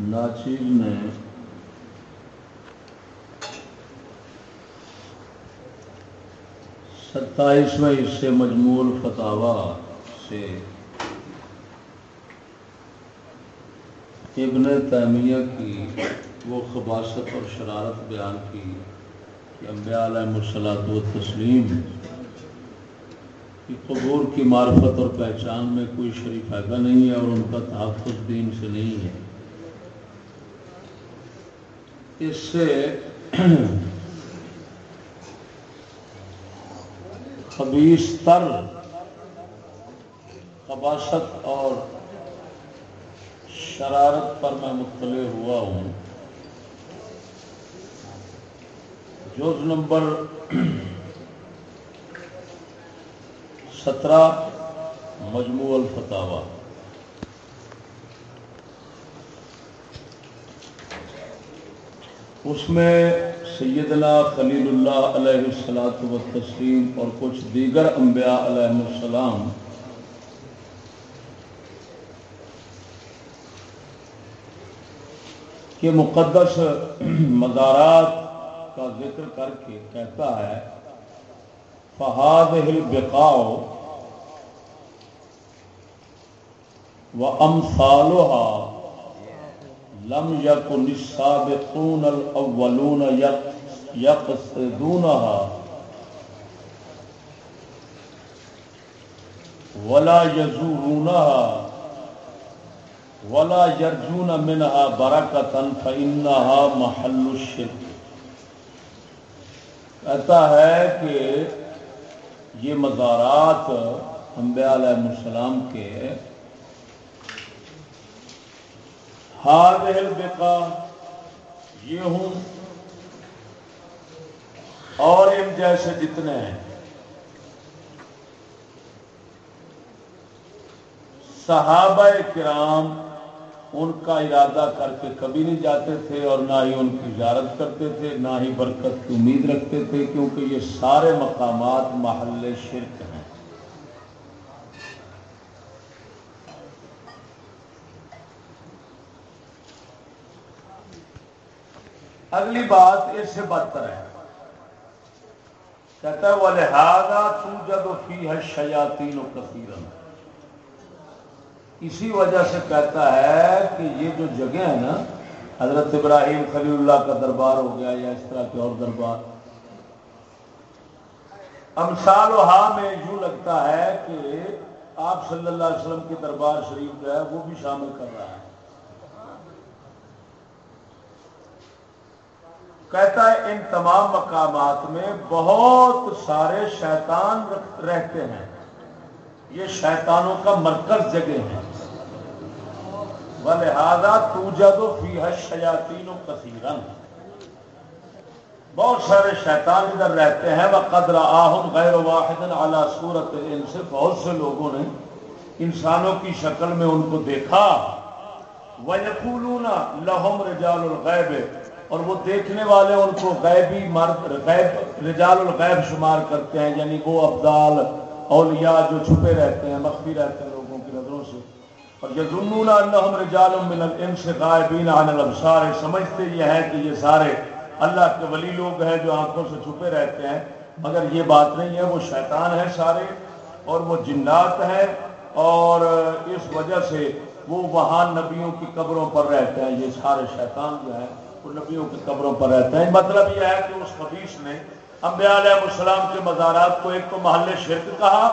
ناچیر نے ستائیسویں حصے مجمول فتوا سے ابن تیمیہ کی وہ خباصت اور شرارت بیان کی کہ انبیاء علیہ السلاط و تسلیم کی قبور کی معرفت اور پہچان میں کوئی شریف فائدہ نہیں ہے اور ان کا تحفظ دین سے نہیں ہے۔ اس سے خبیص تر خباست اور شرارت پر میں مطلع ہوا ہوں۔ جوز نمبر سترہ، مجموع الفتاوا اس میں سیدنا خلیل اللہ علیہ السلاۃ و تسلیم اور کچھ دیگر انبیاء علیہ السلام کے مقدس مزارات کا ذکر کر کے کہتا ہے فہاد ہل بکاؤ و امسالوہا لم یک السابقون الاولون یقصدونها. ولا یزورونها. ولا یرجون منہا برکتن فإنها محل الشرک. کہتا ہے کہ یہ مزارات انبیاء علیہ السلام کے حاضر بقا یہ ہوں۔ اور ان جیسے جتنے ہیں۔ صحابہ کرام ان کا ارادہ کر کے کبھی نہیں جاتے تھے اور نہ ہی ان کی زیارت کرتے تھے، نہ ہی برکت کی امید رکھتے تھے، کیونکہ یہ سارے مقامات محل شرک ہیں۔ اگلی بات اس سے بدتر ہے۔ کہتا ہے وہ لہٰذا تو جب فی ہے شیاتین و اسی وجہ سے کہتا ہے کہ یہ جو جگہ ہے نا، حضرت ابراہیم خلی اللہ کا دربار ہو گیا یا اس طرح کے اور دربار۔ امسال و ہاں میں یوں لگتا ہے کہ آپ صلی اللہ علیہ وسلم کے دربار شریف جو ہے، وہ بھی شامل کر رہا ہے۔ کہتا ہے ان تمام مقامات میں بہت سارے شیطان رہتے ہیں۔ یہ شیطانوں کا مرکز جگہ ہے لہذا تو جدو فی شیاتین و کثیرن بہت سارے شیطان ادھر رہتے ہیں۔ وہ قدر آہم غیر واحد اعلیٰ صورت ان سے بہت سے لوگوں نے انسانوں کی شکل میں ان کو دیکھا۔ وہ لہم رجال الغیب اور وہ دیکھنے والے ان کو غیبی مرد، غیب، رجال الغیب شمار کرتے ہیں یعنی وہ ابدال اولیاء جو چھپے رہتے ہیں، مخفی رہتے ہیں لوگوں کی نظروں سے۔ اور یظنون انہم رجال من الانس غائبین عن الابصار۔ سمجھتے یہ ہے کہ یہ سارے اللہ کے ولی لوگ ہیں جو آنکھوں سے چھپے رہتے ہیں، مگر یہ بات نہیں ہے، وہ شیطان ہیں سارے اور وہ جنات ہیں۔ اور اس وجہ سے وہ وہاں نبیوں کی قبروں پر رہتے ہیں، یہ سارے شیطان جو ہیں۔ وہ نبیوں کی قبروں پر رہتے ہیں۔ مطلب یہ ہے کہ اس حدیث نے انبیاء علیہ السلام کے مزارات کو ایک تو محل شرک کہا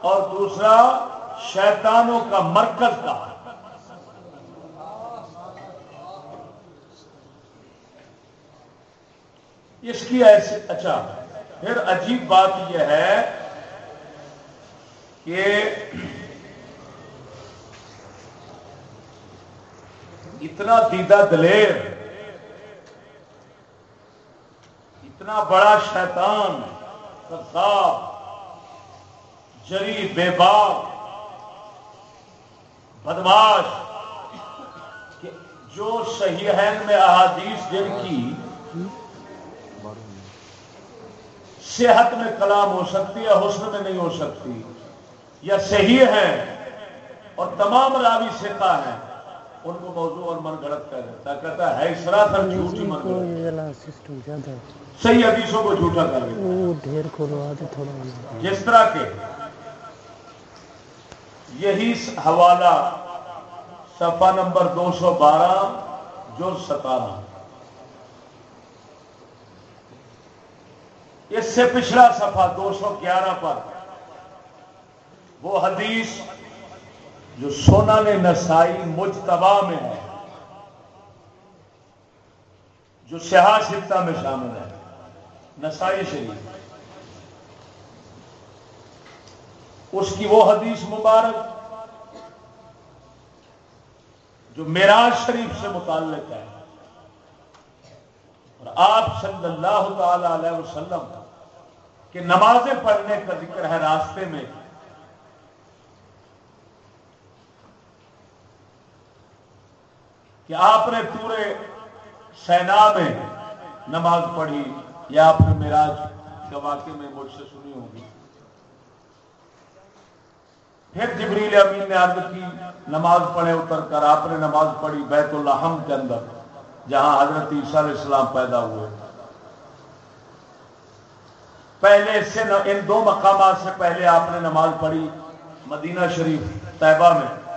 اور دوسرا شیطانوں کا مرکز کہا۔ اس کی ایسی اچھا پھر عجیب بات یہ ہے کہ اتنا دیدہ دلیر اتنا بڑا شیطان کذاب جری، بے باک بدماش جو صحیح ہے میں احادیث جن کی صحت میں کلام ہو سکتی ہے، حسن میں نہیں ہو سکتی، یا صحیح ہے اور تمام راوی سکھا ہیں، ان کو موضوع اور من گھڑت کہہ دیتا کہتا ہے کہتا ہے سراسر جھوٹی من صحیح حدیثوں کو جھوٹا کر دیتا جس طرح کے یہی حوالہ صفحہ نمبر دو سو بارہ جو ستارہ۔ اس سے پچھلا صفحہ دو سو گیارہ پر وہ حدیث جو سونا نے نسائی مجتبا میں ہے جو سیاح میں شامل ہے۔ نسائی شریف۔ اس کی وہ حدیث مبارک جو میراج شریف سے متعلق ہے۔ اور آپ صلی اللہ تعالی علیہ وسلم کہ نمازیں پڑھنے کا ذکر ہے راستے میں۔ کہ آپ نے پورے سینا میں نماز پڑھی۔ یا آپ نے میراج کے واقعے میں مجھ سے سنی ہوگی پھر جبریل امین نے عرض کی، نماز پڑھے اتر کر، آپ نے نماز پڑھی بیت الحم کے اندر، جہاں حضرت عیسیٰ علیہ السلام پیدا ہوئے۔ پہلے سے ان دو مقامات سے پہلے آپ نے نماز پڑھی مدینہ شریف طیبہ میں۔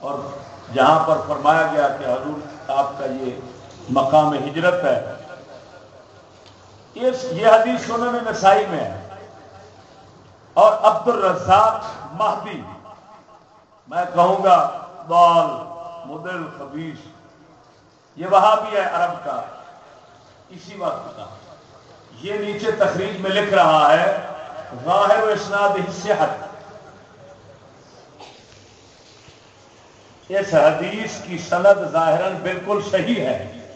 اور جہاں پر فرمایا گیا کہ حضور آپ کا یہ مقام ہجرت ہے یہ حدیث سننے میں نسائی میں ہے۔ اور عبد الرزاق مہدی، میں کہوں گا بال مدل خبیص یہ وہاں بھی ہے عرب کا۔ اسی وقت کا۔ یہ نیچے تخریج میں لکھ رہا ہے، ظاہر و اسناد صحت۔ اس حدیث کی سند ظاہر بالکل صحیح ہے۔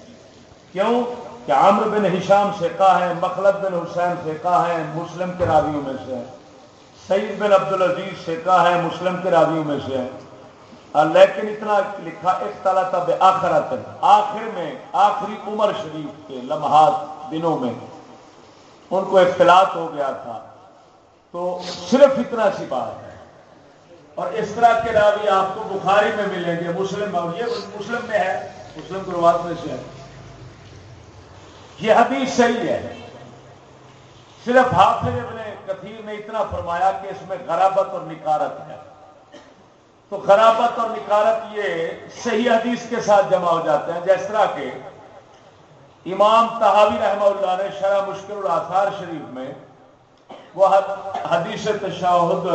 کیوں؟ کہ عمر بن ہشام سے کہا ہے، مخلد بن حسین سے کہا ہے، مسلم کے راویوں میں سے سعید بن عبد العزیز ہے، مسلم کے راویوں میں سے ہے۔ لیکن اتنا لکھا ایک تعالیٰ تب آخرت آخر میں، آخری عمر شریف کے لمحات دنوں میں ان کو اختلاط ہو گیا تھا۔ تو صرف اتنا سی بات ہے۔ اور اس طرح کے راوی آپ کو بخاری میں ملیں گے، مسلم یہ مسلم میں ہے، مسلم گروات میں سے ہے۔ یہ حدیث صحیح ہے۔ صرف حافظ ابن کثیر نے اتنا فرمایا کہ اس میں غرابت اور نکارت ہے۔ تو غرابت اور نکارت یہ صحیح حدیث کے ساتھ جمع ہو جاتے ہیں، جس طرح کے امام تحاوی رحمہ اللہ نے شرح مشکل الاثار شریف میں وہ حدیث تشاہد،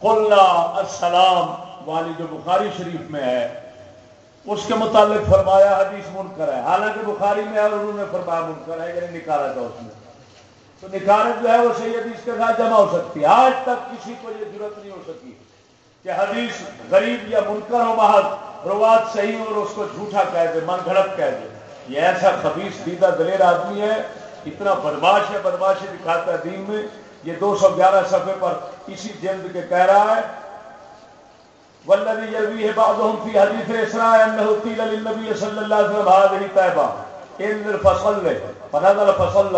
قلنا السلام والی جو بخاری شریف میں ہے۔ اس کے متعلق فرمایا، حدیث منکر ہے۔ حالانکہ بخاری میں اور انہوں نے فرمایا منکر ہے یعنی نکالا تھا اس میں۔ تو نکالت جو ہے وہ صحیح حدیث کے ساتھ جمع ہو سکتی ہے۔ آج تک کسی کو یہ ضرورت نہیں ہو سکی کہ حدیث غریب یا منکر ہو محض روات صحیح اور اس کو جھوٹا کہہ دے، من گھڑت کہہ دے۔ یہ ایسا خبیص، دیدہ، دلیر آدمی ہے، اتنا بدماش ہے بدماشی دکھاتا ہے دین میں۔ یہ دو سو گیارہ صفحے پر اسی جلد کے کہہ رہا ہے۔ والذي يرويه بعضهم في حديث اسراء انه قيل للنبي صلى الله عليه وسلم هذه طيبه ان الفصل فنزل فصل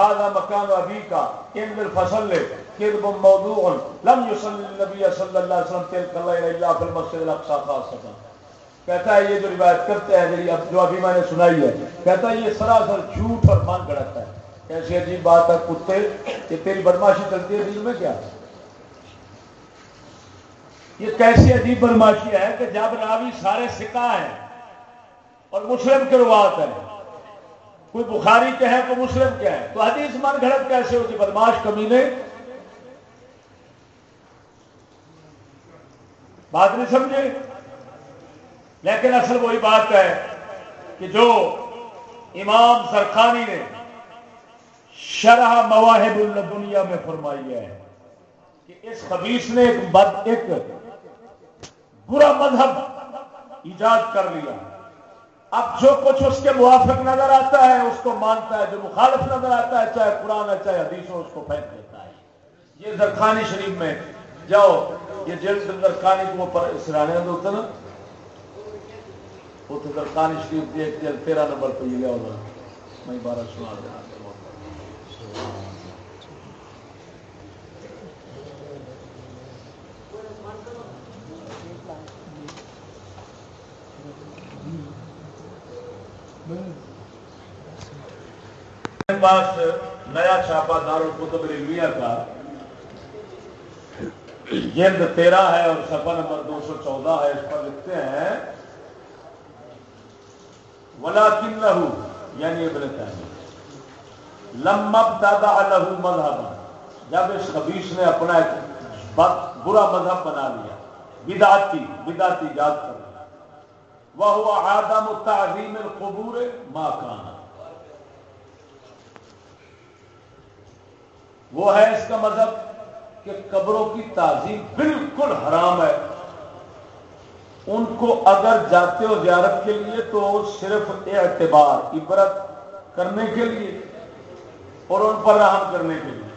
هذا مكان ابيك ان الفصل كذب موضوع. لم يصل النبي صلى الله عليه وسلم تلك الليله الا في المسجد الاقصى خاصه کہتا ہے یہ جو روایت کرتے ہیں جو ابھی میں نے سنائی ہے، کہتا ہے یہ سراسر جھوٹ اور مان گڑتا ہے۔ ایسی عجیب بات ہے، کتے، یہ تیری بدماشی چلتی ہے دل میں کیا؟ ہے یہ کیسی عجیب بدماشی ہے کہ جب راوی سارے سکا ہیں اور مسلم کے روایت ہے کوئی بخاری کے ہے تو مسلم کیا ہے تو حدیث من گھڑت کیسے ہوتی؟ بدماش کمی نے بات نہیں سمجھے لیکن اصل وہی بات ہے کہ جو امام سرخانی نے شرح مواہب دنیا میں فرمائی ہے کہ اس خبیص نے ایک بد ایک برا مذہب ایجاد کر لیا۔ اب جو کچھ اس کے موافق نظر آتا ہے، اس کو مانتا ہے، جو مخالف نظر آتا ہے، چاہے قرآن ہے، چاہے حدیث ہو، اس کو پھینک دیتا ہے۔ یہ زرخانی شریف میں جاؤ، یہ جلد زرخانی کو سرانے ہوتا نا اتنے درخان شریف کی ایک جلد تیرہ نمبر پہ یہ ہوگا۔ میں بارہ سنا میرے پاس نیا چھاپا دار القطب ریلویا کا جلد تیرہ ہے اور سفا نمبر دو سو چودہ ہے، اس پر لکھتے ہیں ولا کن لہو یعنی ابن تعمیر لمب دادا لہو مذہب جب اس خبیص نے اپنا ایک برا مذہب بنا لیا بداتی بداتی یاد کر وہ آدم تعظیم القبور ماں کانا وہ ہے اس کا مذہب کہ قبروں کی تعظیم بالکل حرام ہے۔ ان کو اگر جاتے ہو زیارت کے لیے تو صرف اعتبار، عبرت کرنے کے لیے اور ان پر رحم کرنے کے لیے۔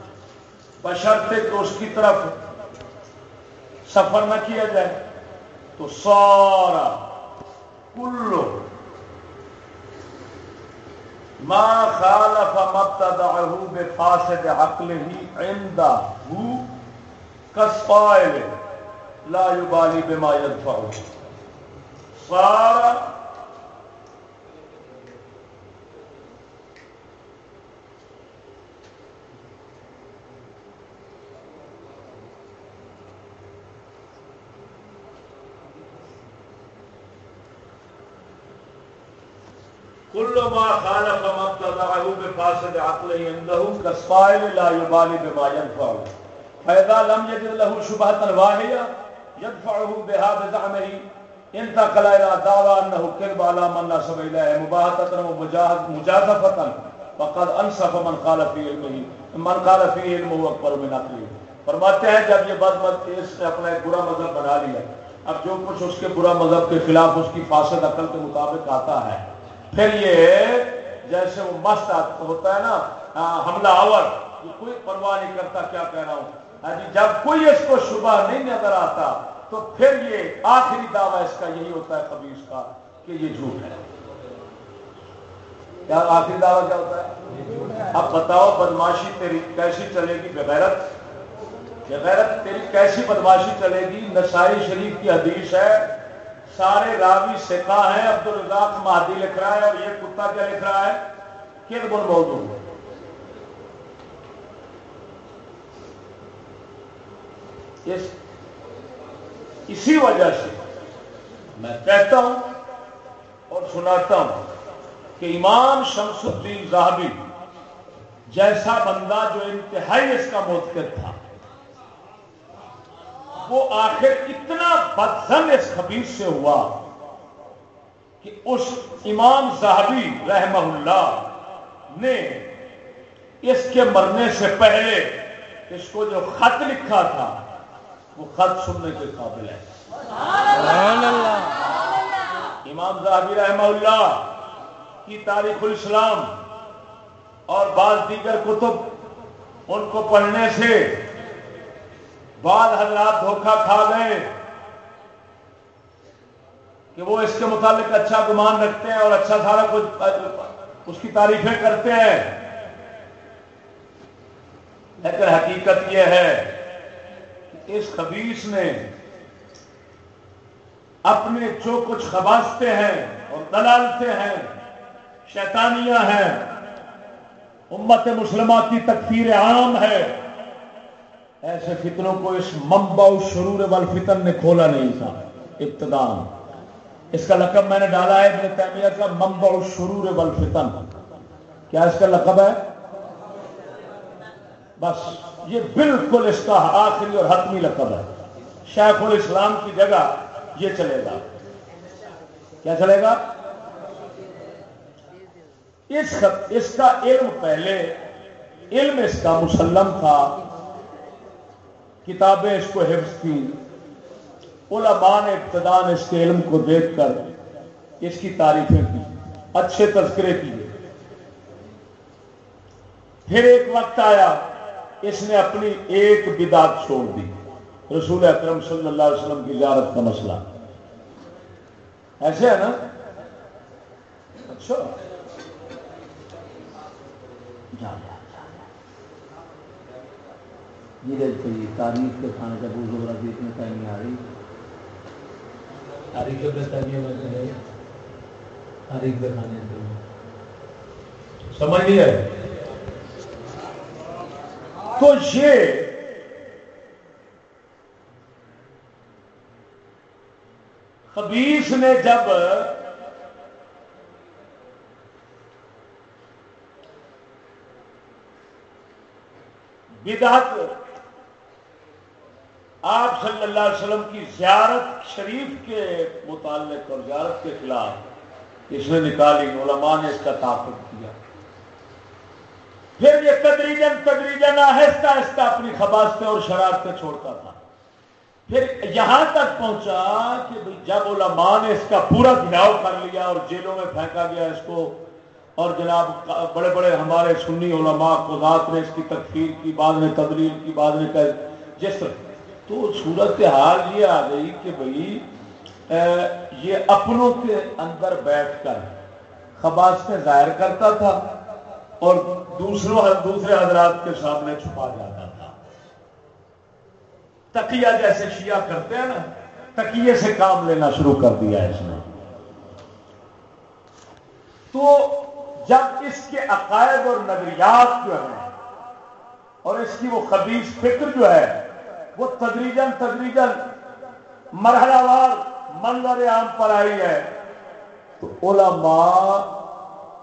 بشرطے کہ اس کی طرف سفر نہ کیا جائے تو سارا کلو ما خالف مبتدعه بفاسد عقله عنده كالصائل لا يبالي بما يدفعه. صار كل ما خالف مبتدعه بفاسد عقله عنده كالصائل لا يبالي بما يدفعه فإذا لم يجد له شبهة واهية يدفعه بها بزعمه. انتقل إلى دعوى أنه كذب على من نسب إليه مباهة ومجازفة فقد أنصف من قال في علمه. من قال في علمه أكبر من عقله. فرماتے ہیں جب یہ بد مت اس نے اپنا ایک برا مذہب بنا لیا، اب جو کچھ اس کے برا مذہب کے خلاف اس کی فاسد عقل کے مطابق آتا ہے پھر یہ جیسے وہ مست ہوتا ہے نا حملہ آور کوئی پرواہ نہیں کرتا کیا کہہ رہا ہوں۔ ہاں جی جب کوئی اس کو شبہ نہیں نظر آتا، تو پھر یہ آخری دعویٰ اس کا یہی ہوتا ہے خبیص کا کہ یہ جھوٹ ہے۔ کیا آخری دعویٰ کیا ہوتا ہے؟ اب بتاؤ، بدماشی تیری کیسی چلے گی؟ بغیرت بغیرت تیری کیسی بدماشی چلے گی؟ نسائی شریف کی حدیث ہے سارے راوی سکھا ہیں عبد الرزاق مہدی لکھ رہا ہے اور یہ کتا کیا لکھ رہا ہے؟ کن بول بول دوں؟ اس، اسی وجہ سے میں کہتا ہوں اور سناتا ہوں کہ امام شمس الدین زاہبی جیسا بندہ جو انتہائی اس کا موتقد تھا وہ آخر اتنا بدزن اس خبیص سے ہوا کہ اس امام زاہبی رحمہ اللہ نے اس کے مرنے سے پہلے اس کو جو خط لکھا تھا، وہ خط سننے کے قابل ہے۔ امام زہبی رحمہ اللہ کی تاریخ الاسلام اور بعض دیگر کتب، ان کو پڑھنے سے بعض حضرات دھوکہ کھا گئے کہ وہ اس کے متعلق اچھا گمان رکھتے ہیں اور اچھا سارا کچھ، اس کی تعریفیں کرتے ہیں۔ لیکن حقیقت یہ ہے اس خبیص نے اپنے جو کچھ خباستے ہیں اور دلالتے ہیں، شیطانیاں ہیں، امت مسلمہ کی تکفیر عام ہے۔ ایسے فتنوں کو اس ممبا شرور والفتن نے کھولا نہیں تھا، ابتدا اس کا لقب میں نے ڈالا ہے ابن تیمیہ کا ممبا شرور والفتن کیا اس کا لقب ہے؟ بس، یہ بالکل اس کا آخری اور حتمی لقب ہے۔ شیخ الاسلام کی جگہ یہ چلے گا۔ کیا چلے گا؟ اس اس کا علم پہلے، علم اس کا مسلم تھا۔ کتابیں اس کو حفظ تھی علماء نے ابتدان اس کے علم کو دیکھ کر اس کی تعریفیں کی، اچھے تذکرے کیے۔ پھر ایک وقت آیا، اس نے اپنی ایک بدات چھوڑ دی۔ رسول اکرم صلی اللہ علیہ وسلم کی زیارت کا مسئلہ۔ ایسے ہے نا؟ اچھا۔ یہ تاریخ کے کھانے کا بوجھ ہو رہا دیکھنے کا نہیں آ رہی۔ تاریخ کے تعلیم میں ہے تاریخ کے کھانے سمجھ نہیں آئے تو یہ خبیص نے جب بدعت آپ صلی اللہ علیہ وسلم کی زیارت شریف کے متعلق اور زیارت کے خلاف اس نے نکالی، علماء نے اس کا تعاقب کیا۔ پھر یہ تدریجن تدریجن آہستہ آہستہ اپنی خباستیں اور شرارتیں چھوڑتا تھا۔ پھر یہاں تک پہنچا کہ جب علماء نے اس کا پورا گھیراؤ کر لیا اور جیلوں میں پھینکا گیا اس کو، اور جناب بڑے بڑے ہمارے سنی علماء قضات نے اس کی تکفیر کی، بعد میں تدریل کی، بعد میں کہ جس تو صورت حال یہ آ گئی کہ بھائی یہ اپنوں کے اندر بیٹھ کر خباستیں ظاہر کرتا تھا اور دوسروں، دوسرے حضرات کے سامنے چھپا جاتا تھا۔ تکیہ جیسے شیعہ کرتے ہیں نا تکیے سے کام لینا شروع کر دیا اس نے۔ تو جب اس کے عقائد اور نظریات جو ہیں، اور اس کی وہ خبیص فکر جو ہے وہ تدریجن تدریجن مرحلہ وار منظر عام پر آئی ہے۔ تو علماء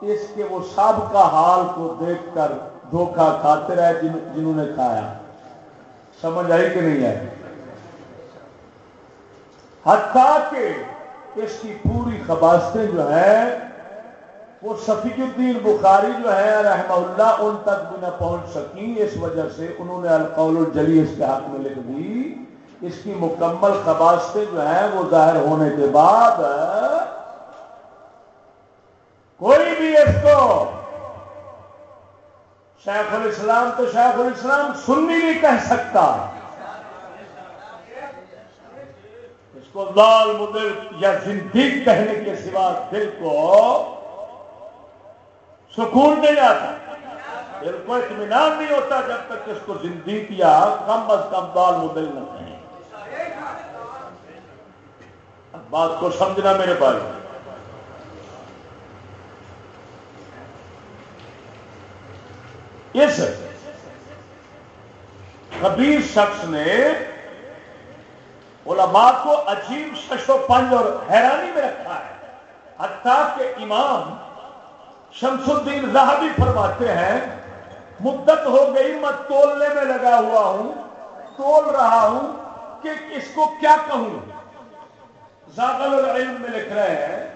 اس کے وہ سابقہ حال کو دیکھ کر دھوکہ کھاتے رہے جن جنہوں نے کھایا۔ سمجھ آئی کہ نہیں ہے؟ حتیٰ کہ اس کی پوری خباستیں جو ہیں وہ صفی الدین بخاری جو ہے رحمہ اللہ، ان تک بھی نہ پہنچ سکی۔ اس وجہ سے انہوں نے القول الجلی اس کے حق میں لکھ دی۔ اس کی مکمل خباستیں جو ہیں وہ ظاہر ہونے کے بعد، کوئی بھی اس کو شیخ الاسلام تو شیخ الاسلام سننی نہیں کہہ سکتا۔ اس کو لال مدل یا زندگی کہنے کے سوا دل کو سکون نہیں آتا دل کو اطمینان نہیں ہوتا جب تک اس کو زندگی کیا کم از کم دال مدل نہ کہیں بات کو سمجھنا میرے بھائی۔ اس کبیر شخص نے علماء کو عجیب شش و پنج اور حیرانی میں رکھا ہے۔ حتیٰ کہ امام شمس الدین راہ بھی فرماتے ہیں، مدت ہو گئی، میں تولنے میں لگا ہوا ہوں، تول رہا ہوں کہ اس کو کیا کہوں۔ زاغل العلم میں لکھ رہے ہیں،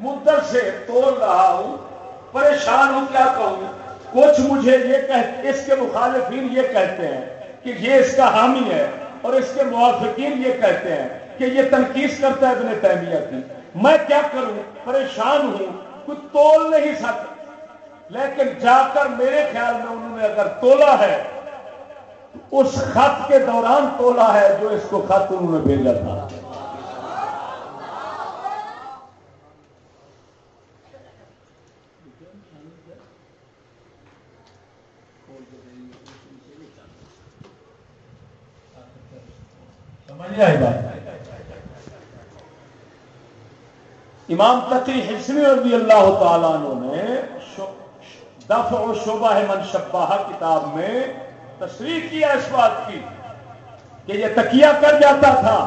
مدت سے تول رہا ہوں، پریشان ہوں، کیا کہوں۔ کچھ مجھے یہ کہ اس کے مخالفین یہ کہتے ہیں کہ یہ اس کا حامی ہے اور اس کے موافقین یہ کہتے ہیں کہ یہ تنقید کرتا ہے ابن تیمیہ کی۔ میں کیا کروں؟ پریشان ہوں کچھ تول نہیں سکتا۔ لیکن جا کر میرے خیال میں انہوں نے اگر تولا ہے اس خط کے دوران تولا ہے جو اس کو خط انہوں نے بھیجا تھا۔ سمجھ آئی بات۔ امام تقی حسنی رضی اللہ تعالیٰ عنہ نے دفع و شعبہ من شبہ کتاب میں تصریح کیا اس بات کی کہ یہ تکیہ کر جاتا تھا۔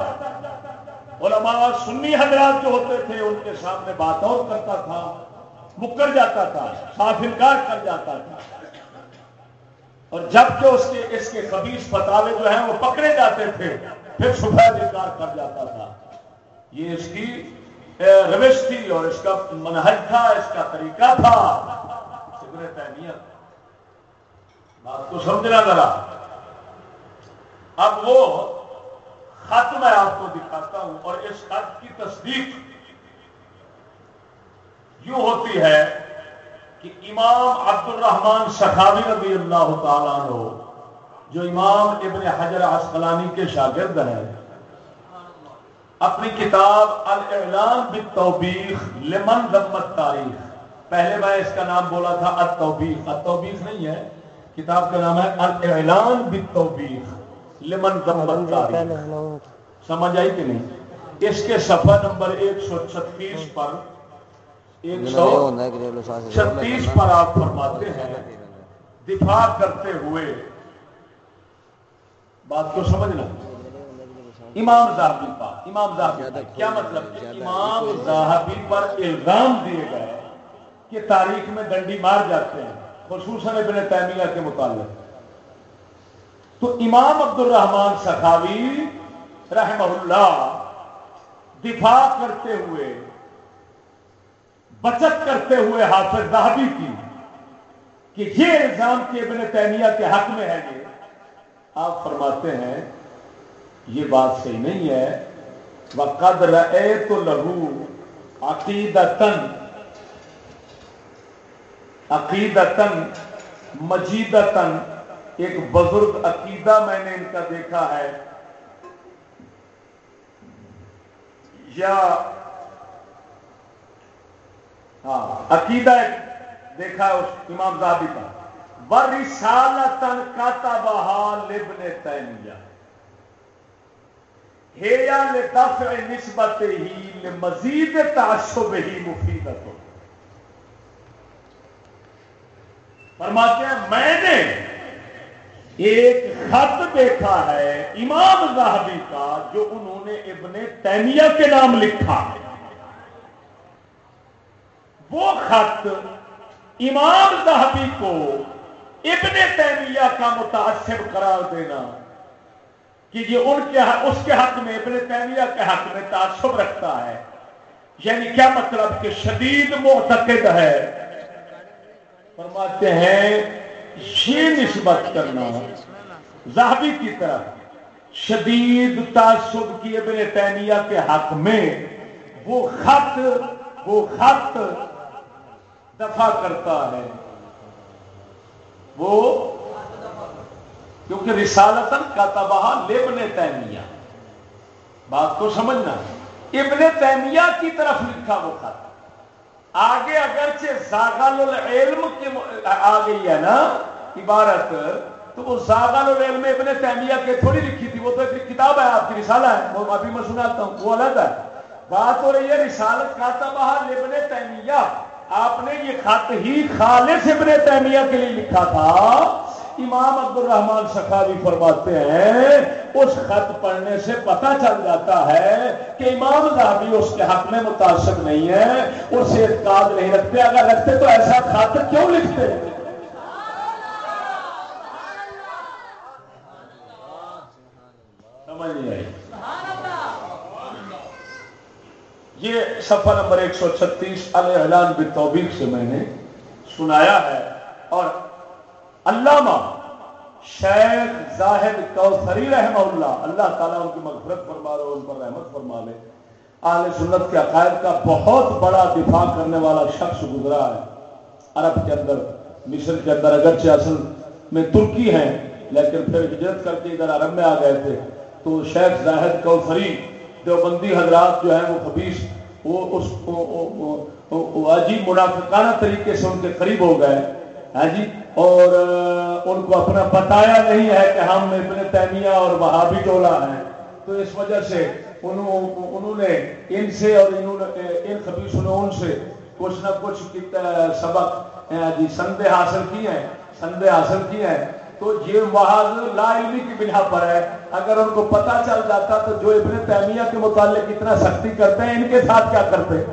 علماء سنی حضرات جو ہوتے تھے، ان کے سامنے بات اور کرتا تھا، مکر جاتا تھا صاف انکار کر جاتا تھا۔ اور جبکہ اس کے اس کے خبیص فتاوے جو ہیں، وہ پکڑے جاتے تھے، پھر صبح انکار کر جاتا تھا۔ یہ اس کی روش تھی اور اس کا منہج تھا، اس کا طریقہ تھا۔ بات کو سمجھنا ذرا۔ اب وہ خط میں آپ کو دکھاتا ہوں اور اس خط کی تصدیق یوں ہوتی ہے کہ امام عبد الرحمان سخاوی رضی اللہ تعالیٰ جو امام ابن حجر عسقلانی کے شاگرد ہیں اپنی کتاب الاعلان بالتوبیخ لمن ضمت تاریخ۔ پہلے میں اس کا نام بولا تھا التوبیخ۔ التوبیخ نہیں ہے، کتاب کا نام ہے الاعلان بالتوبیخ لمن ضمت تاریخ۔ سمجھ آئی کہ نہیں؟ اس کے صفحہ نمبر ایک سو چھتیس پر، ایک سو چھتیس پر آپ فرماتے ہیں، دفاع کرتے ہوئے بات کو سمجھنا۔ امام زاہبی کا امام زاہبی کیا مطلب؟ امام زاہبی پر الزام دیے گئے کہ تاریخ میں ڈنڈی مار جاتے ہیں خصوصاً ابن تیمیہ کے متعلق۔ تو امام عبد الرحمان سخاوی رحمہ اللہ دفاع کرتے ہوئے بچت کرتے ہوئے حافظ دہبی کی کہ یہ الزام کے ابن تیمیہ کے حق میں ہے یہ آپ فرماتے ہیں یہ بات صحیح نہیں ہے۔ وہ قدر تو لہو عقید تن عقید ایک بزرگ عقیدہ میں نے ان کا دیکھا ہے۔ یا ہاں عقیدہ دیکھا اس امام زہبی کا۔ ورسالتن کاتبہ لبن تیمیہ ہیا لدفع نسبت ہی لمزید تعصب ہی مفیدت ہو فرماتے ہیں، میں نے ایک خط دیکھا ہے امام زاہبی کا جو انہوں نے ابن تیمیہ کے نام لکھا ہے۔ وہ خط امام زاہبی کو ابن تیمیہ کا متاثر قرار دینا۔ کہ یہ ان کے اس کے حق میں، ابن تیمیہ کے حق میں تعصب رکھتا ہے۔ یعنی کیا مطلب کہ شدید معتقد ہے؟ فرماتے ہیں، یہ نسبت کرنا۔ زاہبی کی طرف۔ شدید تعصب کی ابن تیمیہ کے حق میں وہ خط وہ خط دفاع کرتا ہے۔ وہ کیونکہ رسالتن کا تباہ لبن تیمیہ۔ بات کو سمجھنا ابن تیمیہ کی طرف لکھا وہ خط۔ آگے اگرچہ زاغل العلم کی آ گئی ہے نا، عبارت، تو وہ زاغل العلم ابن تیمیہ کے تھوڑی لکھی تھی۔ وہ تو ایک کتاب ہے، آپ کی رسالہ ہے۔ وہ ابھی میں سناتا ہوں، وہ الگ ہے۔ بات ہو رہی ہے رسالت کا تباہ لبن تیمیہ۔ آپ نے یہ خط ہی خالص ابن تیمیہ کے لیے لکھا تھا۔ امام عبد الرحمان سخاوی فرماتے ہیں، اس خط پڑھنے سے پتہ چل جاتا ہے کہ امام زہبی اس کے حق میں متاثر نہیں ہے، اس سے اعتقاد نہیں رکھتے، اگر رکھتے تو ایسا خط کیوں لکھتے؟ سمجھ نہیں آئی۔ یہ سفر نمبر ایک سو چھتیس، اعلان توبیق سے میں نے سنایا ہے اور علامہ شیخ زاہد کوثری رحمہ اللہ اللہ تعالیٰ ان کی مغفرت فرما رہے ان پر رحمت فرما لے۔ اہل سنت کے عقائد کا بہت بڑا دفاع کرنے والا شخص گزرا ہے۔ عرب کے اندر، مصر کے اندر اگرچہ اصل میں ترکی ہیں، لیکن پھر ہجرت کر کے ادھر عرب میں آ گئے تھے۔ تو شیخ زاہد کوثری دیوبندی حضرات جو ہیں، وہ خبیص وہ اس عجیب منافقانہ طریقے سے ان کے قریب ہو گئے۔ ہاں جی؟ اور ان کو اپنا بتایا نہیں ہے کہ ہم ابن تیمیہ اور وہابی ٹولہ ہیں۔ تو اس وجہ سے انہوں, انہوں نے ان سے اور انہوں نے ان خبیصوں نے ان سے کچھ نہ کچھ سبق جی سندے حاصل کی ہیں سندے حاصل کی ہیں۔ تو یہ محاذ لا علمی کی بنا پر ہے۔ اگر ان کو پتا چل جاتا تو جو ابن تیمیہ کے متعلق اتنا سختی کرتے ہیں ان کے ساتھ کیا کرتے؟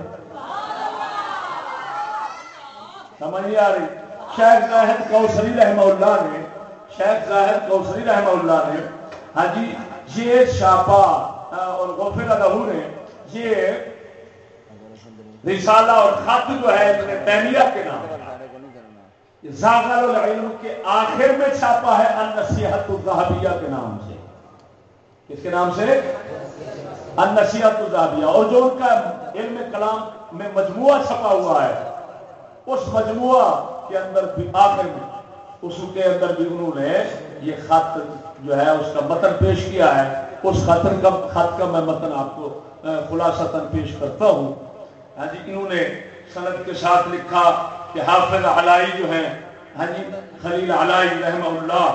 سمجھ نہیں آ رہی؟ شیخ زاہد کوسری رحمہ اللہ نے، شیخ زاہد کوسری رحمہ اللہ نے ہاں جی یہ شاپا ہاں، اور غفر لہو نے، یہ رسالہ اور خط جو ہے، ابن تیمیہ کے نام زاغر العلم کے آخر میں چھاپا ہے النصیحت الزہبیہ کے نام سے۔ کس کے نام سے؟ النصیحت الزہبیہ اور جو ان کا علم کلام میں مجموعہ چھپا ہوا ہے اس مجموعہ کے اندر بھی آخر میں، اس کے اندر بھی انہوں نے یہ خط جو ہے، اس کا متن پیش کیا ہے۔ اس خطر کا خط کا میں متن آپ کو خلاصہ پیش کرتا ہوں۔ ہاں جی انہوں نے سند کے ساتھ لکھا کہ حافظ علائی جو ہیں ہاں جی خلیل علائی رحمہ اللہ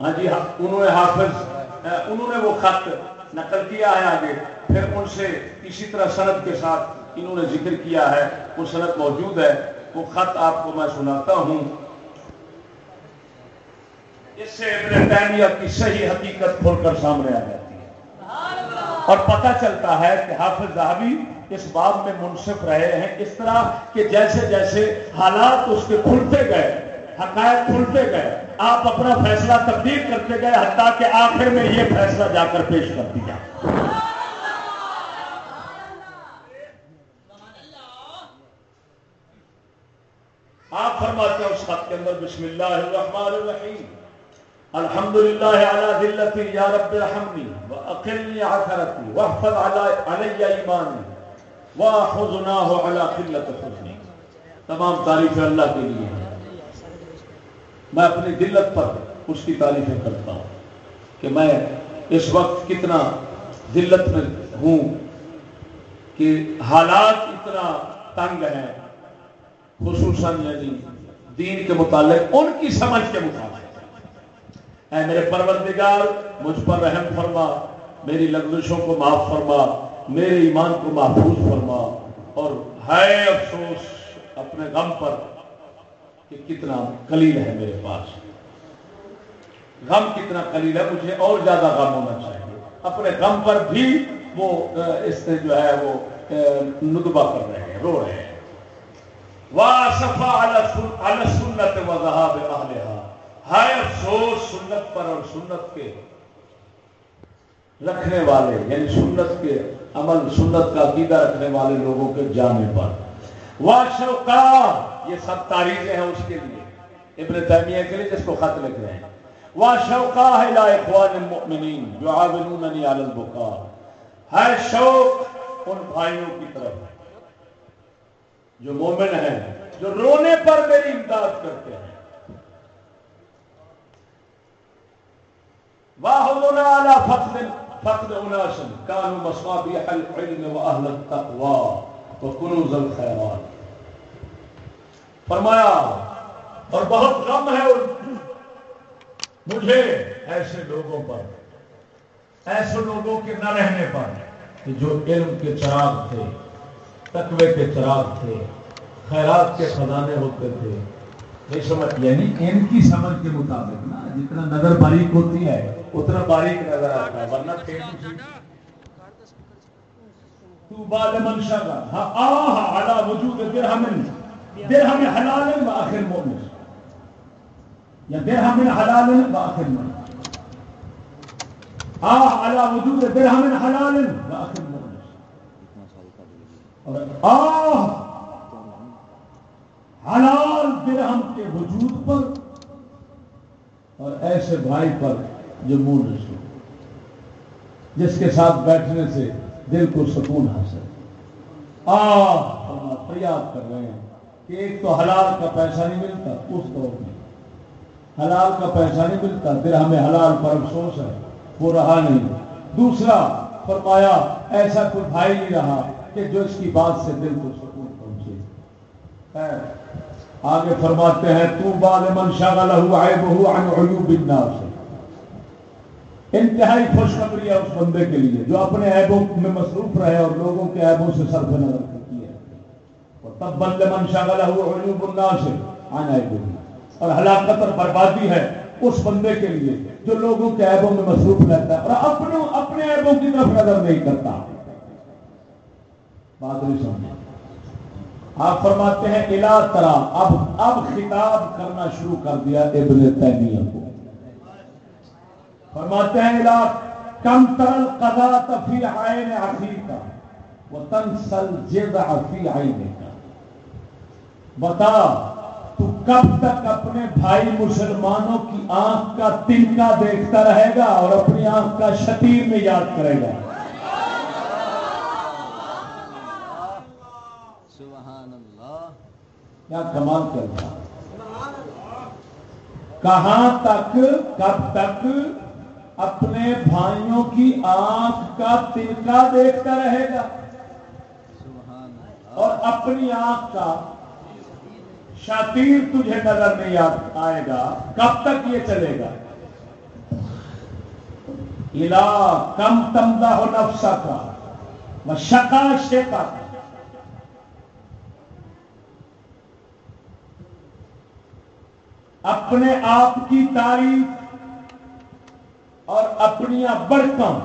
ہاں جی ہاں، انہوں نے حافظ انہوں نے وہ خط نقل کیا ہے آگے۔ پھر ان سے اسی طرح سند کے ساتھ انہوں نے ذکر کیا ہے، وہ سند موجود ہے، وہ خط آپ کو میں سناتا ہوں۔ اس سے ابن تیمیہ کی صحیح حقیقت کھول کر سامنے آ جاتی ہے۔ اور پتہ چلتا ہے کہ حافظ صحابی اس بات میں منصف رہے ہیں، اس طرح کہ جیسے جیسے حالات اس کے کھلتے گئے، حقائق کھلتے گئے، آپ اپنا فیصلہ تبدیل کرتے گئے، حتیٰ کہ آخر میں یہ فیصلہ جا کر پیش کر دیا آپ فرماتے ہیں اس خط کے اندر بسم اللہ الرحمن الرحیم۔ الحمد للہ علی دلتی یا رب رحمنی واقلنی عثرتی واحفظ علی ایمانی واخذناہ علی قلت حزنی۔ تمام تعریف اللہ کے لیے ہیں۔ میں اپنی دلت پر اس کی تعریفیں کرتا ہوں کہ میں اس وقت کتنا دلت میں ہوں کہ حالات اتنا تنگ ہیں، خصوصاً یعنی دین کے متعلق ان کی سمجھ کے مطابق۔ اے میرے پروردگار، مجھ پر رحم فرما، میری لغزشوں کو معاف فرما، میرے ایمان کو محفوظ فرما، اور ہے افسوس اپنے غم پر کہ کتنا قلیل ہے میرے پاس۔ غم کتنا قلیل ہے، مجھے اور زیادہ غم ہونا چاہیے۔ اپنے غم پر بھی وہ اس سے جو ہے وہ ندبہ کر رہے ہیں، رو رہے ہیں۔ واسفا سنت ہائے افسوس سنت پر اور سنت کے رکھنے والے یعنی سنت کے عمل، سنت کا عقیدہ رکھنے والے لوگوں کے جانے پر۔ واشوکا یہ سب تاریخیں ہیں اس کے لیے، ابن تیمیہ کے لیے جس کو خط لکھ رہے ہیں۔ واشوکا ہے لا اخوان المؤمنین یعاونوننی علی البکا ہے شوق ان بھائیوں کی طرف۔ جو مومن ہیں، جو رونے پر میری امداد کرتے ہیں۔ واہدنا علی فقد فقد اناس كانوا مصابيح العلم واهل التقوى وکنوز الخیرات۔ فرمایا، اور بہت کم ہے مجھے ایسے لوگوں پر، ایسے لوگوں کے نہ رہنے پر، کہ جو علم کے چراغ تھے۔ تقوی کے چراغ تھے، خیرات کے خزانے ہوتے تھے۔ یہ سمجھ یعنی ان کی سمجھ کے مطابق نا، جتنا نظر باریک ہوتی ہے، اتنا باریک نظر آتا ہے، ورنہ تو بعد منشا کا ہاں آہ علا وجود درہم درہم حلال و آخر مومن۔ یا درہم حلال و آخر مومن۔ آہ علا وجود درہم حلال و آخر اور آہ! حلال درہم کے وجود پر اور ایسے بھائی پر جو مول رسول جس کے ساتھ بیٹھنے سے دل کو سکون حاصل۔ فریاد کر رہے ہیں کہ ایک تو حلال کا پیسہ نہیں ملتا، اس دور میں حلال کا پیسہ نہیں ملتا پھر ہمیں حلال پر افسوس ہے، وہ رہا نہیں۔ دوسرا، فرمایا، ایسا کوئی بھائی نہیں رہا۔ کہ جو اس کی بات سے دل کو سکون پہنچے۔ آگے فرماتے ہیں، تو بال منشا لہو آئے بہو الناس۔ انتہائی خوشخبری ہے اس بندے کے لیے جو اپنے عیبوں میں مصروف رہے اور لوگوں کے عیبوں سے صرف نظر کی ہے۔ اور تب بند من شاغلہ علوم الناس سے آنا اور ہلاکت اور بربادی ہے اس بندے کے لیے جو لوگوں کے عیبوں میں مصروف رہتا ہے اور اپنے اپنے عیبوں کی طرف نظر نہیں کرتا۔ آپ فرماتے ہیں الا ترا اب اب خطاب کرنا شروع کر دیا ابن تیمیہ کو۔ فرماتے ہیں کم ترل قضا فی عین عقیقہ وہ تنسل جد فی عین کا بتا، تو کب تک اپنے بھائی مسلمانوں کی آنکھ کا تنکا دیکھتا رہے گا اور اپنی آنکھ کا شتیر میں یاد کرے گا سبحان اللہ کیا کمال کرتا کہاں تک کب تک اپنے بھائیوں کی آنکھ کا تنکا دیکھتا رہے گا؟ اور اپنی آنکھ کا شاتیر تجھے نظر نہیں آئے گا، کب تک یہ چلے گا؟ کم تمدا ہو نفسا کا وہ شکا شیتا اپنے آپ کی تعریف اور اپنی برتن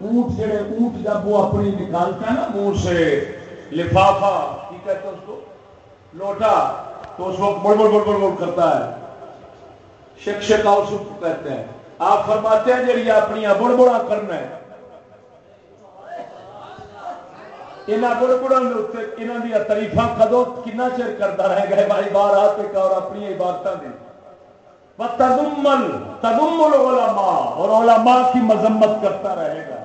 اونٹ جڑے اونٹ جب وہ اپنی نکالتا ہے نا منہ سے لفافہ، کی کہتے اس کو؟ لوٹا، تو اس وقت بڑ بڑ بڑ بڑ بڑ کرتا ہے۔ شک شکا اس کو کہتے ہیں۔ آپ فرماتے ہیں جی اپنی بڑ بڑا کرنا ہے۔ یہاں بڑ بڑوں کے یہاں دیا تریفا کدو کنا چر کرتا رہ گئے بھائی باہر آ کے اور اپنی عبادت دی تدمل تدمل علماء اور علماء کی مذمت کرتا رہے گا۔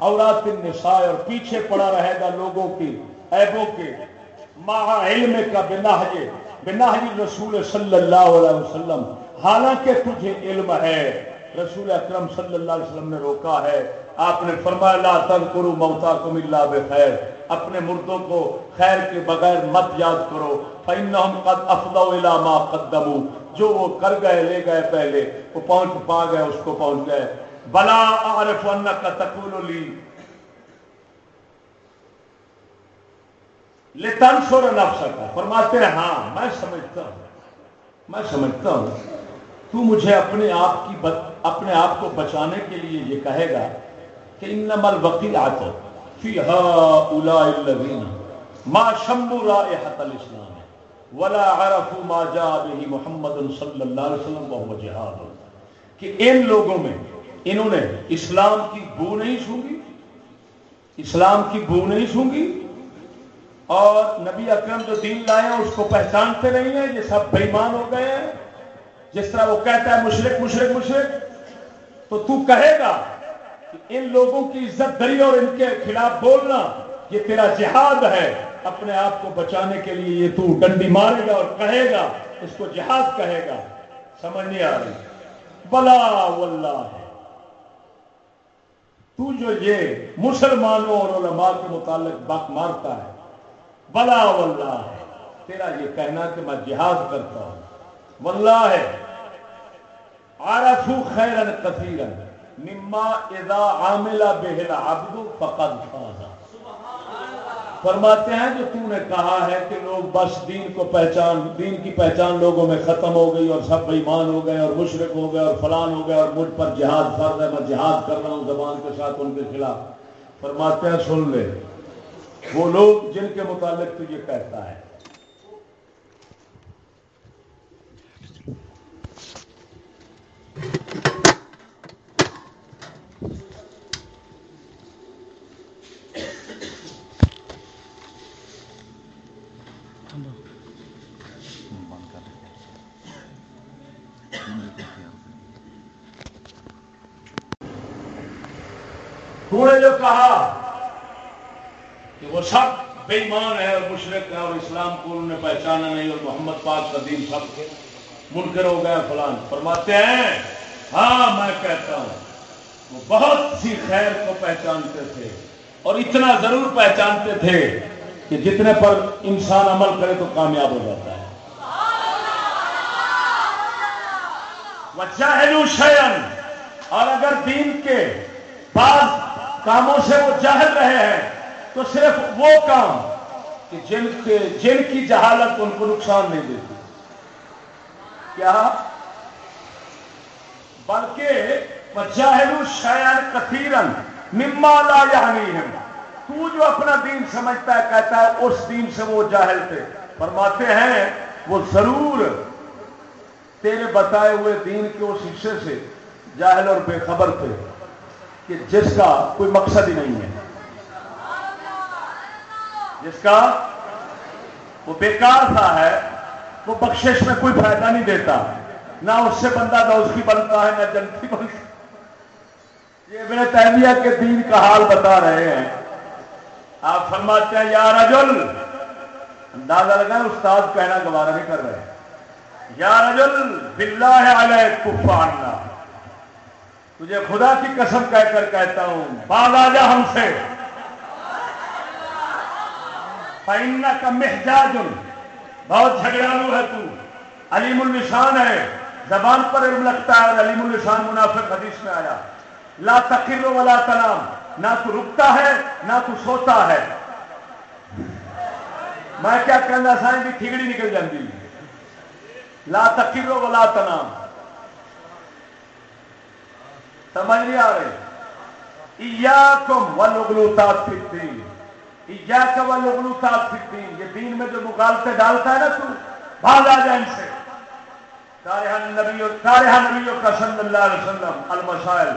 عورات النساء اور پیچھے پڑا رہے گا لوگوں کی عیبوں کے۔ ماہ علم کا بنا بنا رسول صلی اللہ علیہ وسلم۔ حالانکہ تجھے علم ہے۔ رسول اکرم صلی اللہ علیہ وسلم نے روکا ہے۔ آپ نے فرمایا، لا تذکروا موتاکم الا بخیر۔ اپنے مردوں کو خیر کے بغیر مت یاد کرو۔ فَإِنَّهُمْ قَدْ أَفْضَوْا إِلَى مَا قَدَّمُوا۔ جو وہ کر گئے، لے گئے پہلے، وہ پہنچ پا گئے، اس کو پہنچ گئے۔ بلا عارف انکا تقول لی لتنصر نفسك۔ فرماتے ہیں ہاں میں سمجھتا ہوں۔ میں سمجھتا ہوں۔ تو مجھے اپنے آپ کی اپنے آپ کو بچانے کے لیے یہ کہے گا کہ انما الوقیعات فی هؤلاء الذین ما شموا رائحة الاسلام ولا عرفوا ما جاء به محمد صلی اللہ علیہ وسلم وهو جہاد کہ ان لوگوں میں انہوں نے اسلام کی بو نہیں سونگی؟ اسلام کی بو نہیں سونگی؟ اور نبی اکرم جو دین لائے ہیں اس کو پہچانتے نہیں ہیں، یہ سب بےمان ہو گئے ہیں۔ جس طرح وہ کہتا ہے مشرق مشرق مشرق تو تو کہے گا ان لوگوں کی عزت دری اور ان کے خلاف بولنا، یہ تیرا جہاد ہے۔ اپنے آپ کو بچانے کے لیے یہ تو ڈنڈی مارے گا اور کہے گا، اس کو جہاد کہے گا۔ سمجھ نہیں آ رہی۔ بلا واللہ۔ تو جو یہ مسلمانوں اور علماء کے متعلق بک مارتا ہے، بلا واللہ۔ ہے تیرا یہ کہنا کہ میں جہاد کرتا ہوں۔ واللہ ہے۔ عرفو خیرن کثیرن، مما اذا عامل بہل عبد فقد فازا فرماتے ہیں جو تو نے کہا ہے کہ لوگ بس دین کو پہچان، دین کی پہچان لوگوں میں ختم ہو گئی اور سب ایمان ہو گئے اور مشرق ہو گئے اور فلان ہو گئے اور مجھ پر جہاد فرض ہے، میں جہاد کر رہا ہوں زبان کے ساتھ ان کے خلاف۔ فرماتے ہیں سن لے، وہ لوگ جن کے متعلق تو یہ کہتا ہے نے جو کہا کہ وہ سب بے ایمان ہے اور مشرق ہے اور اسلام کو انہوں نے پہچانا نہیں اور محمد پاک کا دین سب کے منکر ہو گیا فلان۔ فرماتے ہیں ہاں میں کہتا ہوں، وہ بہت سی خیر کو پہچانتے تھے اور اتنا ضرور پہچانتے تھے کہ جتنے پر انسان عمل کرے تو کامیاب ہو جاتا ہے۔ شیئن اور اگر دین کے بعض کاموں سے وہ جاہل رہے ہیں، تو صرف وہ کام کہ جن کے جن کی جہالت ان کو نقصان نہیں دیتی۔ کیا؟ بلکہ جاہل شاید کثیرن مما لا یعنی ہے تو جو اپنا دین سمجھتا ہے، کہتا ہے، اس دین سے وہ جاہل تھے۔ فرماتے ہیں، وہ ضرور تیرے بتائے ہوئے دین کے اس حصے سے جاہل اور بے خبر تھے۔ کہ جس کا کوئی مقصد ہی نہیں ہے۔ جس کا وہ بیکار تھا ہے، وہ بخشش میں کوئی فائدہ نہیں دیتا۔ نہ اس سے بندہ نہ اس کی بنتا ہے، نہ جنتی بنتا۔ یہ میرے تہمیہ کے دین کا حال بتا رہے ہیں۔ آپ فرماتے ہیں، یا رجل۔ اندازہ لگا استاد کہنا گوارا نہیں کر رہے۔ یا رجل، باللہ علیہ کفارنا تجھے خدا کی قسم کہہ کر کہتا ہوں باغ آ جا ہم سے۔ پینا کا محجاج۔ بہت جھگڑالو ہے تو۔ علیم النشان ہے۔ زبان پر علم لگتا ہے اور علیم النشان منافق حدیث میں آیا۔ لا تقر ولا تنام۔ نہ تو رکتا ہے، نہ تو سوتا ہے۔ میں کیا کہنا سائیں بھی ٹھیکڑی نکل جاتی لا تقر ولا تنام۔ سمجھ نہیں آ رہے ایاکم والغلوطات فی الدین۔ ایاک والغلوطات فی الدین۔ یہ دین میں جو مغالطے ڈالتا ہے نا تو بھاگ آ جائے ان سے۔ تارہ نبی تارہ نبی کا صلی اللہ علیہ وسلم المسائل۔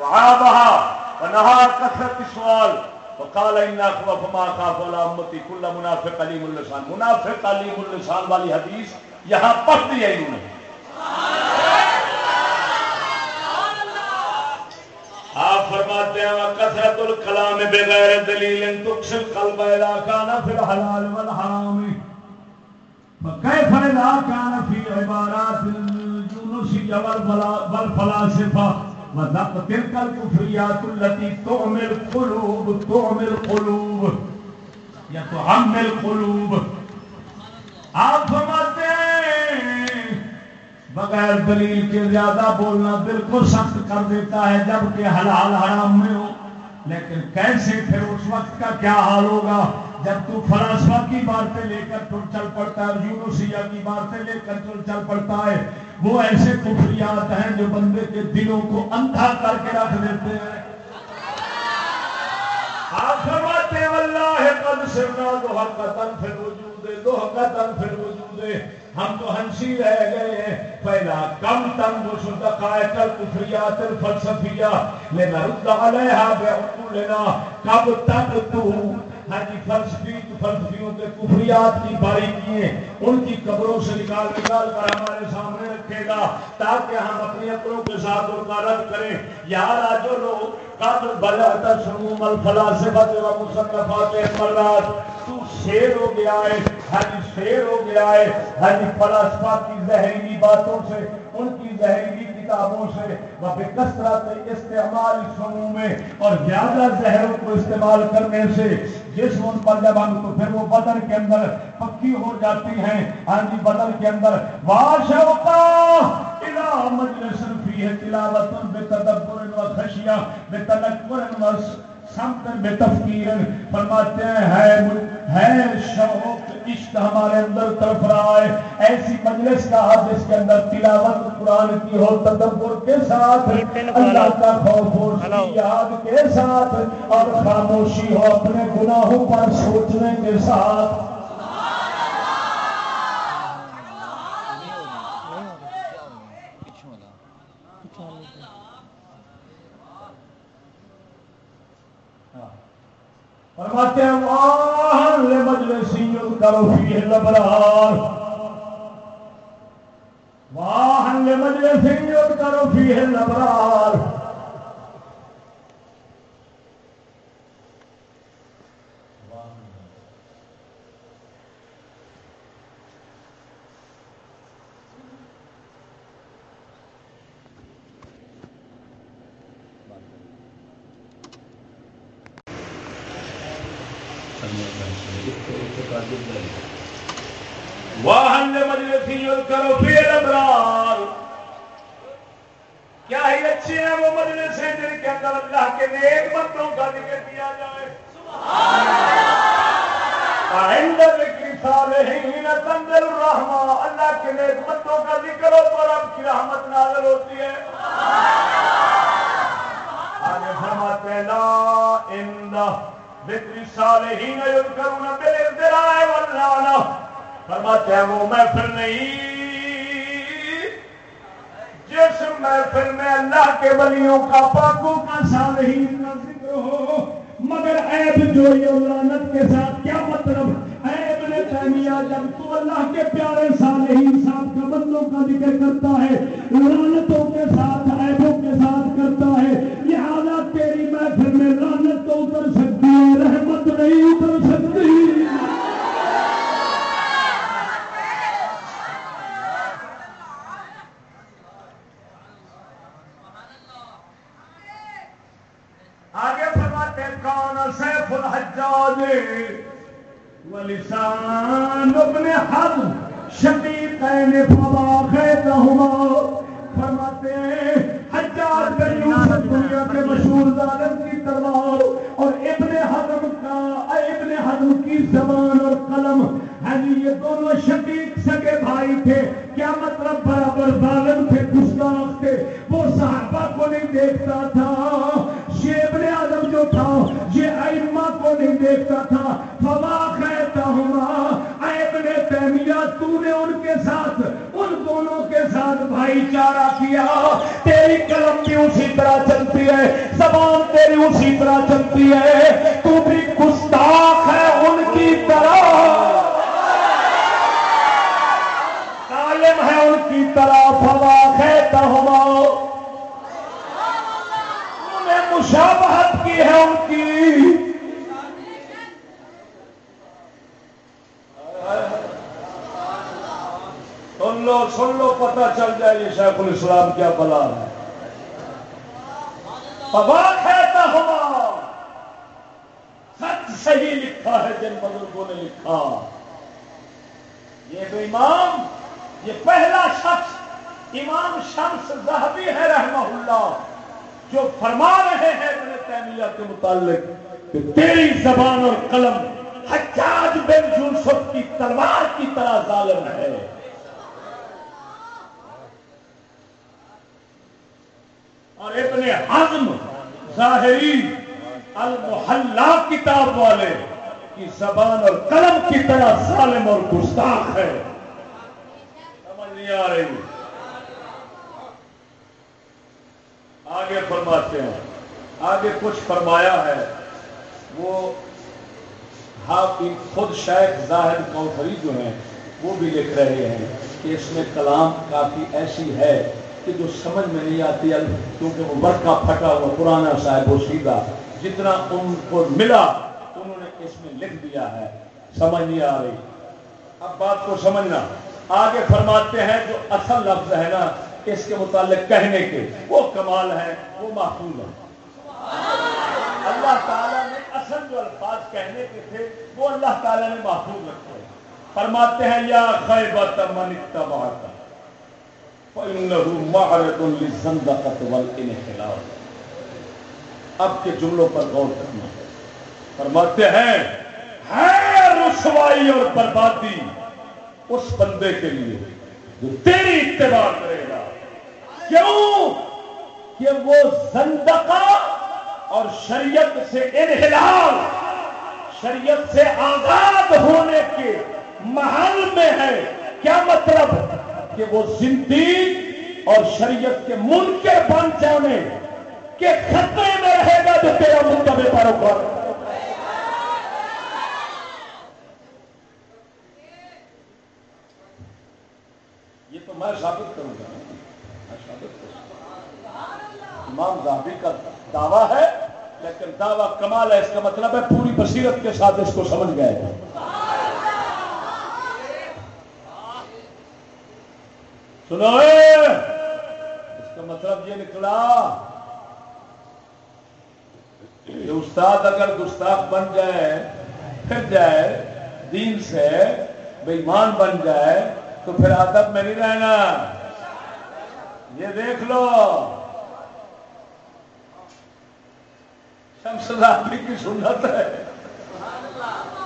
وعابہا ونہا کثرت سوال۔ وقال ان اخوف ما خاف ولا امتی۔ كل منافق علیم اللسان منافق علیم اللسان والی حدیث یہاں پڑھ دی ہے انہوں نے۔ آپ فرماتے ہیں کثرت الکلام بغیر دلیل تکسل قلب اذا كان في الحلال والحرام. فكيف اذا كان في عبارات الجنوسية والفلاسفة وذق تلك الكفريات التي تعمل قلوب تعمل قلوب یا تعمل قلوب آپ فرماتے ہیں بغیر دلیل کے زیادہ بولنا دل کو سخت کر دیتا ہے جبکہ حلال حرام میں ہو۔ لیکن کیسے پھر اس وقت کا کیا حال ہوگا؟ جب تو فلاسفہ کی باتیں لے کر تم چل پڑتا ہے یونوسیا کی باتیں لے کر تم چل پڑتا ہے، وہ ایسے کفریات ہیں جو بندے کے دلوں کو اندھا کر کے رکھ دیتے ہیں۔ آپ فرماتے ہیں، واللہ قد سرنا دو حقتن فی الوجود دو حقتن فی الوجود ہم تو ہنسی رہ گئے ہیں۔ پہلا کم تن وہ دقائق الکفریات الفلسفیہ لنرد علیہا بعقولنا کب تک تو ہاں جی فلسفی فلسفیوں کے کفریات کی باریکی ہیں۔ ان کی قبروں سے نکال نکال کر ہمارے سامنے رکھے گا تاکہ ہم اپنی عقلوں کے ساتھ ان کا رد کریں۔ یار جو لوگ قابل بلاتا سموم الفلاسفت و مصنفات مرات شیر ہو گیا ہے ہر شیر ہو گیا ہے۔ ہر فلاسفہ کی زہریلی باتوں سے، ان کی زہریلی کتابوں سے۔ وہ کثرت استعمال سموں میں اور زیادہ زہروں کو استعمال کرنے سے۔ جسم ان پر جب ہم تو پھر وہ بدن کے اندر پکی ہو جاتی ہیں۔ ہاں جی بدن کے اندر۔ واشوقا الى مجلس فيه تلاوت بتدبر وخشیہ بتنکر و سمتن بے تفکیر فرماتے ہیں ہے شوق عشق ہمارے اندر طرف رہا ہے۔ ایسی مجلس کا جس کے اندر تلاوت قرآن کی ہو تدبر کے ساتھ۔ اللہ کا خوف ہو یاد کے ساتھ۔ اور خاموشی ہو اپنے گناہوں پر سوچنے کے ساتھ۔ فرماتے ہیں واہن لے مجلسی کرو فیہ لبرار واہن لے مجلسی کرو فیہ لبرار صحیح لکھا ہے، جن بزرگوں نے لکھا۔ یہ تو امام، یہ پہلا شخص، امام شمس زہبی ہے رحمہ اللہ، جو فرما رہے ہیں ابن تیمیہ کے متعلق کہ تیری زبان اور قلم حجاج بن یوسف کی تلوار کی طرح ظالم ہے۔ اور ابن حزم ظاہری المحلہ کتاب والے کی زبان اور قلم کی طرح ظالم اور گستاخ ہے۔ سمجھ نہیں آ رہی۔ آگے فرماتے ہیں۔ آگے کچھ فرمایا ہے۔ وہ ہاں، خود شیخ ظاہر کوثری جو ہیں، وہ بھی لکھ رہے ہیں کہ اس میں کلام کافی ایسی ہے کہ جو سمجھ میں نہیں آتی، کیونکہ وہ برقع پھٹا ہوا، پرانا صاحب وہ سیدھا جتنا ان کو ملا انہوں نے اس میں لکھ دیا ہے۔ سمجھ نہیں آ رہی۔ اب بات کو سمجھنا۔ آگے فرماتے ہیں جو اصل لفظ ہے نا، اس کے متعلق کہنے کے۔ وہ کمال ہے، وہ محفوظ ہے۔ اللہ تعالیٰ نے اصل جو الفاظ کہنے کے تھے، وہ اللہ تعالیٰ نے محفوظ رکھے۔ فرماتے ہیں، یا خیبت من اتبعت فإنه معرض للزندقة والانحلال۔ اب کے جملوں پر غور کرنا۔ فرماتے ہیں، ہے رسوائی اور بربادی اس بندے کے لیے جو تیری اتباع کرے گا۔ کیوں؟ کہ وہ زندقہ اور شریعت سے انحلال، شریعت سے آزاد ہونے کے محل میں ہے۔ کیا مطلب؟ کہ وہ زندگی اور شریعت کے منکر بن جانے کے خطرے میں رہے گا جو تیرا منتبے پر یہ تو میں ثابت کروں گا۔ میں ثابت کروں امام زہبی کا دعویٰ ہے، لیکن دعویٰ کمال ہے، اس کا مطلب ہے پوری بصیرت کے ساتھ اس کو سمجھ گئے۔ سنو۔ اس کا مطلب یہ نکلا کہ استاد اگر گستاخ بن جائے، پھر جائے، دین سے بےمان بن جائے، تو پھر ادب میں نہیں رہنا۔ یہ دیکھ لو۔ شمس کی سنت ہے۔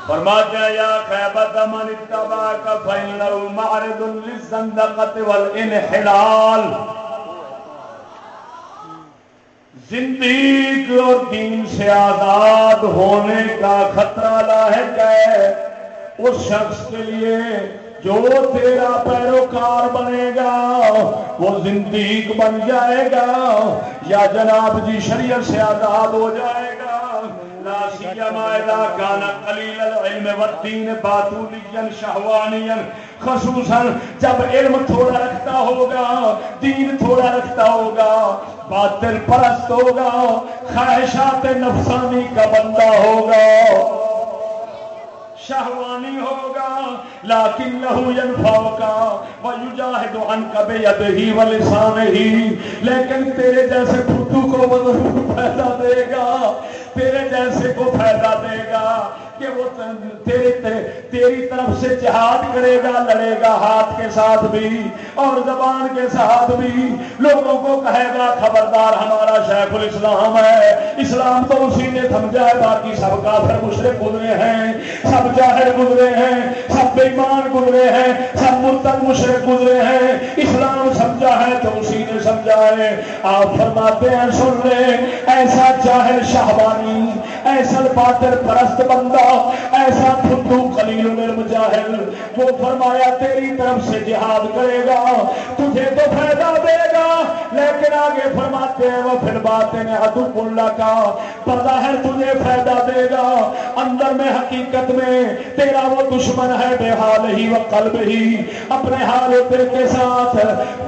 فرماتے ہیں، یا خیبت من اتباک فإنه معرض للزندقة والانحلال زندگی اور دین سے آزاد ہونے کا خطرہ لاحق ہے اس شخص کے لیے جو تیرا پیروکار بنے گا، وہ زندگی بن جائے گا یا جناب جی شریعت سے آزاد ہو جائے گا۔ خصوصاً جب علم تھوڑا رکھتا ہوگا، دین تھوڑا رکھتا ہوگا۔ باطل پرست ہوگا، خواہشات نفسانی کا بندہ ہوگا۔ شہوانی ہوگا لیکن لہو ینفاو کا ویجاہد عن کب بید ہی ولسان ہی لیکن تیرے جیسے پھٹو کو وہ پیدا دے گا۔ تیرے جیسے کو فائدہ دے گا کہ وہ تیرے تیری طرف سے جہاد کرے گا، لڑے گا ہاتھ کے ساتھ بھی اور زبان کے ساتھ بھی۔ لوگوں کو کہے گا، خبردار ہمارا شیخ الاسلام ہے۔ اسلام تو اسی نے سمجھا ہے، باقی سب کافر مشرق گزرے ہیں، سب جاہر گزرے ہیں، سب بےمان گزرے ہیں، سب مرتب مشرق گزرے ہیں۔ اسلام سمجھا ہے تو اسی نے سمجھا ہے۔ آپ فرماتے ہیں، سن لے ایسا جاہر شہبانی ایسا باطل پرست بندہ ایسا فدو خلیل مجاہل وہ فرمایا تیری طرف سے جہاد کرے گا، تجھے تو فائدہ دے گا۔ لیکن آگے فرماتے ہیں، وہ پھر باتیں ادب اللہ کا بظاہر تجھے فائدہ دے گا۔ اندر میں حقیقت میں تیرا وہ دشمن ہے، بے حال ہی وہ قلب ہی، اپنے حال دل کے ساتھ۔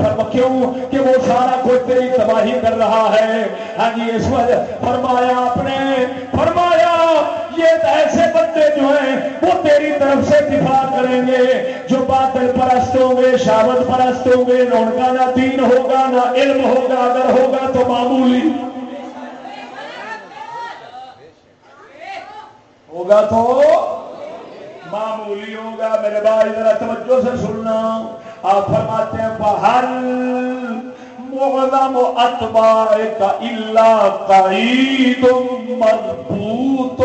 فرما کیوں کہ وہ سارا کوئی تیری تباہی کر رہا ہے؟ ہاں جی اس وجہ فرمایا اپنے فرمایا، یہ ایسے بندے جو ہیں، وہ تیری طرف سے دفاع کریں گے جو باطل پرست ہوں گے شاوت پرست ہوں گے، نہ ان کا نہ دین ہوگا، نہ علم ہوگا، اگر ہوگا تو معمولی ہوگا تو معمولی ہوگا. میرے بھائی، ذرا توجہ سے سننا۔ آپ فرماتے ہیں بہر معظم اتباع کا اللہ قعید مربوط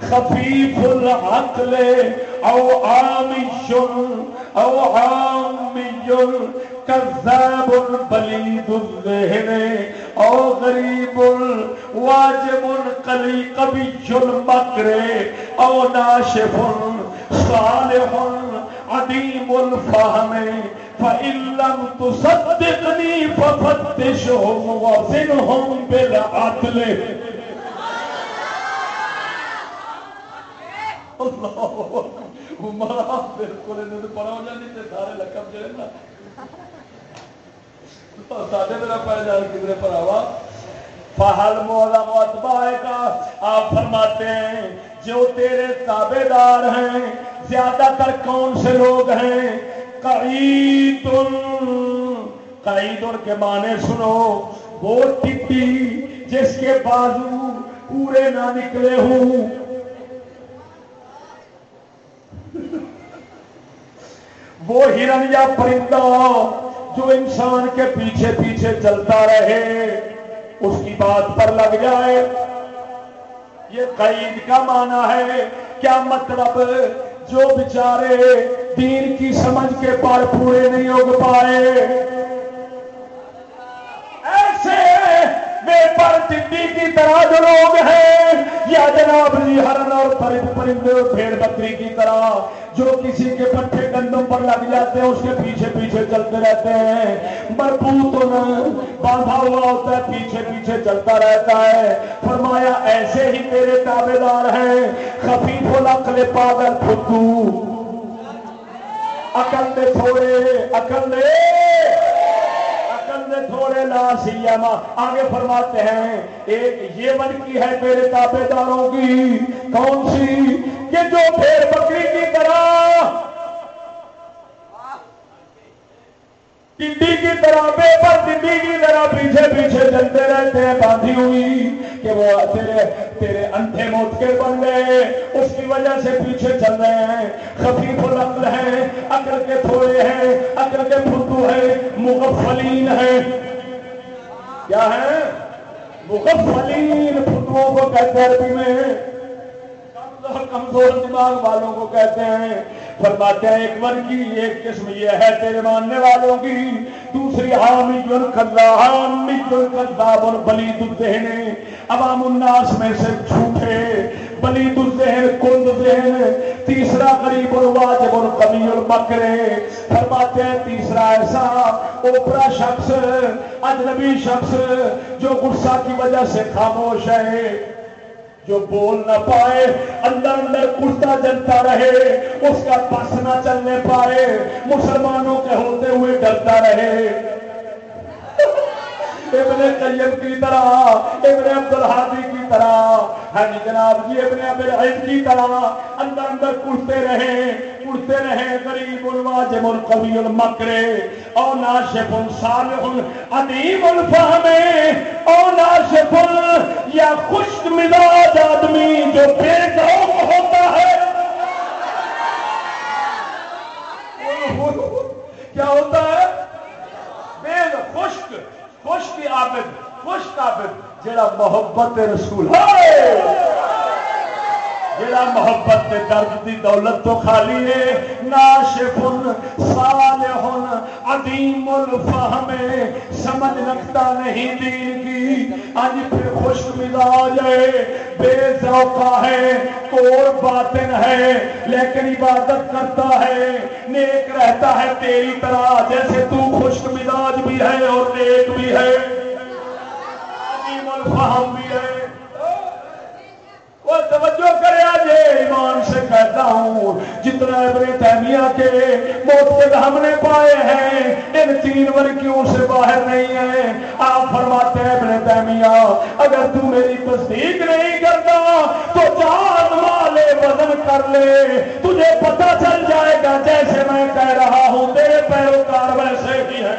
خفیف العقل او عامی او عامی کذاب بلید الذہن او غریب واجب قلی قبی المکر او ناشف صالح عدیم الفہم، فَإِن لَمْ تُصَدِّقْنِي فَفَتِّشْهُمْ وَزِنْهُمْ بِالْعَدْلِ۔ بالکل پڑا ہو جانی سارے لقب جڑے نا۔ سارے میرا پہ جان کدھر پراوا فہل مولا متبائے کا آپ فرماتے ہیں جو تیرے تابے دار ہیں، زیادہ تر کون سے لوگ ہیں؟ قعید قعید کے معنی سنو، وہ ٹٹی جس کے بازو پورے نہ نکلے ہوں۔ وہ ہرن یا پرندہ جو انسان کے پیچھے پیچھے چلتا رہے، اس کی بات پر لگ جائے۔ یہ قید کا معنی ہے، کیا مطلب؟ جو بیچارے دین کی سمجھ کے پار پورے نہیں ہو پائے۔ ایسے بے پر چٹی کی طرح جو لوگ ہیں، یا جناب جی ہرن اور پرندے اور بھیڑ بکری کی طرح جو کسی کے پٹھے گندم پر لگ جاتے ہیں، اس کے پیچھے پیچھے چلتے رہتے ہیں۔ مربوط باندھا ہوا ہوتا ہے، پیچھے پیچھے چلتا رہتا ہے۔ فرمایا، ایسے ہی تیرے تابے دار ہیں۔ خفیف العقل پاگل پھکو عقل نے تھوڑے، عقل دے تھوڑے لا سیما آگے فرماتے ہیں، ایک یہ بن کی ہے میرے تابے داروں کی، کون سی؟ کہ جو پھر بکری کی طرح ٹڈی کی طرح بے پر ٹڈی کی طرح پیچھے پیچھے چلتے رہتے ہیں، باندھی ہوئی کہ وہ تیرے تیرے انٹھے موت کے بن گئے، اس کی وجہ سے پیچھے چل رہے ہیں۔ خفیف العقل ہیں عقل کے تھوڑے ہیں، عقل کے پھدو ہیں، مغفلین ہیں۔ کیا ہے مغفلین پھدوؤں کو کہتے عربی میں۔ کمزور دماغ والوں کو کہتے ہیں، فرماتے ہیں، ایک ون کی ایک قسم یہ ہے تیرے ماننے والوں کی۔ دوسری حامی جن کدا حامی جن بلی دہنے عوام الناس میں سے جھوٹے بلی دہن کند دہن تیسرا، غریب الواجب القوی المکرے فرماتے ہیں، تیسرا ایسا اوپرا شخص، اجنبی شخص، جو غصہ کی وجہ سے خاموش ہے۔ جو بول نہ پائے، اندر اندر کڑتا جلتا رہے، اس کا پس نہ چلنے پائے، مسلمانوں کے ہوتے ہوئے ڈرتا رہے۔ ابن قیم کی طرح، ابن عبدالحادی کی طرح۔ ہاں جی جناب جی ابن عبد کی طرح۔ اندر اندر کڑتے رہے کڑتے رہے قریب الواجب القوی المکر او ناشف صالح عدیم الفہم، او ناشف یا خوش مزاج آدمی جو بے ذوق ہوتا ہے۔ کیا ہوتا ہے؟ بے خشک۔ خوش کی عابد خوش عابد جڑا محبت رسول ہے۔ جڑا محبت کے درد دی دولت تو خالی ہے، ناشف صالح عدیم الفہم سمجھ رکھتا نہیں دین کی، آج پھر خوش مزاج ہے۔ بے ذوقہ ہے کور باطن ہے۔ لیکن عبادت کرتا ہے، نیک رہتا ہے۔ تیری طرح جیسے تو خوش مزاج بھی ہے اور نیک بھی ہے۔ عدیم الفہم بھی ہے۔ وہ توجہ کرے آج ایمان سے کہتا ہوں، جتنا ابن تیمیہ کے موت کے ہم نے پائے ہیں، ان تین ورکیوں سے باہر نہیں ہے آپ فرماتے ہیں ابن تیمیہ، اگر تو میری تصدیق نہیں کرتا تو چاند والے وزن کر لے۔ تجھے پتہ چل جائے گا جیسے میں کہہ رہا ہوں، تیرے پیروکار ویسے ہی ہے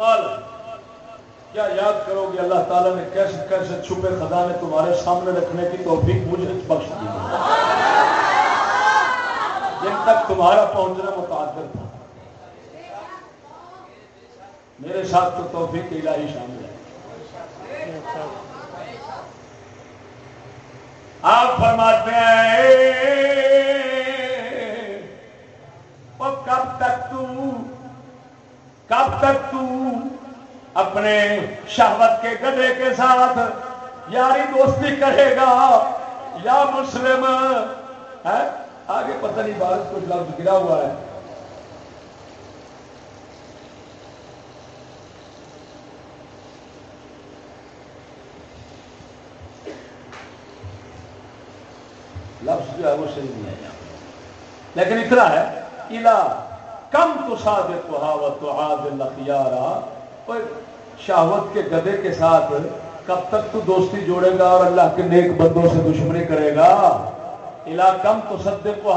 کمال کیا یاد کرو گے اللہ تعالیٰ نے کیسے کیسے چھپے خزانے تمہارے سامنے رکھنے کی توفیق مجھے بخش دی۔ جن تک تمہارا پہنچنا متاثر تھا۔ میرے ساتھ تو توفیق الہی شامل ہے۔ آپ فرماتے ہیں کب تک تو کب تک تو اپنے شہوت کے گدے کے ساتھ یاری دوستی کرے گا؟ یا مسلم؟ ہے؟ آگے پتہ نہیں بارش کچھ لفظ گرا ہوا ہے۔ لفظ جو ہے وہ صحیح نہیں ہے۔ لیکن اتنا ہے الا کم تو ساد تو شہوت کے گدے کے ساتھ کب تک تو دوستی جوڑے گا اور اللہ کے نیک بندوں سے دشمنی کرے گا؟ الا کم تو سد کو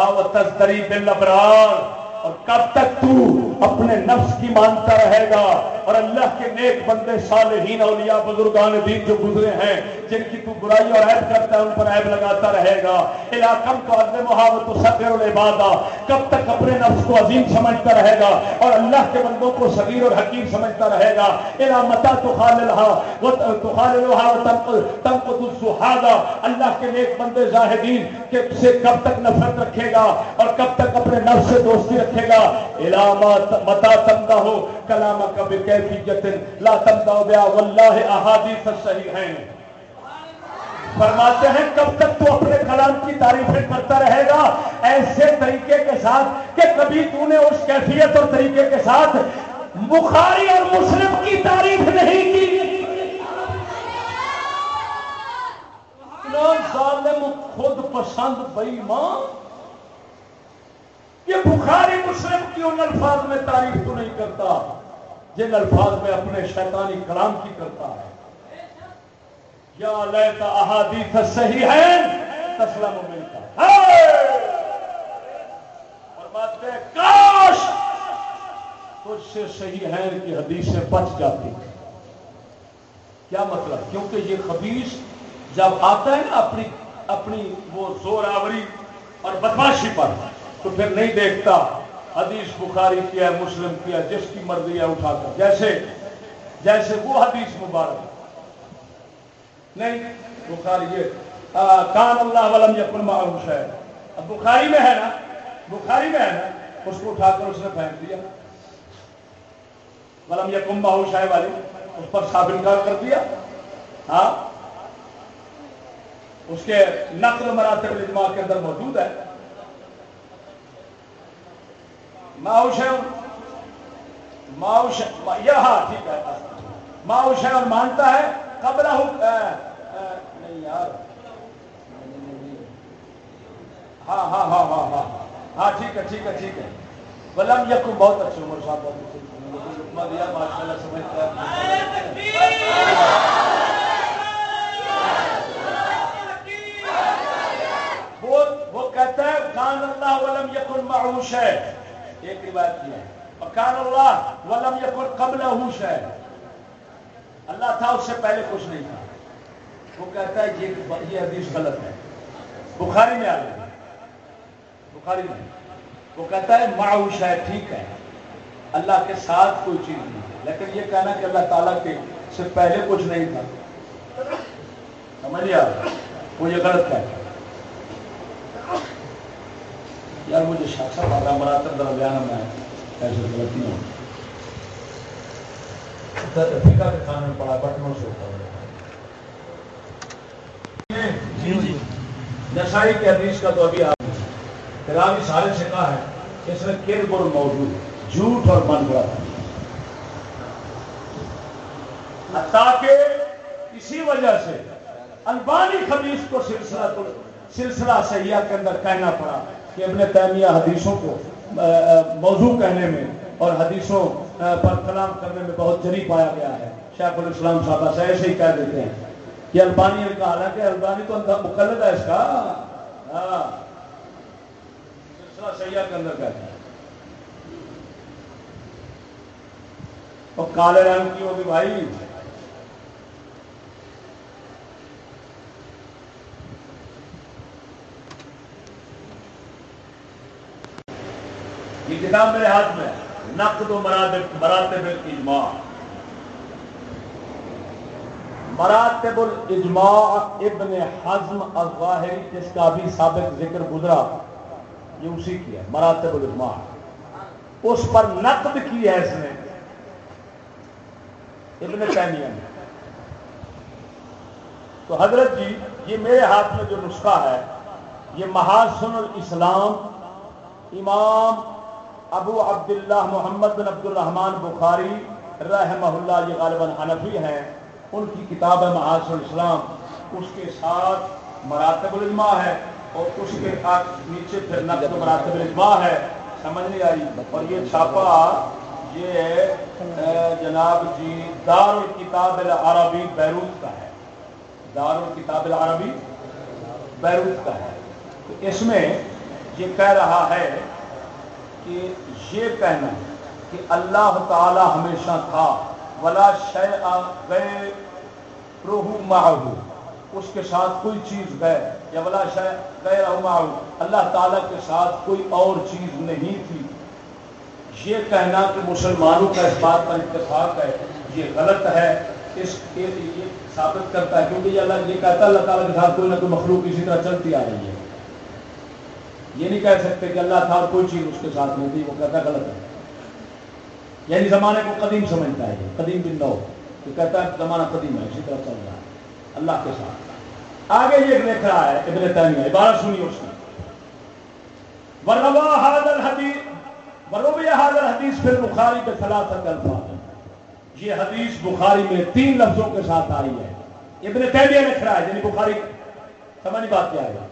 تری بل ابرار اور کب تک تو اپنے نفس کی مانتا رہے گا؟ اور اللہ کے نیک بندے، صالحین، اولیاء، بزرگان دین جو گزرے ہیں، جن کی تو برائی اور عیب کرتا ہے، ان پر عیب لگاتا رہے گا۔ علاقم تو عزم محاوت و سفر العبادہ۔ کب تک اپنے نفس کو عظیم سمجھتا رہے گا اور اللہ کے بندوں کو صغیر اور حکیم سمجھتا رہے گا؟ الا متا تو خاللہا و تو و تنقض السحادہ اللہ کے نیک بندے، زاہدین، کے سے کب تک نفرت رکھے گا اور کب تک اپنے نفس سے دوستی رکھے گا؟ علامات متا تمدا ہو کلام کا بکیفیت لا تمدا بیا واللہ احادیث صحیح ہیں فرماتے ہیں کب تک تو اپنے کلام کی تعریفیں کرتا رہے گا؟ ایسے طریقے کے ساتھ کہ کبھی تو نے اس کیفیت اور طریقے کے ساتھ بخاری اور مسلم کی تعریف نہیں کی۔ ظالم خود پسند بئی ماں یہ بخاری مسلم کی ان الفاظ میں تعریف تو نہیں کرتا۔ جن الفاظ میں اپنے شیطانی کلام کی کرتا ہے۔ یا لیتا احادیث صحیح ہے تسلم ملتا۔ فرماتے کاش تجھ سے صحیح ہے کہ حدیثیں بچ جاتی۔ کیا مطلب؟ کیونکہ یہ خبیص جب آتا ہے نا اپنی اپنی وہ زور آوری اور بدماشی پر، تو پھر نہیں دیکھتا۔ حدیث بخاری کیا ہے، مسلم کیا جس کی مرضی ہے اٹھا کر۔ جیسے جیسے وہ حدیث مبارک۔ نہیں، بخاری یہ۔ کان اللہ ولم یقن معروف ہے اب بخاری میں ہے نا، بخاری میں ہے نا، اس کو اٹھا کر اس نے پھینک دیا۔ ولم یقم معروف ہے والے اس پر ثابت کر دیا۔ ہاں؟ اس کے نقل مراتب اجماع کے اندر موجود ہے۔ ماؤشن ماؤش یہ ہاں ٹھیک ہے ماؤشن مانتا ہے قبل نہیں یار۔ ہاں ہاں ہاں ہاں ہاں۔ ہاں ٹھیک ہے ٹھیک ہے ٹھیک ہے۔ بلم یقو بہت اچھے عمر صاحب بہت اچھے۔ دیا ماشاء اللہ سمجھتا وہ کہتا ہے خان اللہ ولم یقن معوش ہے۔ ایک روایت کیا ہے۔ پکان اللہ ولم یکن قبل ہوش ہے اللہ تھا اس سے پہلے کچھ نہیں تھا۔ وہ کہتا ہے یہ یہ حدیث غلط ہے۔ بخاری میں آ گئی۔ بخاری میں۔ وہ کہتا ہے معاوش ہے ٹھیک ہے۔ اللہ کے ساتھ کوئی چیز نہیں ہے۔ لیکن یہ کہنا کہ اللہ تعالیٰ کے سے پہلے کچھ نہیں تھا۔ سمجھ لیا وہ یہ غلط کہتا ہے۔ یار مجھے شخص پڑا مراتب درمیان میں ایسے غلطی ہو فکا کے میں پڑا پٹنوں سے جی جی۔ کے حدیث کا تو ابھی آپ سارے سے کہا ہے اس میں موجود جھوٹ اور من بڑا تاکہ اسی وجہ سے البانی خبیص کو سلسلہ سلسلہ سیاح کے اندر کہنا پڑا۔ کہ ابن تیمیہ حدیثوں کو موضوع کہنے میں اور حدیثوں پر کلام کرنے میں بہت جری پایا گیا ہے۔ شیخ الاسلام صاحب سے ایسے ہی کہہ دیتے ہیں کہ البانی کا حالانکہ البانی تو مقلد ہے اس کا۔ سیاح کے اندر کہتے ہیں۔ اور کالے رنگ کی ہوگی بھائی۔ یہ کتاب میرے ہاتھ میں، نقد و مراتب مراتب اجماع مراتب الاجماع ابن حزم الظاہری، جس کا بھی سابق ذکر گزرا، یہ اسی کی ہے، مراتب الاجماع۔ اس پر نقد کی ہے اس نے۔ ابن تیمیہ نے۔ تو حضرت جی یہ میرے ہاتھ میں جو نسخہ ہے، یہ محاسن الاسلام، امام ابو عبداللہ محمد بن عبد الرحمن بخاری رحمہ اللہ یہ غالباً حنفی ہیں۔ ان کی کتاب ہے محاسن الاسلام۔ اس کے ساتھ مراتب الاجماع ہے اور اس کے نیچے پھر نقد مراتب الاجماع ہے۔ سمجھ نہیں آئی اور یہ چھاپا یہ جناب جی دار الکتاب العربی بیروت کا ہے۔ دار الکتاب العربی بیروت کا ہے۔ تو اس میں یہ کہہ رہا ہے کہ یہ کہنا کہ اللہ تعالی ہمیشہ تھا، ولا شے گئے روح اس کے ساتھ کوئی چیز گئے یا ولا شے غیر اللہ تعالی کے ساتھ کوئی اور چیز نہیں تھی۔ یہ کہنا کہ مسلمانوں کا اس بات پر اتفاق ہے، یہ غلط ہے، اس کے یہ ثابت کرتا ہے، کیونکہ یہ اللہ یہ کہتا ہے اللہ تعالیٰ کے ساتھ کوئی نہ کوئی مخلوق اسی طرح چلتی آ رہی ہے۔ یہ نہیں کہہ سکتے کہ اللہ تعالیٰ کوئی چیز اس کے ساتھ نہیں تھی وہ کہتا غلط ہے۔ یعنی زمانے کو قدیم سمجھتا ہے یہ، قدیم بن نو تو کہتا ہے زمانہ قدیم ہے، اسی طرح چل رہا ہے۔ اللہ کے ساتھ۔ آگے یہ لکھ رہا ہے، ابن تیمیہ، عبارت سنی اس کی وروا حاضر حدیث حاضر حدیث پھر بخاری کے فلاطت الفاظ یہ حدیث بخاری میں تین لفظوں کے ساتھ آئی ہے۔ ابن تیمیہ لکھ رہا ہے یعنی بخاری، سمجھ بات کیا ہے؟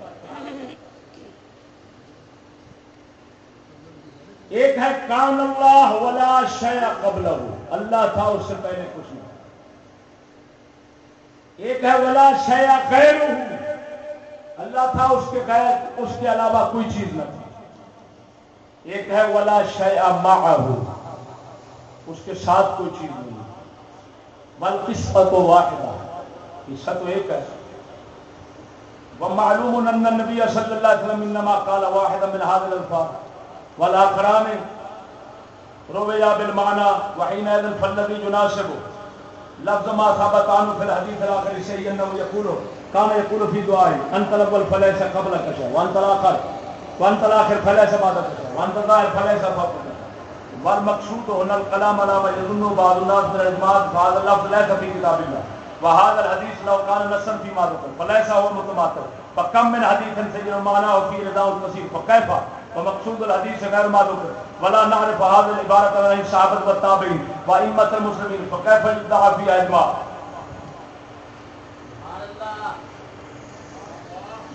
ایک ہے کان اللہ ولا شیا قبل اللہ تھا اس سے پہلے کچھ نہیں۔ ایک ہے ولا شیا غیر اللہ تھا اس کے غیر اس کے علاوہ کوئی چیز نہ تھی۔ ایک ہے ولا شیا معه اس کے ساتھ کوئی چیز نہیں۔ بل قسمت واحدہ۔ قصہ تو ایک ہے۔ ومعلوم ان النبي صلى الله عليه وسلم انما قال واحدا من هذه الالفاظ والاخران رويا بالمعنى وحينئذ فالذي يناسب لفظ ما ثبت عنه في الحديث الاخر شيء انه يقول كان يقول في دعائه انت الاول فليس قبلك شيء وانت الاخر وانت الاخر فليس بعدك شيء وانت الظاهر فليس فوقك والمقصود هنا الكلام على ما يظن بعض الناس من الاجماع فهذا اللفظ ليس في كتاب الله وهذا الحديث لو كان نصا فيما ذكر فليس هو متماثل فكم من حديث سيد معناه في رضا المسيح فكيف ومقصود الحديث غير ما ذكر ولا نعرف هذه العبارة عن الصحابة والتابعين وأئمة المسلمين، فكيف يدعى فيها إجماع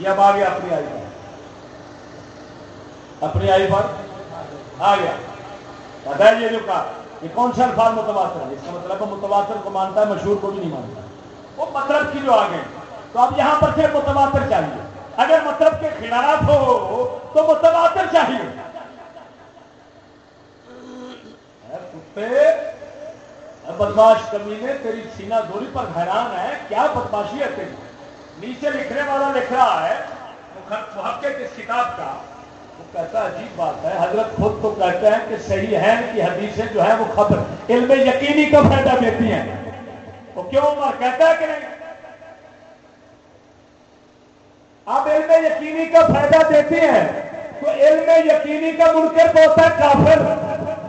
یہ اب آگے اپنی آئی پر۔ اپنی آئی پر؟ آ گیا۔ بتائیے جو کہا، یہ کون سا الفاظ متواتر ہے اس کا مطلب متواتر کو مانتا ہے، مشہور کو بھی نہیں مانتا۔ وہ مطلب کی جو آگے تو اب یہاں پر پھر متواتر چاہیے۔ اگر مطلب کے خلاف مطلب ہو۔ تو متواتر چاہیے بدماش کمی نے تیری سینا دوری پر حیران ہے، کیا بدماشی ہے تیری؟ نیچے لکھنے والا لکھ رہا ہے محقق اس کتاب کا۔ وہ کہتا عجیب بات ہے، حضرت خود تو کہتے ہیں کہ صحیح ہے کہ حدیثیں جو ہے وہ خبر، علم یقینی کا فائدہ دیتی ہیں؟ وہ کیوں؟ عمر کہتا ہے کہ نہیں؟ آپ علم یقینی کا فائدہ دیتے ہیں، تو علم یقینی کا منکر تو ہوتا ہے، کافر۔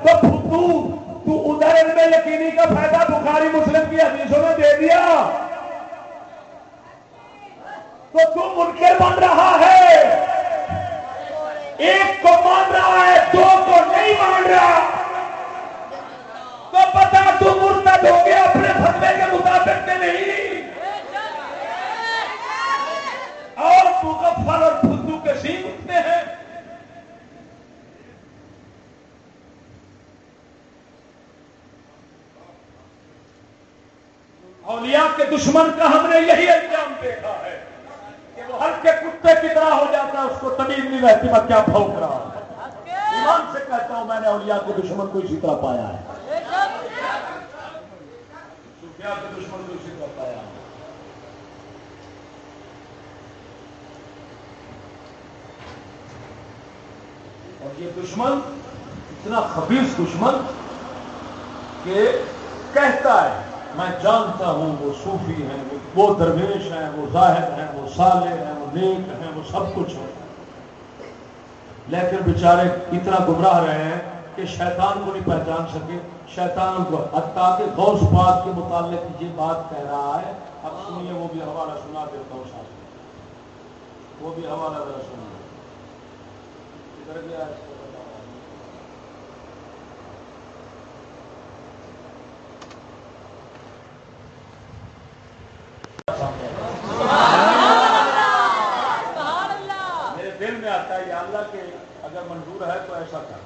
تو تو تو ادھر علم یقینی کا فائدہ بخاری مسلم کی حدیثوں میں دے دیا۔ تو تو منکر بن رہا ہے۔ ایک کو مان رہا ہے، دو کو نہیں مان رہا۔ تو پتا تو مرتد ہو گیا، اپنے فتوے کے مطابق میں نہیں۔ اور مغفل اور کے سین اٹھتے ہیں۔ اولیاء کے دشمن کا ہم نے یہی انجام دیکھا ہے کہ وہ ہر کے کتے کی طرح ہو جاتا ہے اس کو تمیز نہیں رہتی میں کیا پھونک رہا ایمان سے کہتا ہوں میں نے اولیاء کے دشمن کو اسی طرح پایا ہے۔ کے دشمن کو اسی طرح پایا ہے۔ اور یہ دشمن اتنا خبیص دشمن کہ کہتا ہے، میں جانتا ہوں وہ صوفی ہیں، وہ درویش ہیں، وہ ظاہر ہیں، وہ صالح ہیں، وہ نیک ہیں، وہ سب کچھ ہے لیکن بیچارے اتنا گمراہ رہے ہیں کہ شیطان کو نہیں پہچان سکے۔ شیطان کو حتیٰ کہ غوث پاک کے متعلق یہ بات کہہ رہا ہے۔ اب سنیے، وہ بھی حوالہ سنا دیتا ہوں ساتھ وہ بھی حوالہ ذرا سنا میرے دل میں آتا ہے، یا اللہ کے اگر منظور ہے تو ایسا کر۔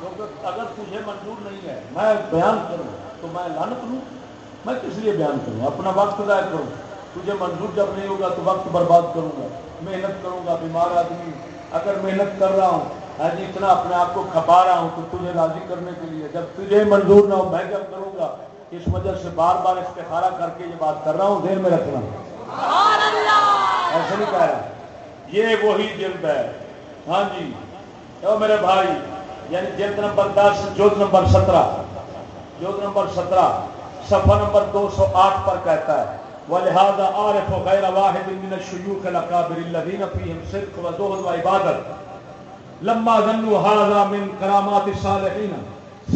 کیونکہ اگر تجھے منظور نہیں ہے، میں بیان کروں، تو میں لانت لوں۔ میں کس لیے بیان کروں؟ اپنا وقت ضائع کروں۔ تجھے منظور جب نہیں ہوگا تو وقت برباد کروں گا۔ محنت کروں گا، بیمار آدمی۔ اگر محنت کر رہا ہوں جی اتنا اپنے آپ کو کھپا رہا ہوں تو تجھے راضی کرنے کے لیے جب تجھے منظور نہ ہو میں جب کروں گا؟ اس وجہ سے بار بار استخارہ کر کے یہ بات کر رہا ہوں دیر میں رکھنا۔ ایسا نہیں کہہ رہا۔ یہ وہی جلد ہے۔ ہاں جی۔ میرے بھائی یعنی جلد نمبر دس جلد نمبر سترہ۔ جلد نمبر سترہ صفحہ نمبر دو سو آٹھ پر کہتا ہے۔ وَلِهَذَا عَارِفُ غَيْرَ وَاحِدٍ مِنَ الشُّيُوخِ الْأَكَابِرِ الَّذِينَ فِيهِمْ صِدْقُ وَزُهْدُ وَعِبَادَةٌ. لَمَّا ظَنُّوا هَذَا مِنْ كَرَامَاتِ الصَّالِحِينَ،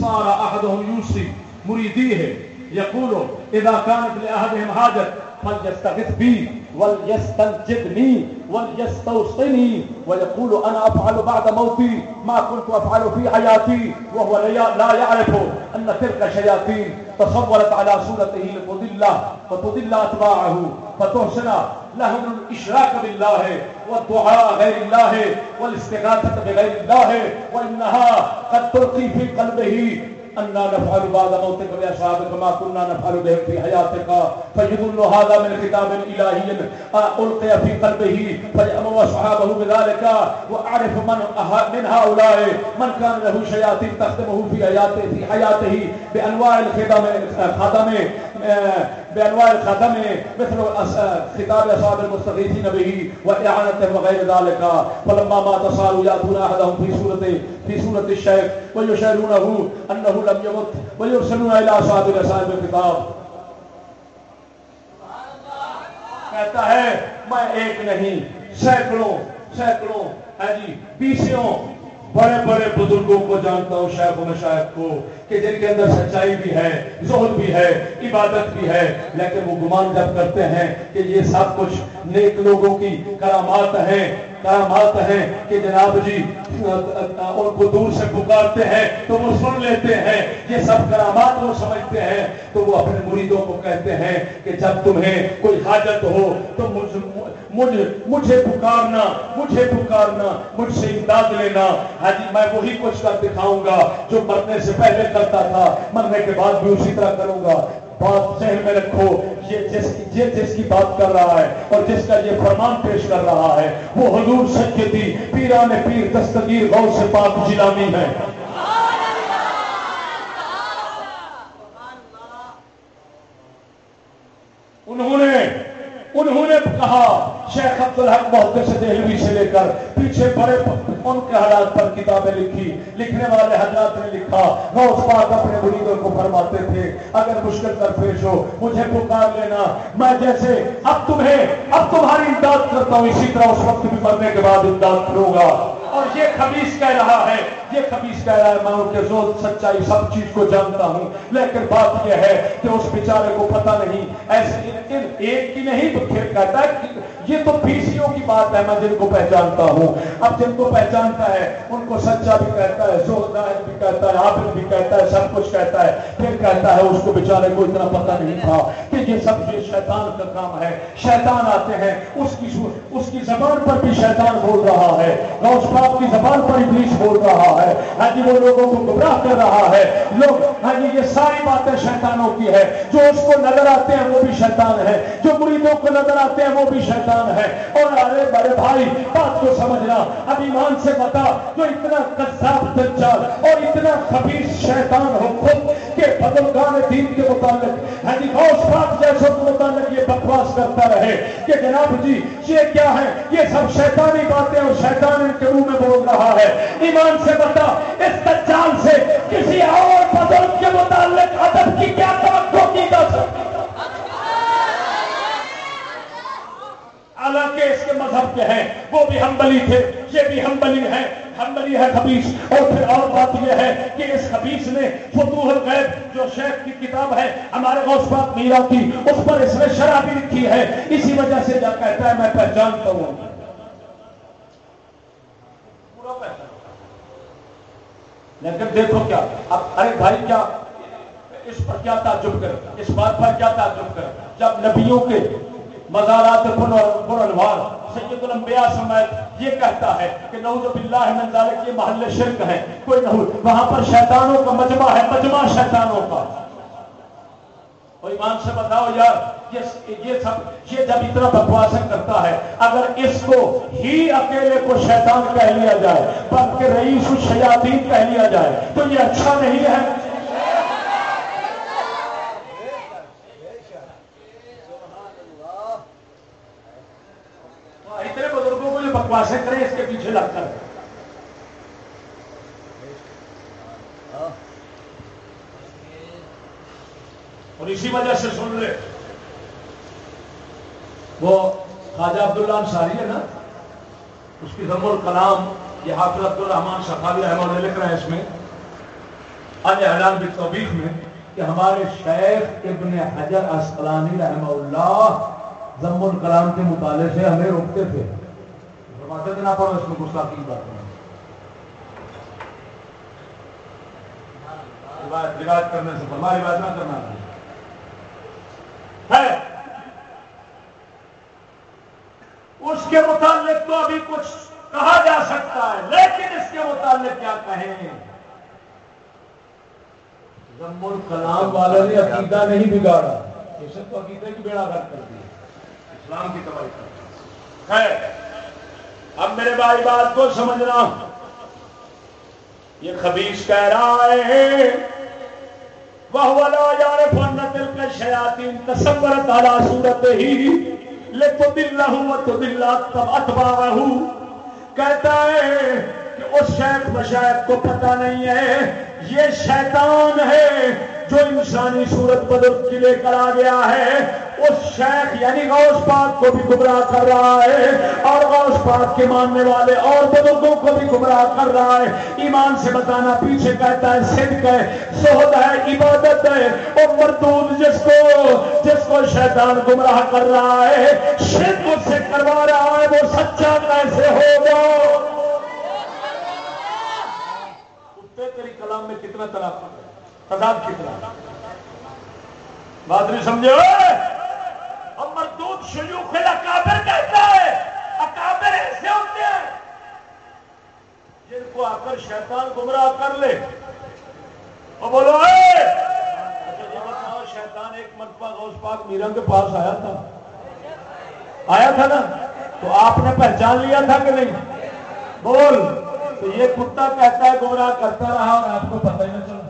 صَارَ أَحَدُهُمْ يُوصِي مريديه، يقول إذا كانت لأحدهم حاجة فليستغث بي وليستنجدني وليستوصني. ويقول انا افعل بعد موتي ما كنت افعل في حياتي. وهو لا يعرف ان تلك شياطين تصورت على صورته لتضل فتضل اتباعه فتحسن لهم الاشراك بالله والدعاء غير الله والاستغاثه بغير الله وانها قد تلقي في قلبه أننا نفعل بعد موتك بأصحابك ما كنا نفعل بهم في حياتك. فيظن هذا من خطاب إلهي ألقي في قلبه فيأمر أصحابه بذلك، وأعرف من من هؤلاء، من كان له شياطين تخدمه في حياته في حياته بأنواع الخدم خدم بأنواع الخدم مثل خطاب أصحاب المستغيثين به وإعانته وغير ذلك. فلما مات صاروا يأتون أحدهم في سورة في سورة الشيخ ويشيرونه أنه لم يمت ويرسلون الى اصحاب رسائل الكتاب کہتا ہے، میں ایک نہیں، سینکڑوں سینکڑوں ہے جی بیسوں بڑے بڑے بزرگوں کو جانتا ہوں شیخ و مشاہد کو۔ کہ جن کے اندر سچائی بھی ہے، زہد بھی ہے، عبادت بھی ہے، لیکن وہ گمان جب کرتے ہیں کہ یہ سب کچھ نیک لوگوں کی کرامات ہیں کرامات ہیں کہ جناب جی ان کو دور سے پکارتے ہیں تو وہ سن لیتے ہیں، یہ سب کرامات وہ سمجھتے ہیں، تو وہ اپنے مریدوں کو کہتے ہیں کہ جب تمہیں کوئی حاجت ہو تو مجھ مجھ، مجھے پکارنا مجھے پکارنا، مجھ سے امداد لینا۔ ہاں جی میں وہی کچھ کر دکھاؤں گا جو مرنے سے پہلے کر کرتا تھا، مرنے کے بعد بھی اسی طرح کروں گا۔ بات ذہن میں رکھو، یہ جس کی یہ جس کی بات کر رہا ہے اور جس کا یہ فرمان پیش کر رہا ہے، وہ حضور سجدی پیران پیر، دستگیر غور سے پاک، جلامی ہے انہوں نے انہوں نے کہا، شیخ عبد الحق محدث سے دہلوی سے لے کر پیچھے بڑے ان کے حالات پر کتابیں لکھی، لکھنے والے حضرات نے لکھا، غوث پاک اپنے مریدوں کو فرماتے تھے، اگر مشکل درپیش ہو، مجھے پکار لینا، میں جیسے اب تمہیں، اب تمہاری امداد کرتا ہوں، اسی طرح اس وقت بھی مرنے کے بعد امداد کروں گا۔ اور یہ خبیص کہہ رہا ہے یہ خبیص کہہ رہا ہے، میں ان کے زور، سچائی، سب چیز کو جانتا ہوں۔ لیکن بات یہ ہے کہ اس بیچارے کو پتہ نہیں ایسے ایک کی نہیں، تو پھر کہتا ہے کہ یہ تو پیسیوں کی بات ہے، میں جن کو پہچانتا ہوں۔ اب جن کو پہچانتا ہے، ان کو سچا بھی کہتا ہے، زور بھی کہتا ہے، عابد بھی کہتا ہے، سب کچھ کہتا ہے۔ پھر کہتا ہے، اس کو بیچارے کو اتنا پتہ نہیں تھا کہ یہ سب یہ شیطان کا کام ہے۔ شیطان آتے ہیں، اس کی اس کی زبان پر بھی شیطان بول رہا ہے۔ غوث پاک کی زبان پر ابلیس بول رہا ہے۔ ہاں جی وہ لوگوں کو گمراہ کر رہا ہے۔ لوگ ہاں جی یہ ساری باتیں شیطانوں کی ہے جو اس کو نظر آتے ہیں، وہ بھی شیطان ہے جو مریدوں کو نظر آتے ہیں، وہ بھی شیطان ہے اور ارے بڑے بھائی، بات کو سمجھنا، اب ایمان سے بتا، جو اتنا قذاب دجال اور اتنا خبیص شیطان ہو خود کہ بدلگان دین کے متعلق ہاں جی غوث پاک جیسوں کے متعلق یہ بکواس کرتا رہے کہ جناب جی یہ کیا ہے؟ یہ سب شیطانی باتیں اور شیطان ان کے منہ میں بول رہا ہے۔ ایمان سے بتا چاہتا اس دجال سے کسی اور بزرگ کے متعلق ادب کی کیا توقع کی جا سکتی حالانکہ اس کے مذہب کے ہیں، وہ بھی ہم بلی تھے، یہ بھی ہم بلی ہیں۔ ہم ہے خبیص اور پھر اور بات یہ ہے کہ اس خبیص نے فتوح الغیب جو شیخ کی کتاب ہے، ہمارے غوث پاک میرا کی اس پر اس نے شرح بھی لکھی ہے۔ اسی وجہ سے جا کہتا ہے، میں پہچانتا ہوں۔ لیکن دیکھو کیا، اب ارے بھائی کیا اس پر کیا تعجب کر اس بات پر کیا تعجب کر جب نبیوں کے مزارات پرنوار سید الانبیاء سمیت یہ کہتا ہے کہ نعوذ باللہ من ذالک، یہ محل شرک ہے، کوئی نہ وہاں پر شیطانوں کا مجمع ہے، مجمع شیطانوں کا۔ ایمان سے بتاؤ یار، یہ سب، یہ جب اتنا بکواسا کرتا ہے، اگر اس کو ہی اکیلے کو شیطان کہہ لیا جائے، بلکہ رئیس الشیاطین کہہ لیا جائے، تو یہ اچھا نہیں ہے اتنے بزرگوں کو جو بکواسیں کریں اس کے پیچھے لگ کر اور اسی وجہ سے سن لے وہ خواجہ عبداللہ انصاری ہے نا؟ اس کی ضم الکلام یہ حافظ عبد الرحمان شفالی احمد لکھ رہے ہیں اس میں۔ اعلان بھی توبیخ میں کہ ہمارے شیخ ابن حجر اسقلانی رحمہ اللہ ضم الکلام کے مطالعے سے ہمیں روکتے تھے۔ فرماتے تھے نہ پڑھو اس میں غصہ کی بات روایت کرنے سے فرما، روایت نہ کرنا۔ ہے۔ اس کے متعلق تو ابھی کچھ کہا جا سکتا ہے، لیکن اس کے متعلق کیا کہیں؟ کلام والا نے عقیدہ نہیں بگاڑا۔ اسے تو عقیدے کی بیڑا گھر کر دی اسلام کی تباہی کر ہے۔ اب میرے بھائی، بات کو سمجھنا۔ یہ خبیص کہہ رہا ہے وہ یار فن دل کا شیاتی تصور تعالی صورت ہی لے تو دل رہوں تو دل اتبا کہتا ہے اس شیخ مشائق کو پتہ نہیں ہے، یہ شیطان ہے جو انسانی صورت بدل کے لے کر آ گیا ہے۔ اس شیخ یعنی غوث پاک کو بھی گمراہ کر رہا ہے اور غوث پاک کے ماننے والے اور بزرگوں کو بھی گمراہ کر رہا ہے۔ ایمان سے بتانا پیچھے کہتا ہے، صدق ہے، سہد ہے، عبادت ہے، اور مردود جس کو جس کو شیطان گمراہ کر رہا ہے، شرک اس سے کروا رہا ہے، وہ سچا کیسے ہوگا تیری کلام میں کتنا طرح تضاد کتنا بات نہیں سمجھے اور مردود شیوخ اکابر کہتا ہے اکابر ایسے ہوتے ہیں جن کو آ کر شیطان گمراہ کر لے۔ اور بولو اچھا شیطان ایک مرتبہ غوث پاک میرا کے پاس آیا تھا۔ آیا تھا نا؟ تو آپ نے پہچان لیا تھا کہ نہیں؟ بول۔ تو یہ کتا کہتا ہے، گمراہ کرتا رہا اور آپ کو پتہ ہی نہ چلا۔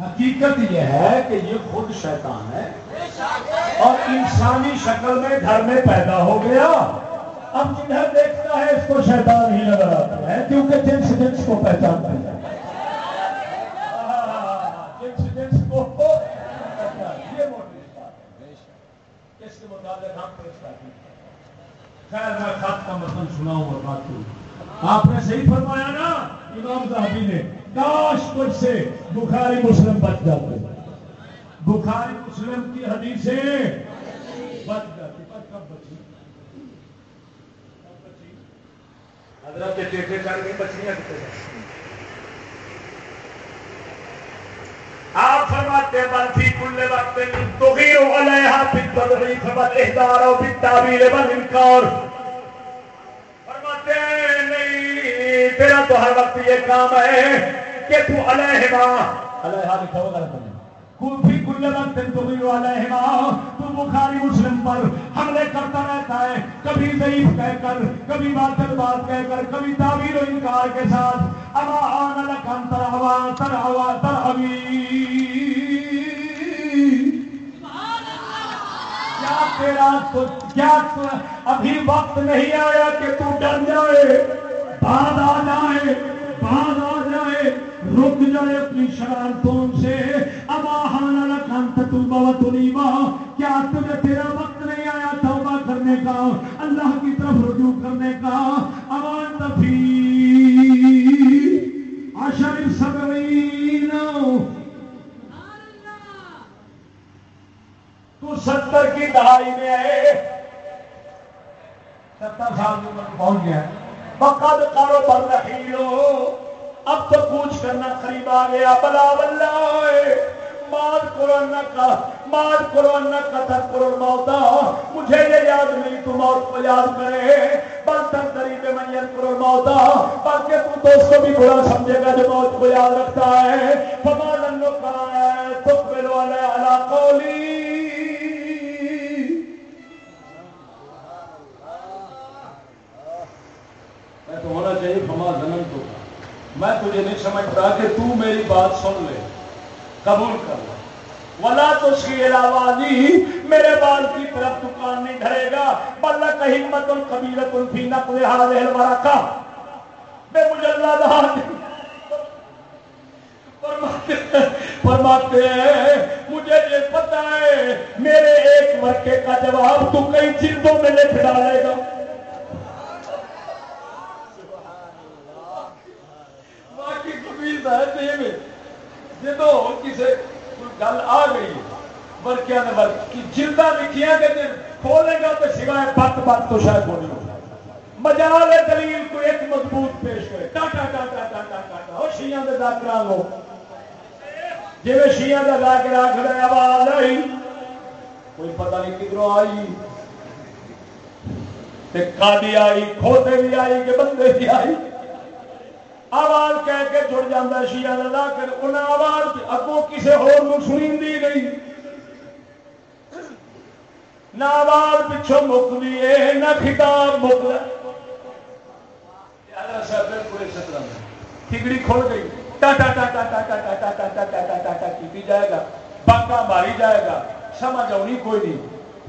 حقیقت یہ ہے کہ یہ خود شیطان ہے اور انسانی شکل میں گھر میں پیدا ہو گیا۔ اب جنہیں دیکھتا ہے، اس کو شیطان ہی نظر آتا ہے، کیونکہ جنس جنس کو پہچانتا ہے جنس جنس کو خیر میں خط کا مطلب سناؤں اور بات کروں۔ آپ نے صحیح فرمایا نا، امام صاحبی نے، کاش کچھ سے بخاری مسلم بچ جاتے۔ بخاری مسلم کی حدیثیں بچ جاتی پر کب بچی؟ حضرت ٹیٹے چڑھ گئی بچیاں کتنے آپ فرماتے ہیں، بل فی کل وقت تغیر علیہا فی التضعیف والاحدار و فی التعبیر والانکار۔ فرماتے ہیں، نہیں، تیرا تو ہر وقت یہ کام ہے کہ تو علیہما، علیہا لکھا ہوگا غلط فی کل وقت تغیر علیہما تو بخاری مسلم پر حملے کرتا رہتا ہے۔ کبھی ضعیف کہہ کر، کبھی باطل بات کہہ کر، کبھی تعبیر و انکار کے ساتھ۔ اما آن لکن ترعوا ترعوا ترعوی کیا تیرا تو کیا ابھی وقت نہیں آیا کہ تو ڈر جائے بعد آ جائے۔ بعد آ جائے، رک جائے اپنی شرارتوں سے۔ اباہان لکنت تو بہت کیا تجھے تیرا وقت نہیں آیا توبہ کرنے کا؟ اللہ کی طرف رجوع کرنے کا۔ امان تفی عشر سبعین۔ تو ستر کی دہائی میں آئے۔ ستر سال کی عمر پہنچ گیا فقد کرو پر رحیلو اب تو پوچھ کرنا قریب آ گیا. بلا بلائے ماد قرآن کا ماد قرآن کا تذکر الموتا مجھے یہ یاد نہیں، تو موت کو یاد کرے. بلتن قریب من یذکر الموتا بلکہ تو دوست کو بھی برا سمجھے گا جو موت کو یاد رکھتا ہے. فما لنو کا تقبل علی علی قولی. میں ہونا چاہیے فما زنن تو۔ میں تجھے نہیں سمجھتا کہ تو میری بات سن لے۔ قبول کر لے۔ ولا تو اس کی علاوہ میرے بال کی طرف دکان نہیں دھرے گا۔ بلّہ کا ہمت القبیلت الفی نقل حاضر کا بے مجلہ فرماتے ہیں، مجھے یہ پتا ہے، میرے ایک مرکے کا جواب تو کئی جلدوں میں لکھ ڈالے گا۔ جدو کسی گل آ گئی نے جلدا لکھیا کہ جی کھولے گا تو سوائے بت بت تو شاید کو نہیں مجال دلیل کو ایک مضبوط پیش کرے۔ ٹاٹا ٹاٹا ٹاٹا ٹاٹا وہ شیاں کے ڈاکٹر لو جی شیاں کا آواز آئی، کوئی پتہ نہیں کدھروں آئی۔ کادی آئی، کھوتے بھی آئی کہ بندے بھی آئی۔ آواز کہہ کے جڑ جاتا شیا لا کر انہیں آواز اگوں کسی ہو سنی نہیں نہ آواز پچھوں مکتی ہے نہ خطاب مک کھگڑی گئی ٹاٹا ٹاٹا ٹاٹا ٹاٹا ٹاٹا ٹاٹا ٹاٹا کی جائے گا باقا ماری جائے گا سمجھ آنی کوئی نہیں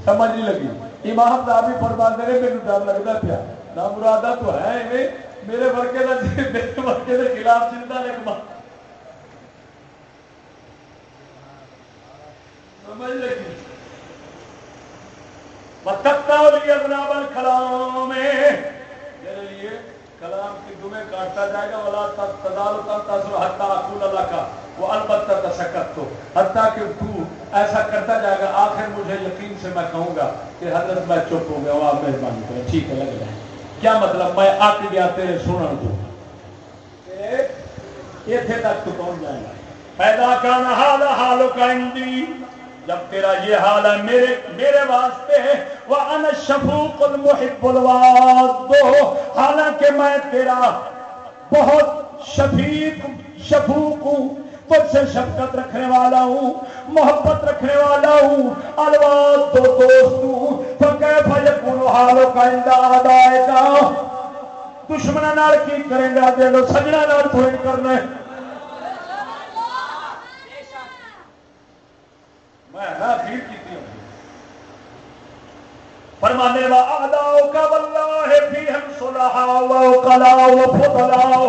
سمجھ نہیں لگی امام صاحب بھی فرما دے میرے ڈر لگتا پیا نہ مرادہ تو ہے میرے ورگے کا جی، میرے ورگے کے خلاف چنتا لکھ سمجھ لگی بتکتا لیے اپنا بل کلام میرے لیے کلام کی دمیں کاٹتا جائے گا۔ والا تدال تاثر حتیٰ اقول اللہ کا وہ البتہ تسکت تو حتیٰ کہ تو ایسا کرتا جائے گا، آخر مجھے یقین سے میں کہوں گا کہ حضرت میں چپ ہو گیا آپ مہربانی کریں۔ ٹھیک ہے لگ جائے کیا مطلب میں آ گیا تیرے سنن کو؟ اتنے تک تو پہنچ جائے گا۔ پیدا کرنا حال حال کا جب تیرا یہ حال ہے میرے میرے واسطے وہ ان شفوق المحب الواد۔ حالانکہ میں تیرا بہت شفیق، شفوق ہوں۔ تجھ سے شفقت رکھنے والا ہوں، محبت رکھنے والا ہوں الواد دو دوست ہوں، تو کیفا یکون حالوں کا انداد آئے گا؟ دشمنوں کی کریں گا دے لو سجنا نال تھوڑی کرنا ہے۔ میں اخیر کی فرمانے وا اعداؤ کا واللہ فیہم صلحاء و قلاء و فضلاء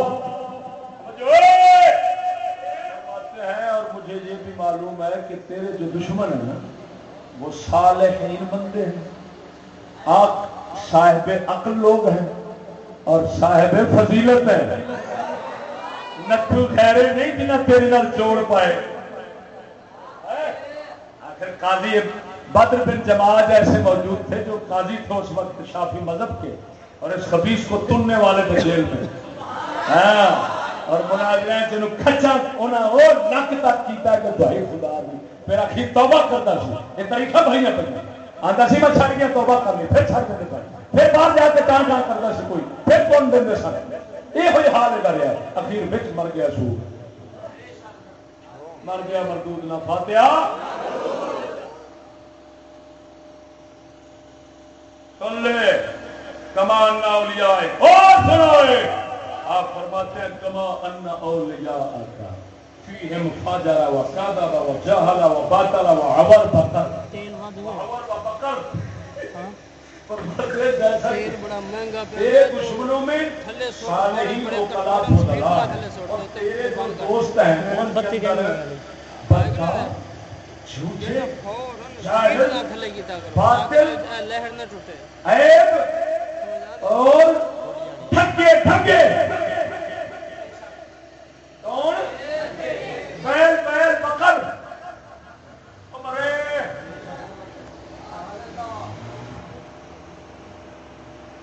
ہیں اور مجھے یہ بھی معلوم ہے کہ تیرے جو دشمن ہیں نا وہ صالحین بندے ہیں۔ آپ صاحب عقل لوگ ہیں اور صاحب فضیلت ہیں۔ نٹو خیرے نہیں جنہیں تیرے نال جوڑ پائے۔ آخر قاضی بدر بن جماعت ایسے موجود تھے جو قاضی تھے اس وقت شافی مذہب کے اور اس خبیص کو تننے والے تھے جیل میں۔ ہاں۔ اور مناظرہ جنہوں کھچا، انہاں وہ نک تک کیتا کہ بھائی خدا نہیں پھر آخر توبہ کرتا سی۔ یہ طریقہ بھائی پہ آتا سی، میں چھڑ گیا، توبہ کر لی، پھر چھڑ دے پائے پھر باہر جا کے ٹان ٹان کرتا سی کوئی۔ پھر کون دیں سارے یہ ہوئی حال کر رہا اخیر بچ مر گیا سو۔ مر گیا مردود نہ فاتحہ۔ سن لے کمان نہ اولیاء۔ اور سنائے آپ فرماتے ہیں کما ان اولیاء کا۔ فیہم فاجر و کاذب و جہل و باطل و عبر بکر عبر و بکر دشمنوں میں صالحین کو اور تیرے دوست ہیں کے اندر جھوٹے جاہل باطل عیب اور ٹھگے ٹھگے کون بیل بیل پکڑ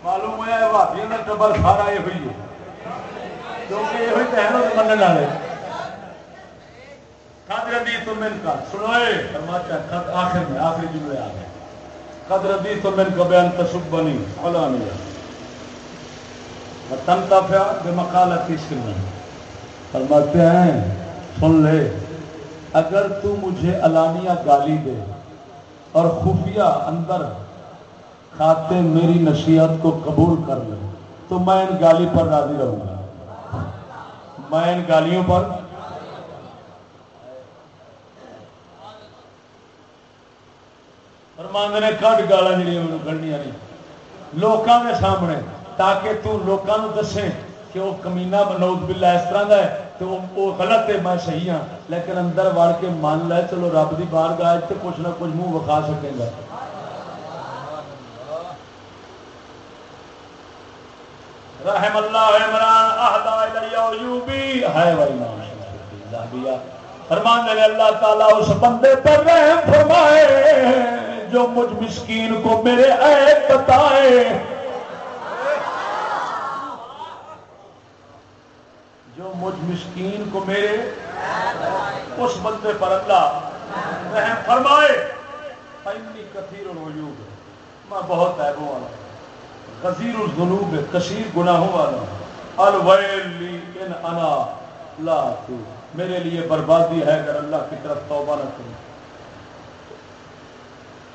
معلوم ہوا ہے بھابی کا ٹبر سارا یہ ہوئی ہے کیونکہ یہ ہوئی تو ہے منع والے قدر دی تو من کا سنوئے فرماتا ہے آخر میں آخری جملے آ گئے قدر دی تو من کا بیان تصبنی فلانی علانیہ تنتفع بمقالت سنن فرماتے ہیں، سن لے، اگر تو مجھے علانیہ گالی دے اور خفیہ اندر کھاتے میری نصیحت کو قبول کر لے، تو میں ان گالی پر راضی رہوں گا۔ میں ان گالیوں پر نے کٹ گالا جی کھڑنیا نہیں۔ لوگوں کے سامنے تاکہ تو لوگوں دسے کہ وہ کمینا بنوت بلا اس طرح کا ہے تو وہ غلط ہے، میں صحیح ہاں لیکن اندر وڑ کے مان لے، چلو رب کی بار گاہ تو کچھ نہ کچھ منہ وکھا سکے گا۔ رحم اللہ عمران احدا الی ایوبی ہے بھائی، نام فرمان دے اللہ تعالیٰ اس بندے پر رحم فرمائے، جو مجھ مسکین کو میرے عیب بتائے جو مجھ مسکین کو میرے اس بندے پر اللہ رحم فرمائے۔ کثیر الوجود میں بہت عیبوں والا ہوں۔ غزیر الذنوب، کثیر گناہوں والا ہوں۔ الویل لی ان انا لا تو۔ میرے لیے بربادی ہے اگر اللہ کی طرف توبہ نہ کروں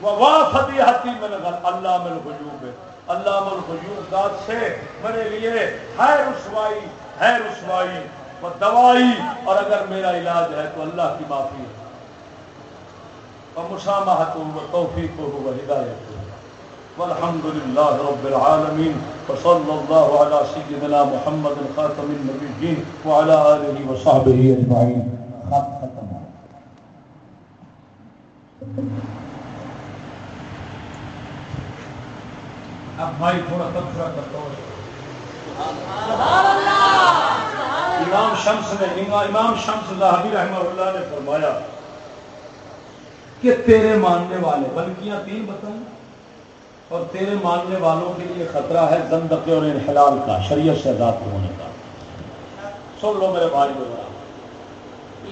وافتی وافدیحتی من اللہ من الغیوب اللہ من الغیوب ذات سے میرے لیے ہے رسوائی۔ ہے رسوائی و دوائی، اور اگر میرا علاج ہے تو اللہ کی معافی ہے۔ اور مسامحت و توفیق ہو ہدایت ہو والحمد لله رب العالمين وصلى الله على سيدنا محمد خاتم النبيين وعلى آله وصحبه أجمعين ختم۔ اب بھائی تھوڑا تبصرہ کرتا ہوں۔ امام شمس نے امام شمس ذہبی رحمہ اللہ نے فرمایا کہ تیرے ماننے والے بلکیاں تین بتاؤں اور تیرے ماننے والوں کے لیے خطرہ ہے زندقے اور انحلال کا، شریعت سے آزاد ہونے کا۔ سن لو میرے بھائی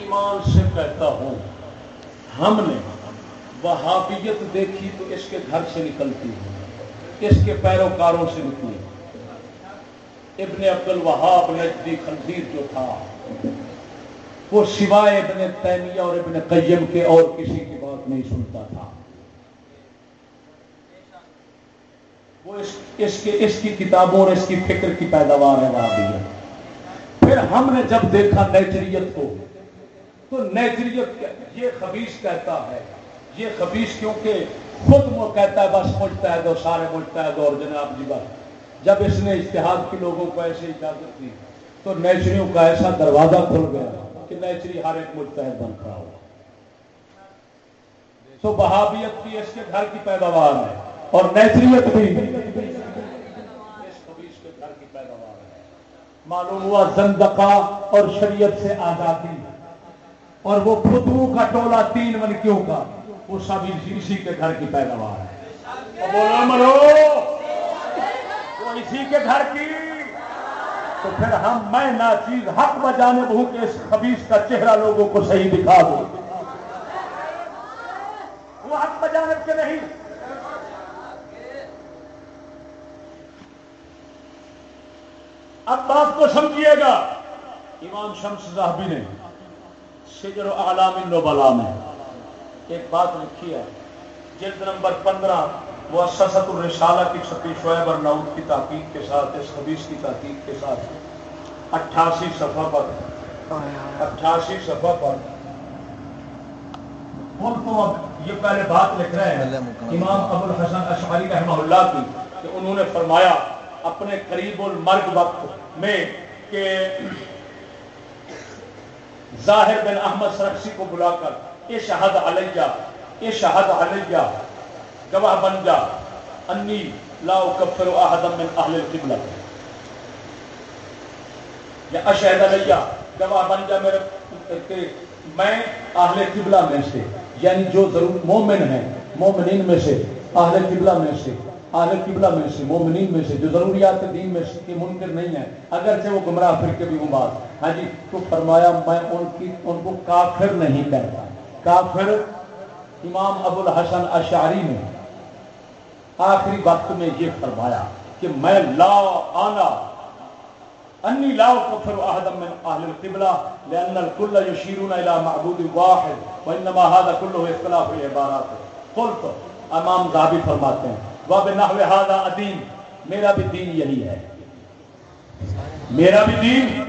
ایمان سے کہتا ہوں، ہم نے وہابیت دیکھی تو اس کے گھر سے نکلتی ہے، اس کے پیروکاروں سے نکلی ابن عبد الوہاب نجدی خنزیر جو تھا وہ سوائے ابن تیمیہ اور ابن قیم کے اور کسی کی بات نہیں سنتا تھا۔ وہ اس, اس, کے, اس کی کتابوں اور اس کی فکر کی پیداوار ہے وہاں بھی پھر ہم نے جب دیکھا نیچریت کو تو نیچریت یہ خبیص کہتا ہے یہ خبیص کیونکہ خود وہ کہتا ہے بس مجھتا ہے دو سارے مجھتا ہے دو اور جناب جی بس۔ جب اس نے اشتہاد کے لوگوں کو ایسے اجازت دی، تو نیچریوں کا ایسا دروازہ کھل گیا کہ نیچری ہر ایک مجتہد بن کھڑا ہوا۔ تو بہابیت بھی اس کے گھر کی پیداوار ہے اور نیچریت بھی معلوم ہوا زندقہ اور شریعت سے آزادی، اور وہ فتو کا ٹولہ تین منکیوں کا، وہ سب اسی کے گھر کی پیداوار ہے۔ بولو، مرو! اسی کے گھر کی، تو پھر ہم میں نہ چیز حق بجانے بہو کہ اس خبیص کا چہرہ لوگوں کو صحیح دکھا دو وہ حق بجانے کے نہیں۔ اب بات کو سمجھیے گا۔ امام شمس صاحبی نے سجر عالام بلا میں ایک بات لکھی ہے۔ جلد نمبر پندرہ۔ وہ سست الرسالہ کی ستی شعیب اور کی تحقیق کے ساتھ، اس حدیث کی تحقیق کے ساتھ۔ اٹھاسی صفحہ پر۔ اٹھاسی صفحہ پر۔ تو اب یہ پہلے بات لکھ رہے ہیں۔ امام ابو الحسن اشعری رحمہ اللہ کی کہ انہوں نے فرمایا، اپنے قریب المرگ وقت میں کہ ظاہر بن احمد سرخسی کو بلا کر یہ شہد علیہ یہ شہد علیہ گواہ بن جا انی لا کفر احدم من اہل القبلہ یا اشہد علیہ گواہ بن جا میرے کہ میں اہل قبلہ میں سے یعنی جو ضرور مومن ہیں، مومنین میں سے اہل قبلہ میں سے اہل قبلہ میں سے، مومنین میں سے، جو ضروریات دین میں سے منکر نہیں ہے اگرچہ وہ گمراہ پھر کے بھی ہوں بات۔ ہاں جی تو فرمایا میں ان کی، ان کو کافر نہیں کہتا۔ کافر امام ابو الحسن اشعری نے آخری وقت میں یہ فرمایا کہ میں لا آنا، انی لا کفر احد من اهل القبلہ لان الكل يشيرون الى معبود واحد، وانما هذا كله اختلاف العبارات. قلت، امام ذهبی فرماتے ہیں وب نہ ادیم میرا بھی دین یہی ہے۔ میرا بھی دین؟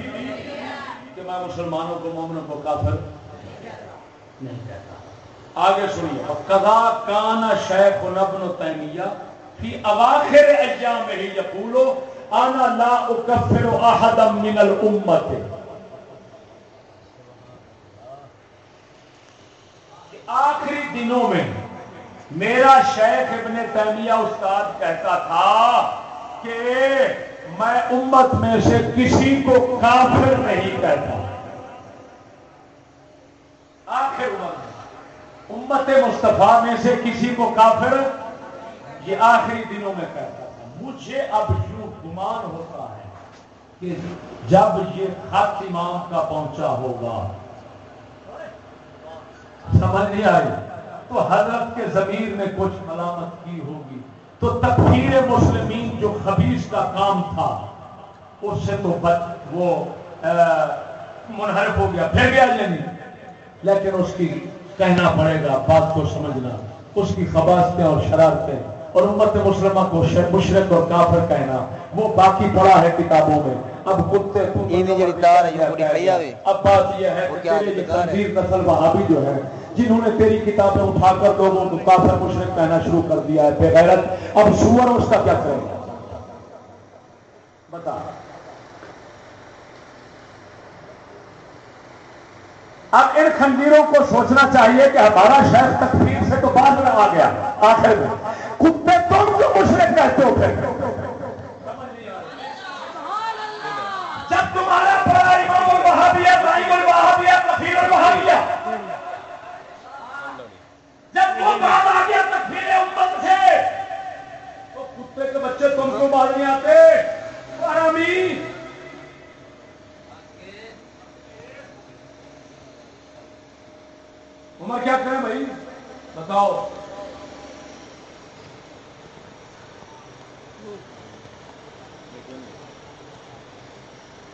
کہ میں مسلمانوں کو، مومنوں کو کافر نہیں کہتا۔ آگے سنیے۔ قضا کان شیخ نبن تیمیہ فی اواخر ایام ہی یقولو انا لا اکفر احدا من الامت۔ آخری دنوں میں میرا شیخ ابن تیمیہ استاد کہتا تھا کہ میں امت میں سے کسی کو کافر نہیں کہتا۔ آخر وقت امت مصطفیٰ میں سے کسی کو کافر یہ آخری دنوں میں کہتا تھا۔ مجھے اب یوں گمان ہوتا ہے کہ جب یہ خط امام کا پہنچا ہوگا، سمجھ نہیں آئی؟ تو حضرت کے ضمیر نے کچھ ملامت کی ہوگی۔ تو تکفیر مسلمین جو خبیص کا کام تھا، اس سے تو وہ منحرف ہو گیا، پھر گیا یعنی لیکن اس کی کہنا پڑے گا بات کو سمجھنا اس کی خباستیں اور شرارتیں اور امت مسلمہ کو مشرق اور کافر کہنا وہ باقی پڑا ہے کتابوں میں۔ اب کتے اب بات یہ ہے کہ نسل وہابی جو ہے جنہوں نے تیری کتابیں اٹھا کر لوگوں کو کافر مشرق کہنا شروع کر دیا ہے۔ بے غیرت اب سور اس کا کیا کرے گا بتا۔ اب ان خنجیروں کو سوچنا چاہیے کہ ہمارا شہر تکفیر سے تو بعد میں آ گیا، آخر میں۔ کتے تم جو مشرق کہتے ہو پھر۔ جب تمہارا بڑا امام الوہابیہ بھائی الوہابیہ، کفیر الوہابیہ۔ جب وہ بات آ گیا، تکفیر امت سے تو کتے کے بچے تم کو مارنے آتے۔ آرامی عمر کیا کریں بھائی بتاؤ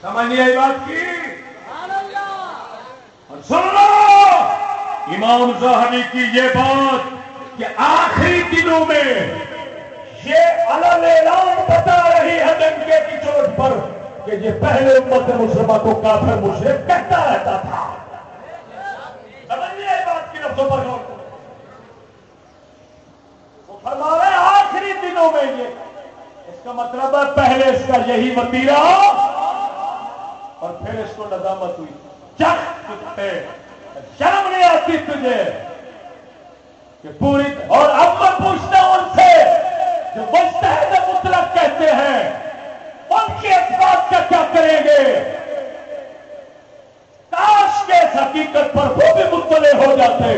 سمجھ نہیں آئی بات کی اور سن لو امام زہنی کی یہ بات کہ آخری دنوں میں یہ اعلان بتا رہی ہے ڈنکے کی چوٹ پر کہ یہ پہلے امت مسلمہ کو کافر مشرق کہتا رہتا تھا سمجھ میں بات کے لفظوں پر غور کرو۔ وہ فرما رہے آخری دنوں میں یہ۔ اس کا مطلب ہے پہلے اس کا یہی وتیرا اور پھر اس کو ندامت ہوئی۔ شرم نہیں آتی تجھے۔ کہ پوری اور اب میں پوچھتا ہوں ان سے جو مستحد مطلب کہتے ہیں، ان کے اس بات کا کیا کریں گے؟ کاش کے اس حقیقت پر وہ بھی مطلع ہو جاتے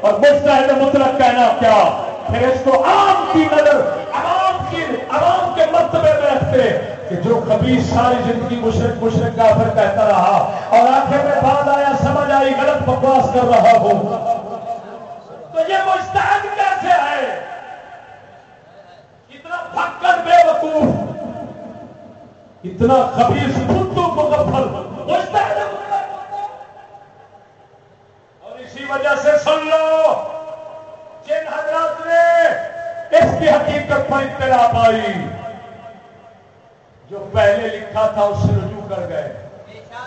اور مستحد مطلق کہنا کیا پھر اس کو عام کی نظر، عوام کی، عوام کے مرتبے میں رکھتے کہ جو کبھی ساری زندگی مشرق مشرق کا پھر کہتا رہا اور آخر میں بعد آیا، سمجھ آئی، غلط بکواس کر رہا ہو۔ تو یہ مستحد کیسے ہے اتنا پھکر بے وقوف، اتنا خبیص خود مغفل۔ مستحد اور اسی وجہ سے سن لو۔ جن حضرات نے اس کی حقیقت پر اطلاع پائی، جو پہلے لکھا تھا اس سے رجوع کر گئے۔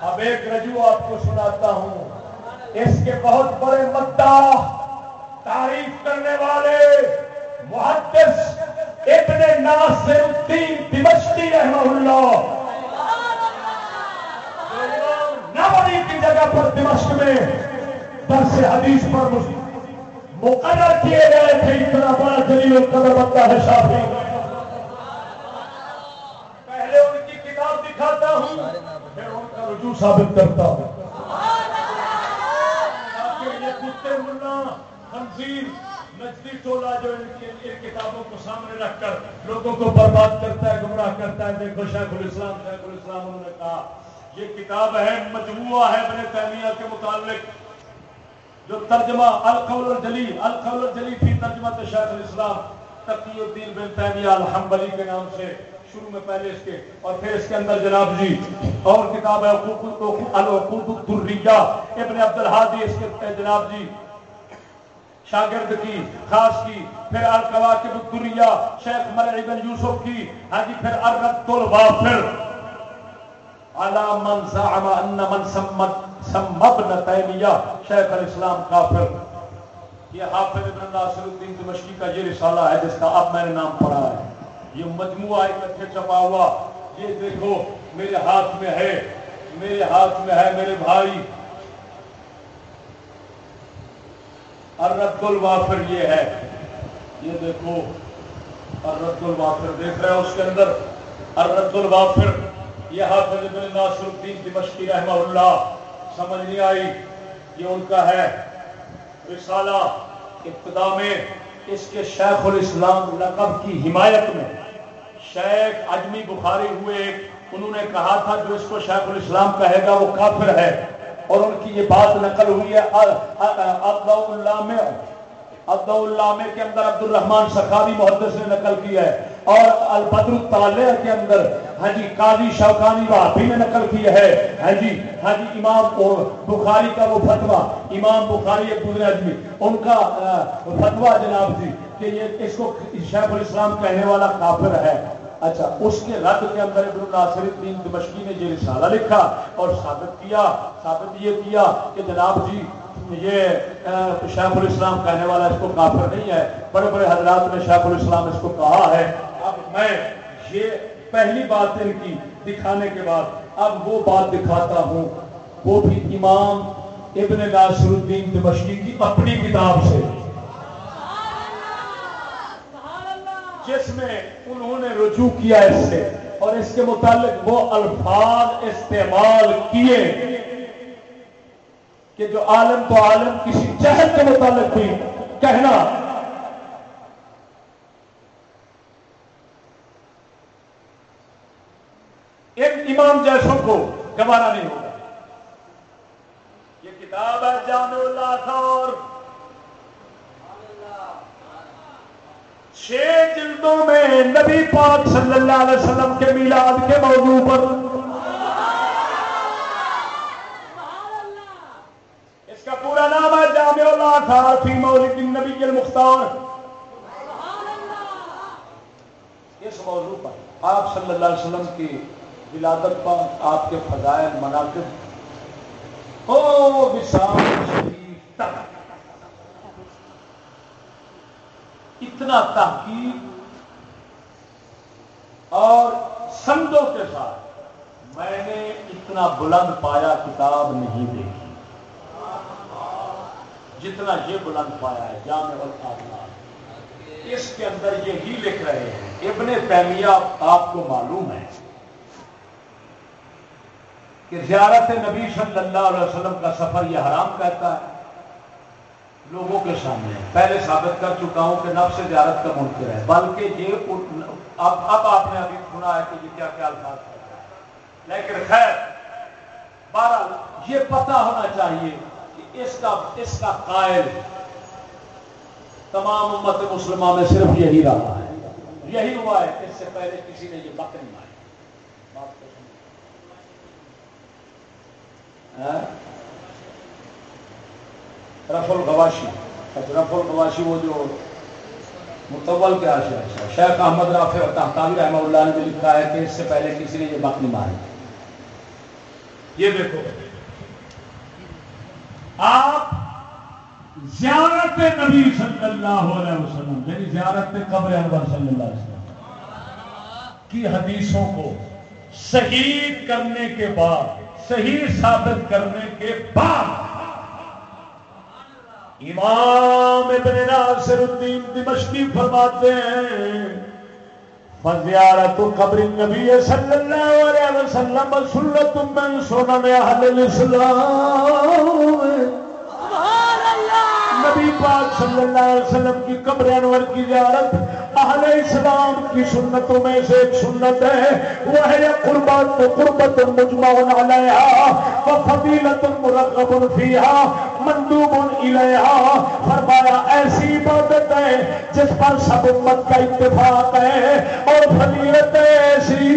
اب ایک رجوع آپ کو سناتا ہوں۔ اس کے بہت بڑے مدعا تعریف کرنے والے محدث ابن ناصر الدین دمشقی رحمہ اللہ۔ نوری کی جگہ پر دمشق میں درس حدیث پر مقرر کیے گئے تھے اتنا بڑا جلیل القدر بنتا ہے شافی۔ پہلے ان کی کتاب دکھاتا ہوں، پھر ان کا رجوع ثابت کرتا ہوں۔ نجدی ٹولہ جو ان کتابوں کو سامنے رکھ کر لوگوں کو برباد کرتا ہے، گمراہ کرتا ہے، دیکھو شیخ الاسلام شیخ الاسلام انہوں نے کہا، یہ کتاب ہے، مجموعہ ہے اپنے تعمیہ کے متعلق۔ جو ترجمہ القول الجلی القول الجلی تھی ترجمہ تو شیخ الاسلام تقی الدین بن تیمیہ الحمبلی کے نام سے شروع میں پہلے اس کے اور پھر اس کے اندر جناب جی اور کتاب ہے الحقوق الدریہ ابن عبد الحادی اس کے جناب جی شاگرد کی، خاص کی، پھر القواقب الدریہ شیخ مرعی بن یوسف کی ہاں جی پھر الرد الوافر علی من زعم ان من سمت سمبن تیمیہ شیخ الاسلام کافر۔ یہ حافظ ابن ناصر الدین دمشقی کا یہ رسالہ ہے جس کا اب میں نے نام پڑھا ہے۔ یہ مجموعہ اکٹھے چھپا ہوا۔ یہ دیکھو، میرے ہاتھ میں ہے۔ میرے ہاتھ میں ہے میرے بھائی۔ ارد الوافر یہ ہے۔ یہ دیکھو ارد الوافر دیکھ رہے ہیں اس کے اندر۔ ارد الوافر۔ یہ حافظ ابن ناصر الدین دمشقی رحمہ اللہ، سمجھ نہیں آئی یہ ان کا ہے رسالہ ابتدا میں اس کے شیخ الاسلام لقب کی حمایت میں۔ شیخ اجمی بخاری ہوئے، انہوں نے کہا تھا جو اس کو شیخ الاسلام کہے گا وہ کافر ہے۔ اور ان کی یہ بات نقل ہوئی ہے اللہ میں۔ میں کے اندر عبد الرحمان سخاوی محدث نے نقل کیا ہے۔ اور البدر الطالع کے اندر ہاں جی قاضی شوکانی وہابی نے نقل کیا ہے۔ ہاں جی ہاں جی امام بخاری کا وہ فتوا امام بخاری ابن اجمی ان کا فتوا جناب جی کہ یہ اس کو شیخ الاسلام کہنے والا کافر ہے۔ اچھا اس کے رد کے اندر ابن ناصر الدین دمشقی نے یہ رسالہ لکھا اور ثابت کیا، ثابت یہ کیا کہ جناب جی یہ شیخ الاسلام کہنے والا اس کو کافر نہیں ہے۔ بڑے بڑے حضرات نے شیخ الاسلام اس کو کہا ہے۔ اب میں یہ پہلی بات ان کی دکھانے کے بعد، اب وہ بات دکھاتا ہوں۔ وہ بھی امام ابن ناصر الدین دمشقی کی اپنی کتاب سے۔ جس میں انہوں نے رجوع کیا اس سے۔ اور اس کے متعلق وہ الفاظ استعمال کیے کہ جو عالم تو عالم، کسی چہل کے متعلق بھی کہنا ایک امام جیسوں کو گوارا نہیں ہوگا۔ یہ کتاب ہے جان اللہ اور چھ جلدوں میں نبی پاک صلی اللہ علیہ وسلم کے میلاد کے موضوع پر۔ اس کا پورا نام ہے جامع اللہ تھا فی مولد النبی المختار۔ اس موضوع پر آپ صلی اللہ علیہ وسلم کی ولادت پر آپ کے فضائل، مناقب۔ او وسام شریف، تک۔ اتنا تحقیق سندوں کے ساتھ میں نے اتنا بلند پایا کتاب نہیں دیکھی۔ جتنا یہ بلند پایا ہے، جامع اس کے اندر یہی لکھ رہے ہیں۔ ابن تیمیہ آپ کو معلوم ہے۔ کہ زیارت نبی صلی اللہ علیہ وسلم کا سفر یہ حرام کہتا ہے۔ لوگوں کے سامنے پہلے ثابت کر چکا ہوں کہ نفس زیارت کا منکر ہے، بلکہ یہ اب اب آپ نے ابھی سنا ہے کہ یہ کیا کیا الفاظ کرتا ہے۔ لیکن خیر، بہرحال یہ پتہ ہونا چاہیے کہ اس کا اس کا قائل تمام امت مسلمہ میں صرف یہی رہا ہے۔ یہی ہوا ہے، اس سے پہلے کسی نے یہ بک نہیں ماری ہاں؟ رف الغواشی۔ اچھا، رف الغواشی وہ جو متول کے آشا شیخ احمد رافع تحتاوی رحمہ اللہ نے بھی لکھا ہے کہ اس سے پہلے کسی نے یہ بک نہیں ماری یہ دیکھو۔ آپ زیارت نبی صلی اللہ علیہ وسلم یعنی زیارت قبر انور صلی اللہ علیہ وسلم کی حدیثوں کو صحیح کرنے کے بعد صحیح ثابت کرنے کے بعد امام ابن ناصر الدین دمشقی فرماتے ہیں، فزیارت قبر النبی صلی اللہ علیہ وسلم سنت من سنن اہل الاسلام۔ سبحان اللہ! نبی پاک صلی اللہ علیہ وسلم کی قبر انور کی زیارت، اہل اسلام کی سنتوں میں سے ایک سنت ہے۔ وہ ہے قربت قربت مجمع علیہا وفضیلت مرغب فیہا۔ مندوب الیہا فرمایا ایسی عبادت ہے جس پر سب امت کا اتفاق ہے اور فضیلت ایسی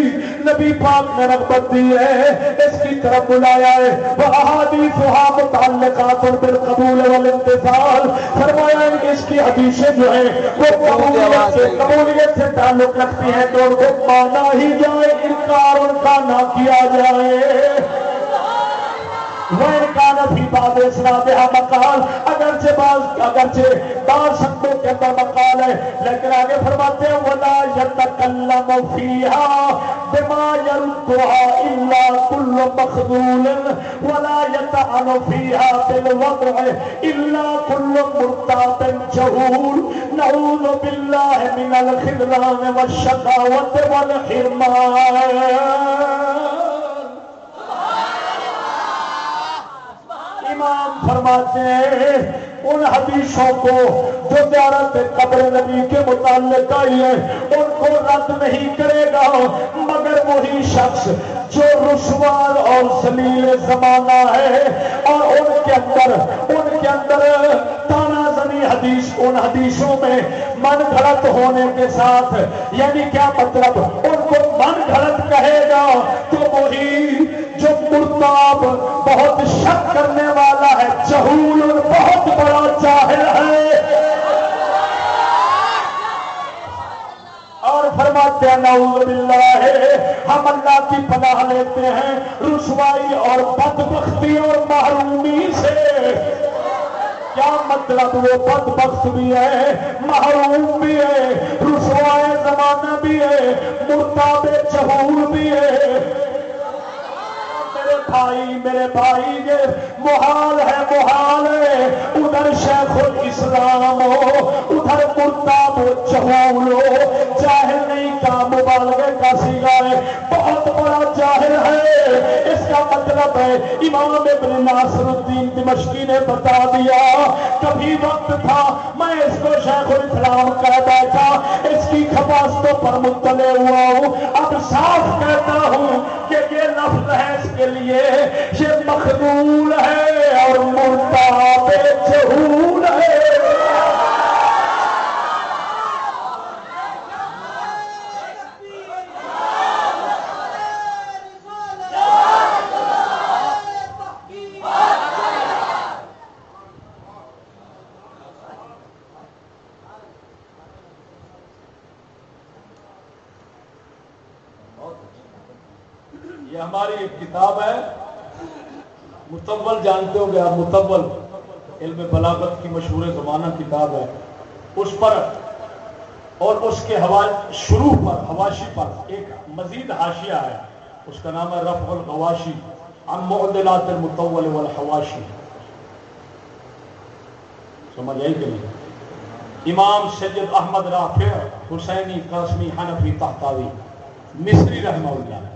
نبی پاک نے رغبت دی ہے اس کی طرف بلایا ہے۔ وہ احادیث متعلقات بالقبول والانتفاع فرمایا اس کی حدیثیں جو ہیں وہ قبولیت سے قبولیت سے تعلق رکھتی ہیں۔ تو ان کو مانا ہی جائے انکار ان کا نہ کیا جائے۔ مکال اگرچہ بعض اگرچہ بعض شبدوں کے اندر مکال ہے، لیکن آگے فرماتے ہیں، ولا يتكلم فيها بما يردها الا كل مخذول، ولا يتعن فيها بالوضع الا كل مرتاب جهول نعوذ بالله من الخذلان والشقاوه والحرمان. امام فرماتے ہیں، ان حدیثوں کو جو زیارت قبر نبی کے متعلق آئی ہے، ان کو رد نہیں کرے گا۔ مگر وہی شخص جو رسوار اور سلیل زمانہ ہے، اور ان کے اندر، ان کے اندر تانا زنی حدیث، ان حدیثوں میں من گھڑت ہونے کے ساتھ یعنی کیا مطلب؟ ان کو من گھڑت کہے گا تو وہی مرتاب بہت شک کرنے والا ہے چہول اور بہت بڑا چاہل ہے۔ اور فرماتے ہیں، نعوذ باللہ، ہم اللہ کی پناہ لیتے ہیں رسوائی اور بدبختی اور محرومی سے۔ کیا مطلب وہ بد بخت بھی ہے، محروم بھی ہے، رسوائے زمانہ بھی ہے، مرتاب چہور بھی ہے۔ بھائی، میرے بھائی، یہ محال ہے محال ہے۔ ادھر شیخ الاسلام ہو ادھر مرتاب چہول ہو چاہل نہیں کا مبالغے کا سگائے بہت بڑا چاہل ہے۔ اس کا مطلب ہے، امام ابن ناصر الدین دمشقی نے بتا دیا، کبھی وقت تھا، میں اس کو شیخ الاسلام کہہ بیٹھا، اس کی خباستوں پر مطلع ہوا ہوں۔ اب صاف کہتا ہوں کہ یہ لفظ ہے اس کے لیے۔ یہ مخدول ہے اور مرتا بے چہول ہے۔ ہماری ایک کتاب ہے۔ متول جانتے ہو گے آپ، متول، علم بلاغت کی مشہور زمانہ کتاب ہے۔ اس پر اور اس کے شروع پر، حواشی پر ایک مزید حاشیہ ہے۔ اس کا نام ہے رفع الغواشی، عن معدلات المطول والحواشی۔ سمجھ آئی کہ نہیں؟ امام سید احمد رافع، حسینی، قاسمی، حنفی تحتاوی مصری رحمہ اللہ۔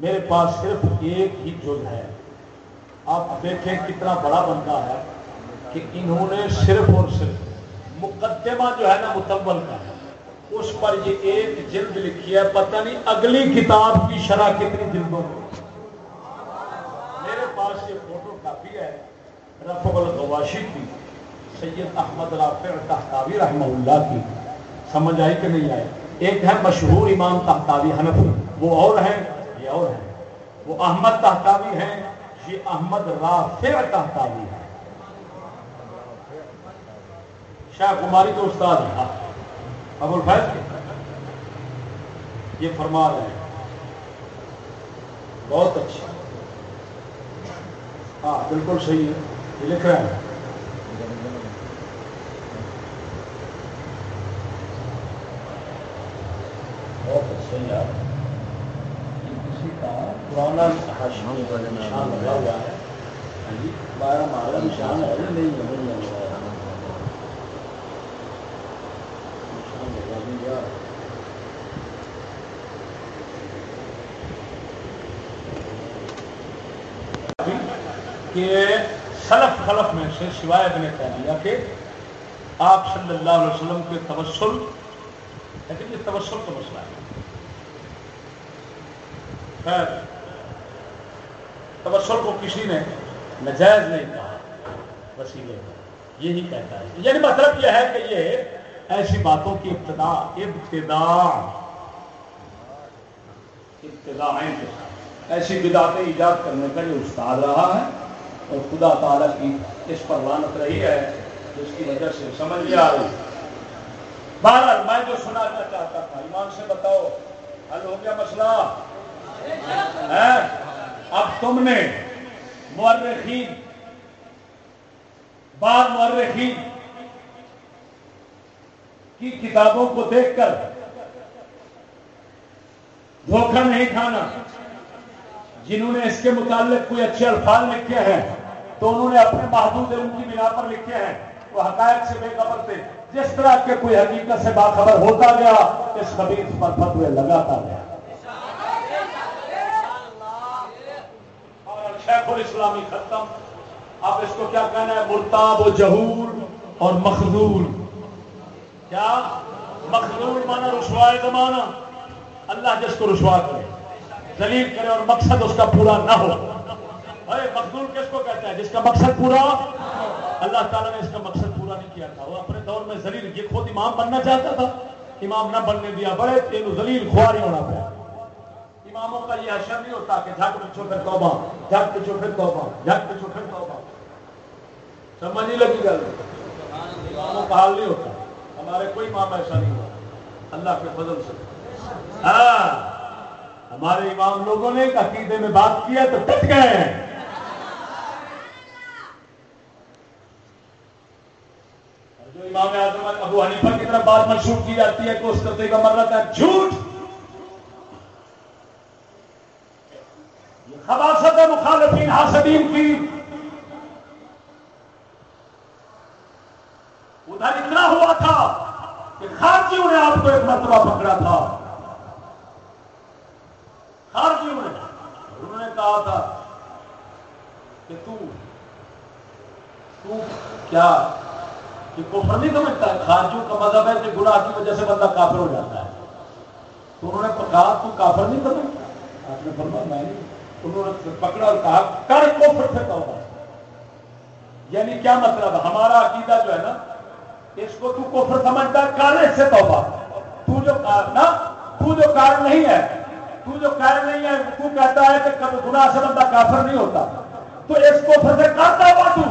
میرے پاس صرف ایک ہی جز ہے۔ آپ دیکھیں کتنا بڑا بنتا ہے کہ انہوں نے صرف اور صرف مقدمہ جو ہے نا متبل کا، اس پر یہ ایک جلد لکھی ہے، پتہ نہیں اگلی کتاب کی شرح کتنی جلدوں میں۔ میرے پاس یہ فوٹو کافی ہے رفع الغواشی کی، سید احمد رافع تحتاوی رحمہ اللہ کی۔ سمجھ آئی کہ نہیں آئی؟ ایک ہے مشہور امام تحتاوی حنفی، وہ اور ہیں۔ اور ہیں۔ وہ احمد تحتاوی ہیں، یہ احمد رافع تحتاوی ہے شاہ کماری کے استاد ہیں۔ ابو الفیض کے۔ یہ فرما رہے ہیں۔ بہت اچھا۔ ہاں بالکل صحیح ہے۔ یہ لکھ رہے ہیں بہت اچھا یار کسی کا پرانا نشان لگا ہوا ہے۔ ہاں جی، بارہ مارا نشان ہے۔ نہیں نہیں لگا ہاں جی، کہ سلف خلف میں سے سوائے ابن تیمیہ کہ آپ صلی اللہ علیہ وسلم کے تبسل لیکن یہ تبسل کا مسئلہ ہے۔ خیر۔ تبسل کو کسی نے نجائز نہیں کہا وسیلے یہی کہتا ہے۔ یعنی مطلب یہ ہے کہ یہ ایسی باتوں کی ابتدا ابتدا ابتدا ایسی بداتیں ایجاد کرنے کا یہ استاد رہا ہے اور خدا تعالیٰ کی اس پر لانت رہی ہے جس کی وجہ سے سمجھ لیا بہرحال میں جو سنانا چاہتا تھا ایمان سے بتاؤ حل ہو گیا مسئلہ؟ اب تم نے مورخین، بعض مورخین کی کتابوں کو دیکھ کر دھوکہ نہیں کھانا، جنہوں نے اس کے متعلق کوئی اچھے الفاظ لکھے ہیں، تو انہوں نے اپنے محدود علم کی بنا پر لکھے ہیں، وہ حقائق سے بے خبر تھے۔ جس طرح کے کوئی حقیقت سے باخبر ہوتا گیا، اس خبیص پر فتوے لگاتا گیا اور شیخ الاسلامی ختم۔ اب اس کو کیا کہنا ہے؟ مرتاب و جہور اور مخدور کیا؟ مخدور مانا رسوائے زمانہ؟ اللہ جس کو رسوا کرے۔ دلیل کرے اور مقصد اس کا پورا نہ ہو۔ مقدول کس کو کہتا ہے جس کا مقصد پورا؟ اللہ تعالیٰ نے اس کا مقصد پورا نہیں کیا تھا۔ وہ اپنے دور میں زلیل یہ خود امام بننا چاہتا تھا۔ امام نہ بننے دیا، بڑے تین زلیل خواری ہونا پڑا۔ اماموں کا یہ اشر نہیں ہوتا کہ جھک پچھو پھر توبہ جھک پچھو پھر توبہ جھک پچھو پھر توبہ۔ سمجھ نہیں لگی گل؟ اماموں کا حال نہیں ہوتا۔ ہمارے کوئی امام ایسا نہیں ہوا۔ اللہ کے فضل سے۔ ہاں ہمارے امام لوگوں نے عقیدے میں بات کیا تو ٹٹ گئے ہیں۔ امام اعظم ابو حنیفہ کی طرف بات منسوخ کی جاتی ہے کہ اس قطعے کا مرت ہے جھوٹ۔ خباست مخالفین حاسدین کی۔ ادھر اتنا ہوا تھا کہ خارجیوں نے آپ کو ایک مرتبہ پکڑا تھا۔ خارجیوں نے، انہوں نے کہا تھا کہ تو تو کیا، کہ کفر نہیں سمجھتا ہے؟ خارجیوں کا مذہب ہے کہ گناہ کی وجہ سے بندہ کافر ہو جاتا ہے۔ تو انہوں نے کہا، تو کافر نہیں سمجھتا؟ آپ نے فرما میں انہوں نے پکڑا اور کہا، کر کفر سے توبہ یعنی کیا مطلب؟ ہمارا عقیدہ جو ہے نا، اس کو تو کفر سمجھتا ہے کالے سے توبہ. تو جو کار نا، تو جو کار نہیں ہے، تو جو کار نہیں ہے تو کہتا ہے کہ کبھی گناہ سے بندہ کافر نہیں ہوتا. تو اس کو سے کرتا ہوا تو؟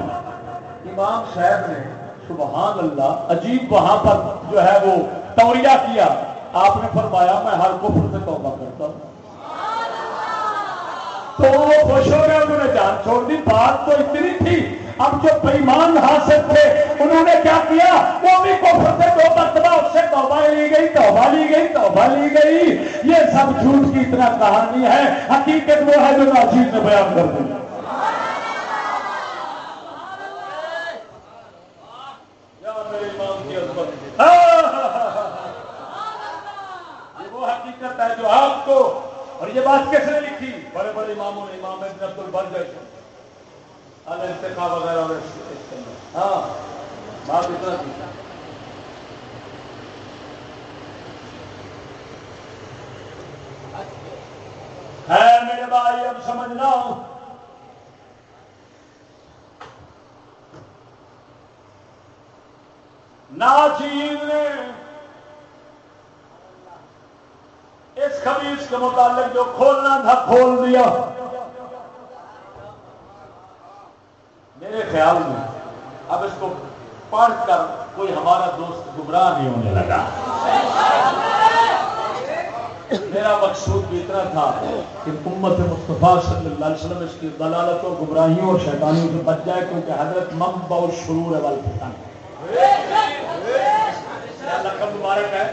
امام صاحب نے، سبحان اللہ، عجیب وہاں پر جو ہے وہ توریا کیا. آپ نے فرمایا، میں ہر کفر سے توبہ کرتا ہوں. تو وہ خوش ہو گئے انہوں نے جان چھوڑ دی بات تو اتنی تھی اب جو بےمان حاصل تھے انہوں نے کیا کیا وہ بھی کفر سے دو مرتبہ اس سے توبہ لی گئی توبہ لی گئی توبہ لی گئی یہ سب جھوٹ کی اتنا کہانی ہے حقیقت وہ ہے جو ناچیز نے بیان کر دی وہ حقیقت ہے جو آپ کو اور یہ بات کس نے لکھی؟ بڑے بڑے اماموں نے، امام ابن عبد البر جیسے۔ الانتخاب وغیرہ ہاں بات اتنا تھی۔ ہے میرے بھائی، اب سمجھنا ہوں۔ ناچیز نے اس خبیص کے متعلق جو کھولنا تھا کھول دیا میرے خیال میں اب اس کو پڑھ کر کوئی ہمارا دوست گمراہ نہیں ہونے لگا میرا مقصود بھی اتنا تھا کہ امت مصطفیٰ صلی اللہ علیہ وسلم اس کی دلالتوں گمراہیوں اور شیطانیوں سے بچ جائے کیونکہ حضرت مم بہت شرور ہے والفتن لقب مبارک ہے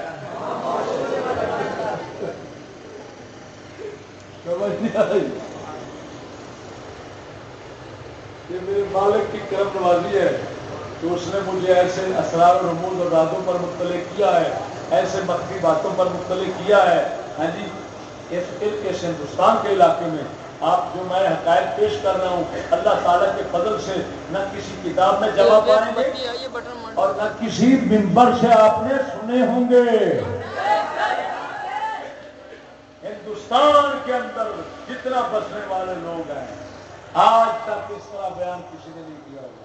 یہ میرے مالک کی کرم نوازی ہے کہ اس نے مجھے ایسے اسرار رموز اور راتوں پر مطلع کیا ہے ایسے مخفی باتوں پر مطلع کیا ہے۔ ہاں جی اس ہندوستان کے علاقے میں آپ جو میں حقائق پیش کر رہا ہوں اللہ تعالیٰ کے فضل سے نہ کسی کتاب میں جمع پائیں گے اور نہ کسی ممبر سے آپ نے سنے ہوں گے۔ ہندوستان کے اندر جتنا بسنے والے لوگ ہیں، آج تک اس طرح بیان کسی نے نہیں کیا ہوگا۔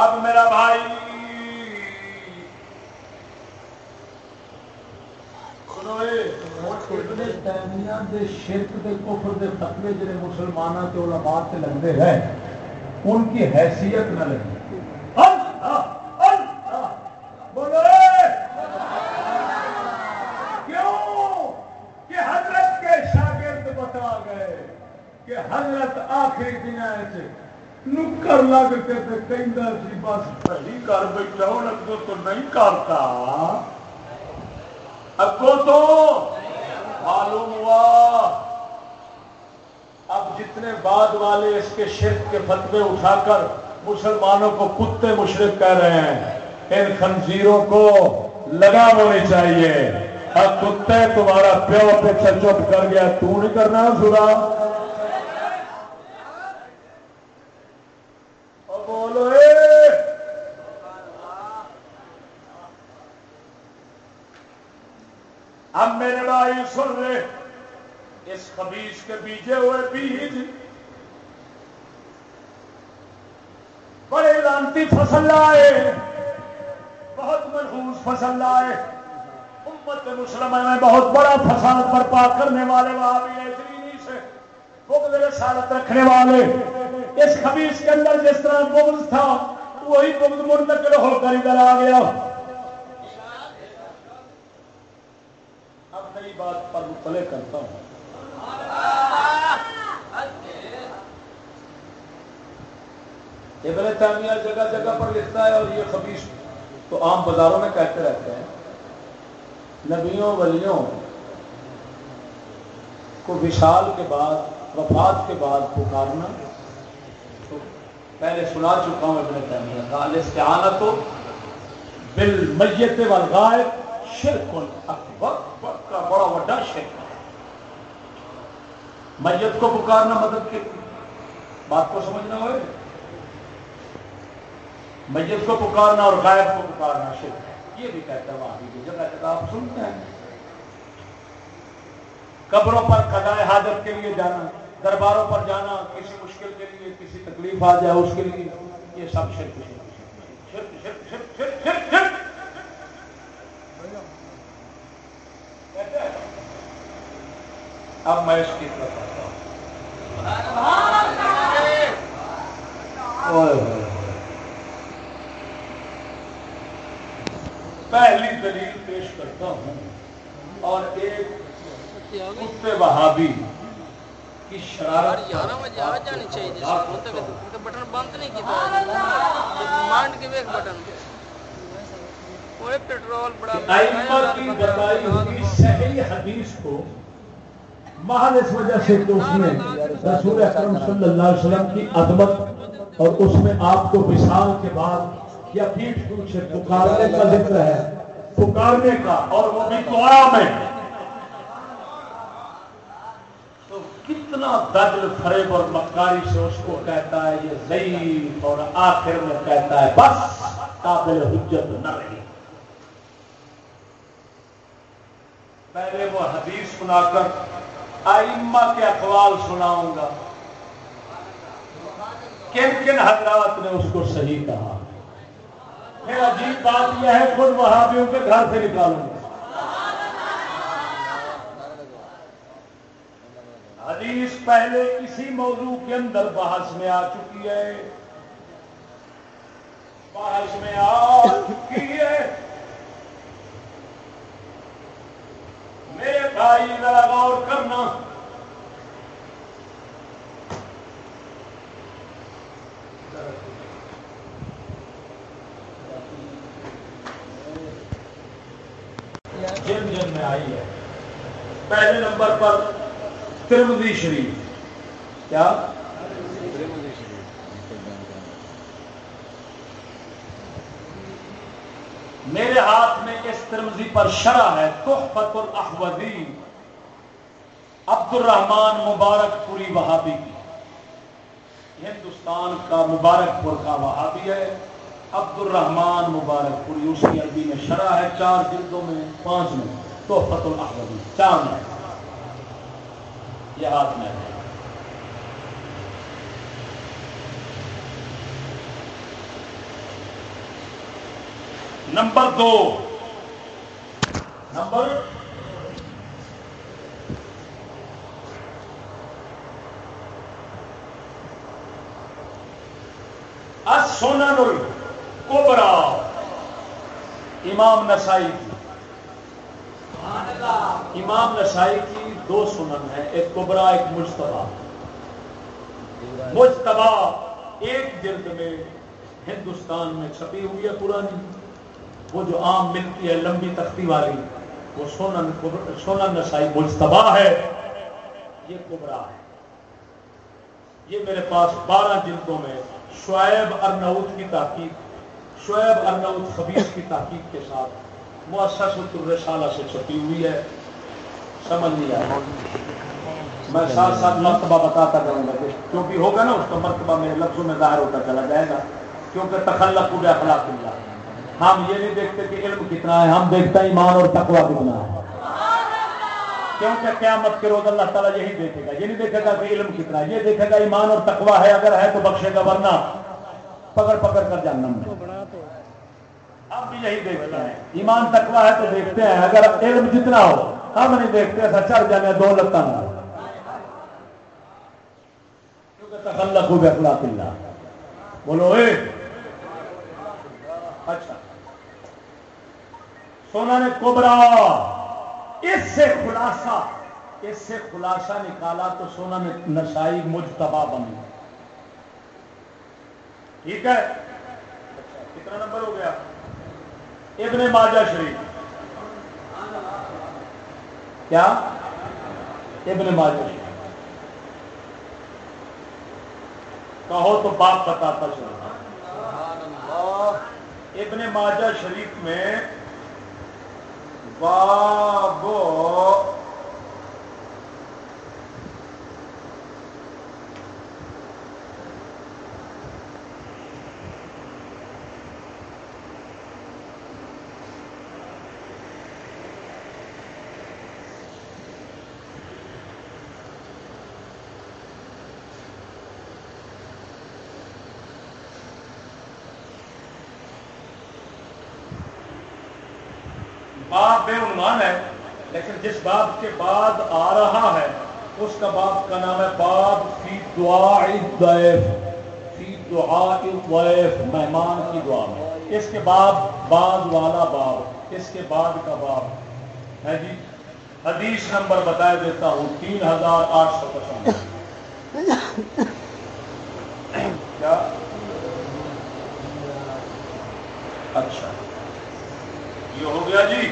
اب میرا بھائی شرک کے کفر کے فتوے جڑے مسلمانوں کے علماء سے لگتے ہیں۔ ان کی حیثیت نہ لگی بولو۔ کیوں؟ کہ حضرت کے شاگرد بتا گئے کہ حضرت آخری دن نکر لگ کے سی بس پہلی کر بیٹھا ہوں اگوں تو نہیں کرتا۔ اگوں تو معلوم ہوا اب بعد والے اس کے شرک کے فتوے اٹھا کر مسلمانوں کو کتے مشرق کہہ رہے ہیں۔ ان خنزیروں کو لگا ہونی چاہیے۔ اب کتے تمہارا پیو پہ چپ کر گیا، تو نہیں کرنا سورا بولو اب میرے بھائی سن لے اس خبیص کے بیجے ہوئے بیج بڑے لانتی فصل لائے۔ بہت محفوظ فصل لائے۔ امت مسلم میں بہت بڑا فساد برپا کرنے والے وہاں سے بغض رسالت رکھنے والے۔ اس خبیص کے اندر جس طرح بغض تھا، وہی بغض منتقل ہو کر ادھر آ گیا۔ اب نئی بات پر مطلع کرتا ہوں۔ ابن تعمیہ جگہ جگہ پر لکھتا ہے اور یہ خبیص تو عام بازاروں میں کہتے رہتے ہیں۔ نبیوں، ولیوں کو وشال کے بعد، وفات کے بعد پکارنا تو پہلے سنا چکا ہوں ابن تعمیہ کا۔ استعانت تو بل میت والغائب شرک اکبر کا بڑا بڑا شرک میت کو پکارنا مدد کے بات کو سمجھنا ہوئے؟ میت کو پکارنا اور غائب کو پکارنا شرک یہ بھی کہتا ہے وہاں بھی جگہ جگہ آپ سنتے ہیں قبروں پر قضاء حاجت کے لیے جانا درباروں پر جانا کسی مشکل کے لیے کسی تکلیف آ جائے اس کے لیے یہ سب شرک شرک شرک شرک شرک شرک شرک۔ اب میں اس کی طرف آتا ہوں۔ پہلی دلیل پیش کرتا ہوں اور ایک کتے وہابی کی شرارت جانی چاہیے بٹن بند نہیں کیا بٹن۔ پیٹرول بڑا کی بتائی ہوئی صحیح حدیث کو محل اس وجہ سے کہ اس میں رسول اکرم صلی اللہ علیہ وسلم کی اور اس میں آپ کو وشال کے بعد یا پیٹ پیچھے پکارنے کا ذکر ہے، پکارنے کا اور وہ بھی دعا میں۔ کتنا دجل فریب اور مکاری سے اس کو کہتا ہے، یہ ضعیف اور آخر میں کہتا ہے، بس قابل حجت نہ رہی۔ پہلے وہ حدیث سنا کر آئمہ کے اخوال سناؤں گا۔ کن کن حضرات نے اس کو صحیح کہا؟ پھر عجیب بات یہ ہے، خود وہابیوں کے گھر سے نکالوں گا۔ حدیث پہلے اسی موضوع کے اندر بحث میں آ چکی ہے۔ بحث میں آ چکی ہے۔ میرے بھائی، ذرا غور کرنا جن جن میں آئی ہے۔ پہلے نمبر پر ترمدی شریف۔ کیا؟ میرے ہاتھ میں اس ترمزی پر شرح ہے تحفت الاحوذی عبد الرحمان مبارک پوری وہابی کی۔ ہندوستان کا مبارک پور کا وہابی ہے عبد الرحمان مبارک پوری۔ اس کی عربی میں شرح ہے، چار جلدوں میں پانچ میں۔ تحفت الاحوذی چار میں یہ ہاتھ میں ہے۔ نمبر دو۔ نمبر سونا کوبرا امام نسائی امام نسائی کی دو سنن ہے ایک کبرا، ایک مشتبہ مشتبہ ایک جلد میں ہندوستان میں چھپی ہوئی ہے پرانی۔ وہ جو عام ملتی ہے، لمبی تختی والی، وہ سونن سونن نسائی مشتبہ ہے۔ یہ کبرا ہے۔ یہ میرے پاس بارہ جلدوں میں شعیب ارنعود کی تحقیق، شعیب ارنعود خبیص کی تحقیق کے ساتھ مؤسسۃ الرسالہ سے چھپی ہوئی ہے۔ سمجھ نہیں آیا۔ میں ساتھ ساتھ مرتبہ بتاتا جاؤں گا کیونکہ ہوگا نا، اس کا مرتبہ میرے لفظوں میں ظاہر ہوتا چلا جائے گا۔ کیونکہ تخلق پورے اخلاق اللہ ہم یہ نہیں دیکھتے کہ علم کتنا ہے، ہم دیکھتے ہیں ایمان اور تقوا کتنا ہے۔ کیونکہ قیامت کے روز اللہ تعالیٰ یہی دیکھے گا۔ یہ نہیں دیکھے گا کہ علم کتنا ہے، یہ دیکھے گا ایمان اور تقوا ہے، اگر ہے تو بخشے گا، ورنہ پکڑ پکڑ کر جاننا ہم بھی یہی دیکھتے ہیں۔ ایمان تکوا ہے تو دیکھتے ہیں۔ اگر علم جتنا ہو، ہم نہیں دیکھتے ایسا چڑھ جانے دو لتا تخلق ہو اخلاق اللہ۔ بولو اے۔ اچھا۔ سونا نے کوبرا اس سے خلاصہ، اس سے خلاصہ نکالا تو سونا نے نشائی مجھ تباہ بنی ٹھیک ہے؟ اچھا، کتنا نمبر ہو گیا؟ ابن ماجہ شریف۔ کیا؟ ابن ماجہ شریف۔ کہو تو باپ بتاتا چلتا ابن ماجہ شریف میں باب باب بے عنوان ہے، لیکن جس باب کے بعد آ رہا ہے، اس کا باب کا نام ہے باب فی دعا الضیف فی دعا الضیف مہمان کی دعا میں۔ اس کے بعد بعد والا باب، اس کے بعد کا باب۔ ہے جی حدیث نمبر بتایا دیتا ہوں، تین ہزار آٹھ سو پچاس کیا اچھا یہ ہو گیا جی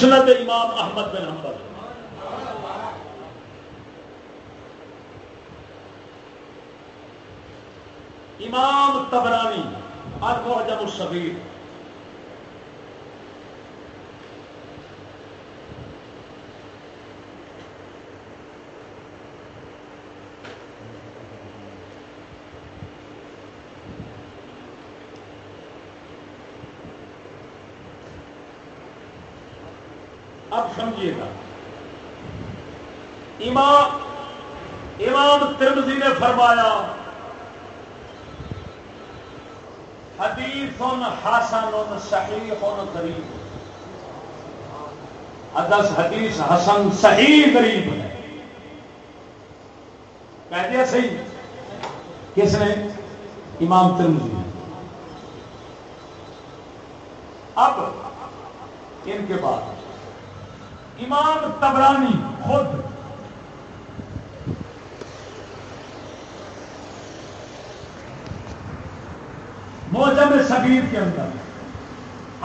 مسند امام احمد بن حنبل۔ امام تبرانی المعجم الصغیر اب سمجھیے گا امام امام ترمزی نے فرمایا، حدیث حسن صحیح غریب۔ ادس حدیث حسن صحیح غریب ہے۔ کہہ دیا صحیح۔ کس نے؟ امام ترمزی اب ان کے بعد امام تبرانی خود موجم کے اندر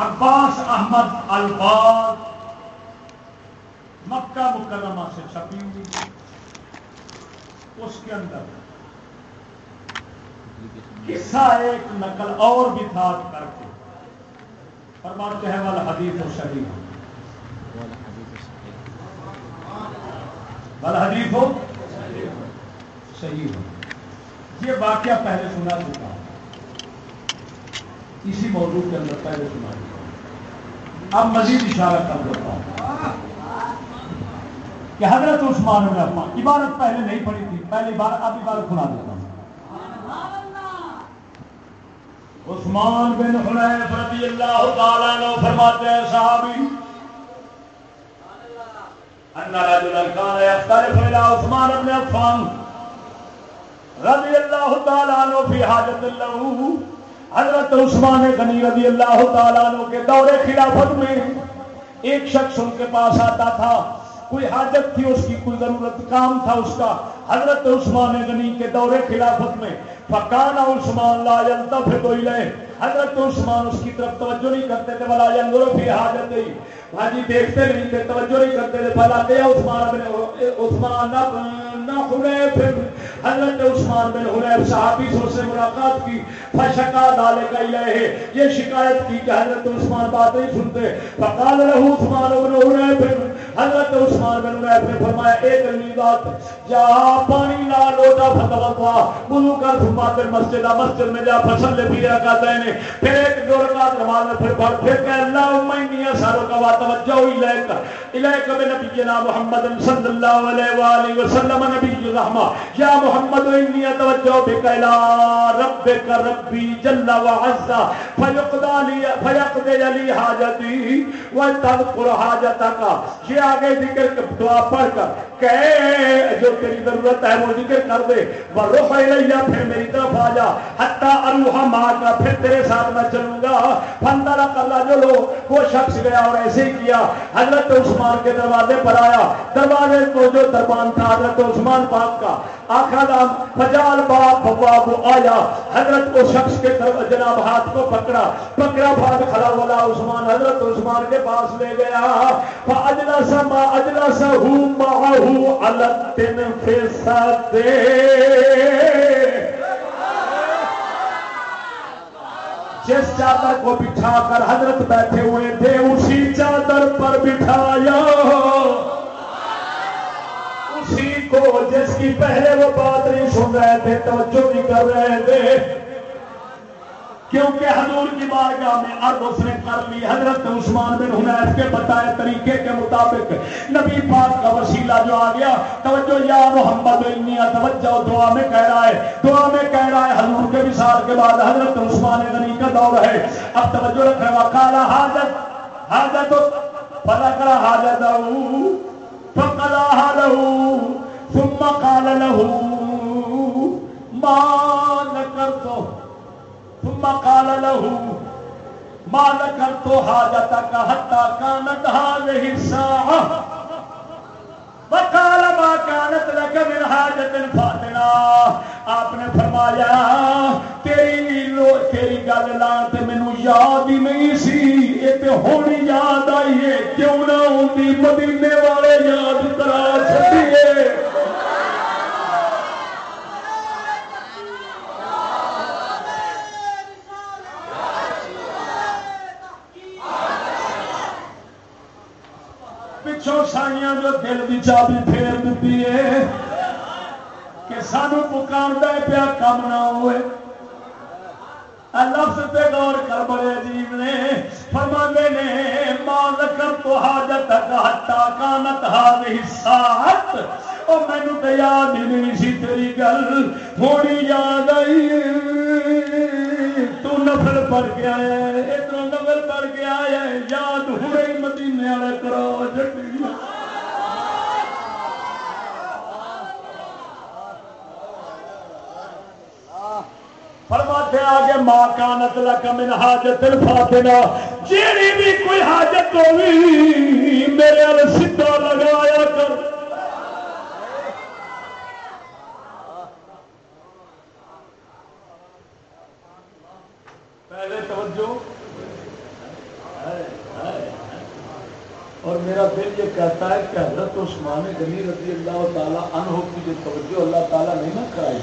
عباس احمد الفاظ مکہ مکرمہ سے چھپی ہوئی اس کے اندر قصہ ایک نقل اور بھی تھا کر کے فرماتے ہیں، والا حدیث و شریف۔ والا حدیث ہو صحیح ہو یہ واقعہ پہلے سنا چکا اسی موضوع کے اندر پہلے سنا اب مزید اشارہ کر دیتا ہوں کہ حضرت عثمان بن عفان، عبارت پہلے نہیں پڑی تھی، پہلی بار، اب عبارت سنا دیتا ہوں۔ عثمان بن حنیف رضی اللہ تعالیٰ عنہ فرماتے ہیں، صحابی، ان رجلا كان يختلف الى عثمان بن عفان رضی اللہ تعالیٰ عنہ فی حاجت له حضرت عثمان غنی رضی اللہ تعالیٰ کے دور خلافت میں ایک شخص ان کے پاس آتا تھا۔ کوئی حاجت تھی، اس کی کوئی ضرورت، کام تھا اس کا۔ حضرت عثمان غنی کے دور خلافت میں فکانا عثمان لا يلتفت الیہ حضرت عثمان اس کی طرف توجہ نہیں کرتے تھے، ولا ينظر فی حاجت حاجی دیکھتے نہیں تھے، توجہ نہیں کرتے تھے بھلا دیا عثمان بن عثمان، نہ حنیف حضرت عثمان بن حنیف صحابی سے اس سے ملاقات کی. فشکا ڈالے کا ہے یہ شکایت کی کہ حضرت عثمان بات نہیں سنتے. فقال له عثمان بن حنیف حضرت عثمان بن حنیف نے فرمایا، اے دلی بات جا پانی لا لوٹا فتوضا وضو کر ثم مسجد مسجد میں جا فصل لے پیا کا دینے پھر ایک دو رکعت نماز میں پھر پڑھ پھر کہ اللہم انی اسالک و توجہ الیک۔ الیک بنبینا محمد صلی اللہ علیہ والہ وسلم نبی الرحمہ یا محمد انی اتوجہ بک الی ربک ربی جل و عز۔ فیقضى لی فیقضی لی حاجتی و تذکر حاجتک۔ یہ آگے ذکر دعا پڑھ کر۔ کہ جو تیری ضرورت ہے وہ ذکر کر دے۔ وہ رخ الیہ، پھر میری طرف آ جا حتی اروح ماں کا پھر تیرے ساتھ میں چلوں گا۔ فندر اللہ جو لو وہ شخص گیا اور ایسے ہی کیا۔ حضرت عثمان کے دروازے پر آیا۔ دروازے کو جو دربان تھا، حضرت عثمان پاک کا۔ آخر فجال باپ باب آیا۔ حضرت کو شخص کے جناب ہاتھ کو پکڑا۔ پکڑا، بھاگ کھڑا والا عثمان، حضرت عثمان کے پاس لے گیا۔ فاجلس ما اجلس ہو معه على التنفسات جس چادر کو بٹھا کر حضرت بیٹھے ہوئے تھے، اسی چادر پر بٹھایا۔ اسی کو جس کی پہلے وہ بات نہیں سن رہے تھے، توجہ نہیں کر رہے تھے۔ کیونکہ حضور کی بارگاہ میں عرض اس نے کر لی، حضرت عثمان بن حنیف کے بتائے طریقے کے مطابق نبی پاک کا وسیلہ جو آ گیا، توجہ، یا محمد، انی توجہ دعا میں کہہ رہا ہے، دعا میں کہہ رہا ہے حضور کے وصال کے بعد حضرت عثمان غنی کا دور ہے۔ اب توجہ رکھ رہا قال حاجت حاجت فذكر حاجته فقضاها له ثم قال له، ما ذكرته ثم قال له مال کر تو حاجت کا ہتا کانت هذه الساعه وقال، ما كانت لك من حاجت فاتنا. آپ نے فرمایا، تیری لو تیری گل لان تے مینوں یاد ہی نہیں سی۔ اے تے ہن یاد آئی ہے۔ کیوں نہ ہوندی مدینے والے یاد کرا چھڈیے۔ پچھوں سائیاں جو دل کی چابی پھیر دیتی ہے کہ سانو پکار دے پیا کم نہ ہوئے۔ لفظ تے غور کر بڑے عجیب نے۔ فرماندے نے ماں ذکر تو حاجت کا حتا کانت هذه الساعت۔ او مینوں تے یاد ہی نہیں سی تیری گل۔ تھوڑی یاد آئی۔ تو نفل پڑھ کے آیا ہے، ادھر نفل پڑھ کے آیا ہے۔ یاد ہوئے مدینے والے کرو جٹی فرماتے آگے ماں کانت لک من حاجت الفاتنہ جیڑی بھی کوئی حاجت ہوئی، میرے ال سیدھا لگایا کر۔ پہلے توجہ۔ اور میرا دل یہ کہتا ہے کہ حضرت عثمان غنی رضی اللہ تعالیٰ عنہ کی جو توجہ اللہ تعالیٰ نہیں نہ کرائی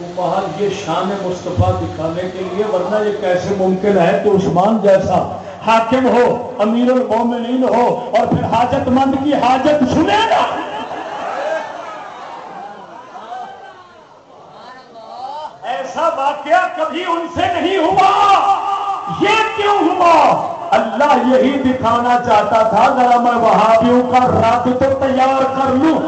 وہ محل یہ شان مصطفیٰ دکھانے کے لیے، ورنہ یہ کیسے ممکن ہے کہ عثمان جیسا حاکم ہو، امیر المومنین ہو اور پھر حاجت مند کی حاجت سنے گا؟ ایسا واقعہ کبھی ان سے نہیں ہوا۔ یہ کیوں ہوا؟ اللہ یہی دکھانا چاہتا تھا، ذرا میں وہابیوں کا رات تو تیار کر لوں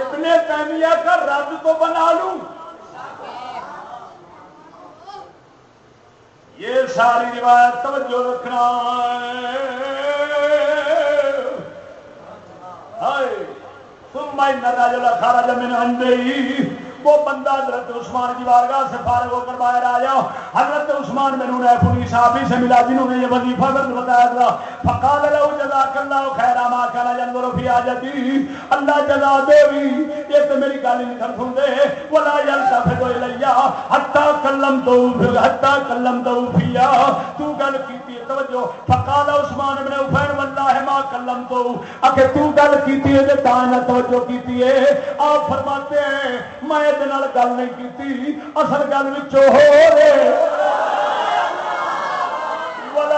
ابن تیمیہ کا رد تو بنا لوں یہ ساری روایت توجہ رکھنا۔ ہائے ثم ان الرجل خرج من عنده وہ بندہ حضرت عثمان کی بارگاہ سے فارغ ہو کر باہر آیا۔ حضرت عثمان بن حنیف صحابی سے ملا، جنہوں نے یہ وظیفہ درد بتایا تھا۔ فقال له جزاك الله خير ما كان ينظر في حاجتي اللہ جزا دے وی، یہ تو میری گل نہیں کر سنتے ولا يلتفت الي حتى كلمته حتى كلمته فيا تو گل کیتی ہے توجہ، فقال عثمان بن عفان والله ما كلمته اگے تو گل کیتی ہے تے تا نہ توجہ کیتی ہے۔ آپ فرماتے ہیں، میں دے نال گل نہیں کیتی، اصل گل وچوں ہو رہے۔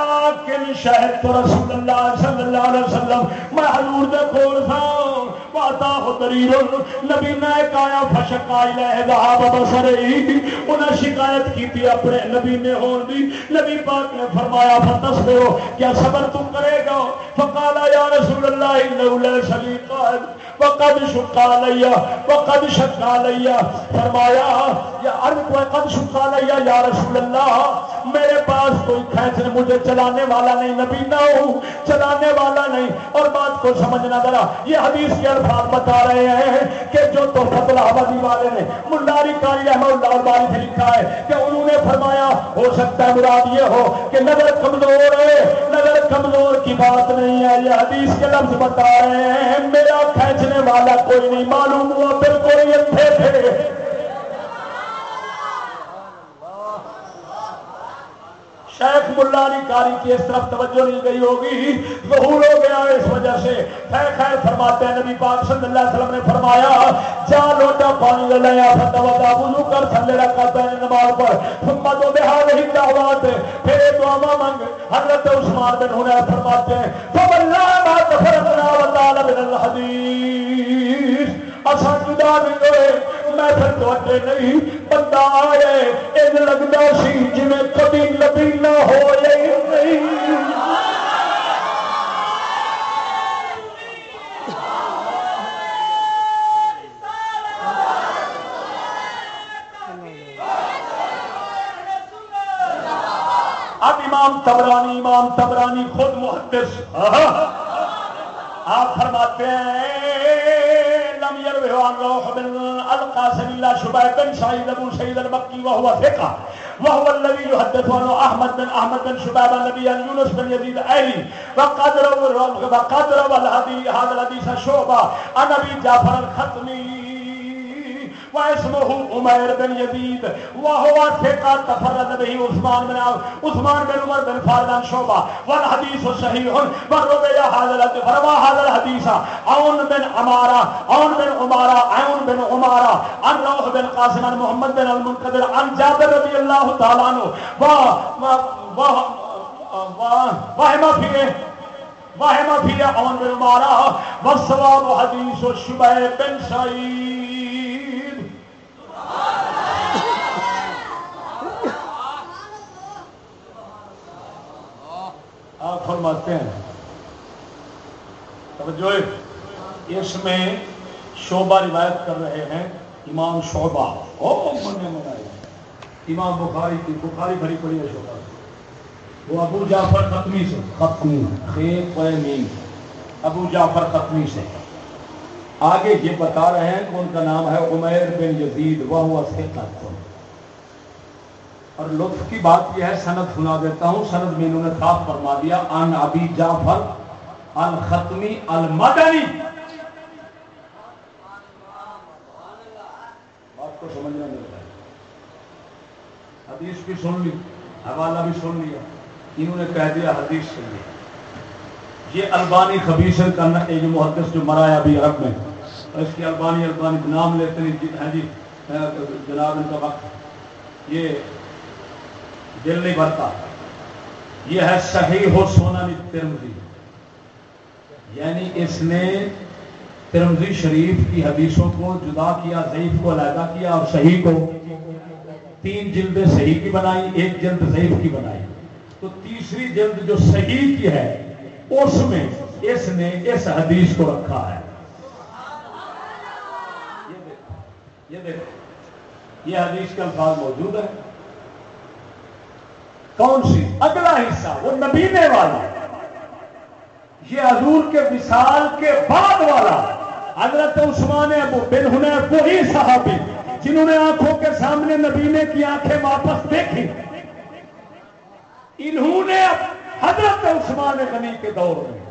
رے ولكن شهدت رسول الله صلى الله عليه وسلم میں حضور دے کول سا۔ واتا خدریر نبی نے کہا فشقا الہ ذهب بصری۔ انہاں شکایت کیتی اپنے نبی نے ہون دی۔ نبی پاک نے فرمایا فتس فتصبرو کیا صبر تم کرے گا؟ فقال، یا رسول اللہ انه ليس لي وقد شقا لیا وقد شقا لیا فرمایا، یا عرض کو قد شقا لیا یا رسول اللہ۔ میرے پاس کوئی کھینچنے مجھے چلانے والا نہیں، نبی نہ ہوں چلانے والا نہیں۔ اور بات کو سمجھنا ذرا، یہ حدیث کے الفاظ بتا رہے ہیں کہ جو تو فضل آبادی والے نے ملاری کاری احمد اللہ باری سے لکھا ہے کہ انہوں نے فرمایا، ہو سکتا ہے مراد یہ ہو کہ نظر کمزور ہے، نظر کمزور کی بات نہیں ہے۔ یہ حدیث کے لفظ بتا رہے ہیں، میرا کھینچنے والا کوئی نہیں، معلوم ہوا بالکل یہ تھے تھے۔ شیخ ملا علی کاری کی اس طرف توجہ نہیں گئی ہوگی۔ ظہور ہو گیا اس وجہ سے۔ خیر خیر فرماتے ہیں، نبی پاک صلی اللہ علیہ وسلم نے فرمایا، جا لوٹا پانی لے لیا فتوا وضو کر، تھلے رکھا پہنے نماز پر۔ ثم تو بہار ہی دعوات پھر دعا مانگ حضرت عثمان بن حنیف فرماتے ہیں فواللہ ما تفرقنا وتعالى من الحدیث اساں جدا نہیں ہوئے۔ میں پھر توڑے نہیں، بندہ آئے ان لگتا سی جی کبھی نبی نہ ہو نہیں۔ اب امام تبرانی امام تبرانی خود محدث آپ فرماتے ہیں لم يروه عن روح بن القاسم الله شبيب بن سعيد بن سعيد المكي وهو ثقه وهو الذي يحدث عنه احمد بن احمد بن شباب النبي يونس بن يزيد ايلي وقد روى وقد روى هذا الحديث شعبه عن ابي جعفر الختمي واسمه عمر بن يزيد، وهو ثقة تفرد به عثمان بن عثمان بن عمر بن فاردان شعبة، والحديث صحيح وروي هذا الحديث، فروى هذا الحديث عون بن عمارة، عون بن عمارة، عون بن عمارة، عن روح بن قاسم عن محمد بن المنقدر عن جابر رضي الله تعالى عنه، و و وهم فيه وهم فيه عون بن عمارة، والصواب حديث الشبه بن سعيد آپ فرماتے ہیں۔ توجہ۔ اس میں شعبہ روایت کر رہے ہیں۔ امام شعبہ او منع منائے امام بخاری کی بخاری بھری پڑی ہے شعبہ۔ وہ ابو جعفر ختمی سے۔ ختمی خیر ابو جعفر ختمی سے۔ آگے یہ بتا رہے ہیں کہ ان کا نام ہے عمیر بن یزید، وہ ہوا سے اور لطف کی بات یہ ہے، سند سنا دیتا ہوں۔ سند میں انہوں نے صاف فرما دیا ان ابی جعفر الختمی المدنی. بات کو سمجھنا ملتا ہے حدیث بھی سن لی، حوالہ بھی سن لیا۔ انہوں نے کہہ دیا، حدیث سن لی۔ یہ البانی خبیصر کا یہ جو محدث جو مرا ہے ابھی عرب میں۔ اس کی البانی البانی نام لیتے ہیں جی, جی، جناب ان کا وقت۔ یہ دل نہیں بھرتا۔ یہ ہے صحیح ہو سونا ترمزی یعنی اس نے ترمزی شریف کی حدیثوں کو جدا کیا، ضعیف کو علیحدہ کیا اور صحیح کو تین جلد صحیح کی بنائی، ایک جلد ضعیف کی بنائی۔ تو تیسری جلد جو صحیح کی ہے، اس میں اس نے اس حدیث کو رکھا ہے۔ یہ دیکھو، یہ حدیث کے الفاظ موجود ہے کون سی؟ اگلا حصہ، وہ نبینے والا۔ یہ حضور کے مثال کے بعد والا۔ حضرت عثمان ابو بن حنیف، وہی صحابی جنہوں نے آنکھوں کے سامنے نبینے کی آنکھیں واپس دیکھی۔ انہوں نے حضرت عثمان غنی کے دور میں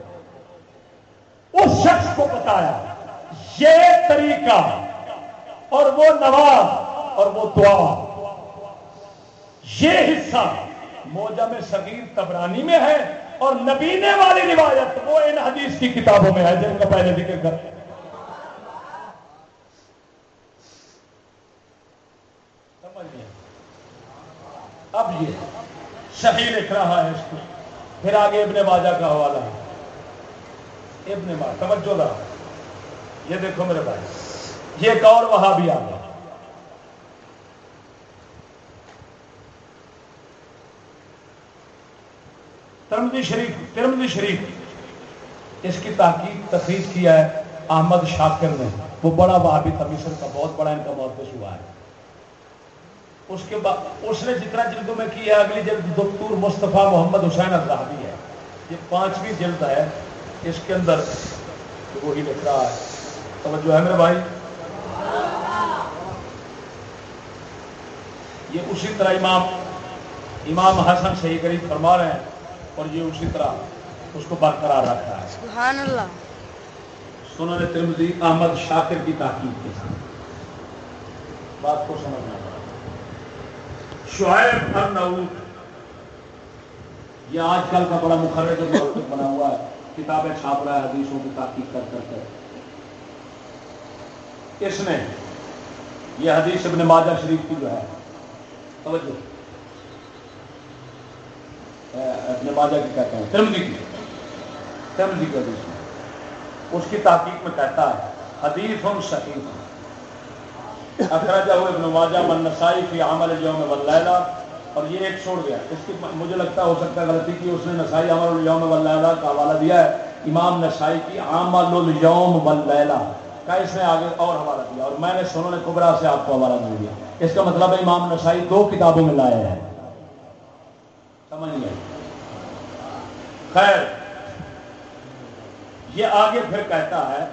اس شخص کو بتایا، یہ طریقہ، اور وہ نواز، اور وہ دعا۔ یہ حصہ موجہ میں صغیر تبرانی میں ہے اور نبینے والی روایت، وہ ان حدیث کی کتابوں میں ہے، جن کا پہلے ذکر کر۔ اب یہ صحیح لکھ رہا ہے اس کو۔ پھر آگے ابن ماجہ کا حوالہ ہے۔ ابن ماجہ، توجہ رہا یہ دیکھو میرے بھائی، یہ ایک اور وہاں بھی آ گیا ترمدی شریف ترمدی شریف۔ اس کی تحقیق، تفریح کیا ہے احمد شاکر نے۔ وہ بڑا وہابی تھا مصر کا، بہت بڑا ان کا محدث ہوا ہے۔ اس کے بعد، اس نے جتنا جلدوں میں کی ہے، اگلی جلد دکتور مصطفیٰ محمد حسین الزہبی ہے۔ یہ پانچویں جلد ہے۔ اس کے اندر وہی لکھ رہا ہے۔ توجہ ہے میرے بھائی۔ یہ اسی طرح امام امام حسن صحیح قریب فرما رہے ہیں۔ اور یہ اسی طرح اس کو برقرار رکھا ہے۔ سبحان اللہ۔ سنن ترمزی احمد شاکر کی تحقیق کے ساتھ۔ بات کو سمجھنا پڑا۔ شعیب النعود یہ آج کل کا بڑا مخرج بنا ہوا ہے کتابیں چھاپ رہا ہے حدیثوں کی تحقیق کر کر کر اس نے یہ حدیث ابن ماجہ شریف کی جو ہے توجہ۔ اپنے ماجہ کی کہتے ہیں ترمزی کی۔ ترمزی کی حدیث میں۔ اس کی تحقیق میں کہتا ہے، حدیث ہم شکیف اخراجہ ہوئے ابن ماجہ من نسائی فی عمل یوم واللیلہ۔ اور یہ ایک چھوڑ گیا اس کی مجھے لگتا ہو سکتا ہے غلطی کی، اس نے نسائی عمل اليوم واللیلہ کا حوالہ دیا ہے۔ امام نسائی کی عمل اليوم واللیلہ۔ کا اس نے آگے اور حوالہ دیا۔ اور میں نے سنوں نے کبرا سے آپ کو حوالہ نہیں دیا۔ اس کا مطلب ہے، امام نسائی دو کتابوں میں لائے ہیں۔ سمجھ گئے خیر۔ یہ آگے پھر کہتا ہے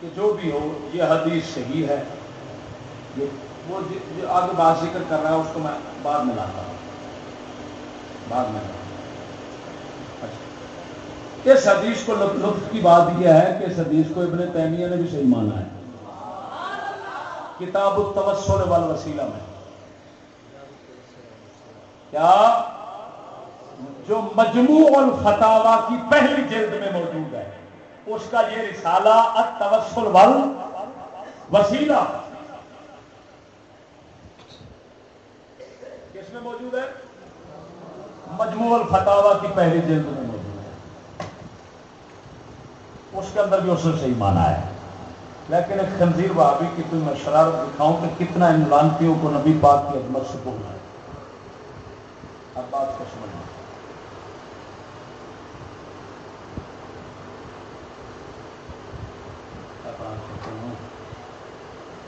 کہ جو بھی ہو، یہ حدیث صحیح ہے۔ یہ وہ جو آگے بات ذکر کر رہا ہے، اس کو میں بعد میں لاتا ہوں۔ بعد میں۔ اچھا۔ اس حدیث کو لطف کی بات یہ ہے کہ اس حدیث کو ابن تیمیہ نے بھی صحیح مانا ہے۔ کتاب التوسل والوسیلہ میں۔ کیا؟ جو مجموع الفتاوا کی پہلی جلد میں موجود ہے، اس کا یہ رسالہ، التوسل وال وسیلہ کس میں موجود ہے؟ مجموع الفتاوا کی پہلی جلد میں موجود ہے۔ اس کے اندر بھی اس نے صحیح مانا ہے۔ لیکن ایک خنزیر بھابی کی کوئی میں شرارت دکھاؤں کہ کتنا ان لانتیوں کو نبی پاک کی عظمت سے بولنا ہے۔ اب بات کو سمجھنا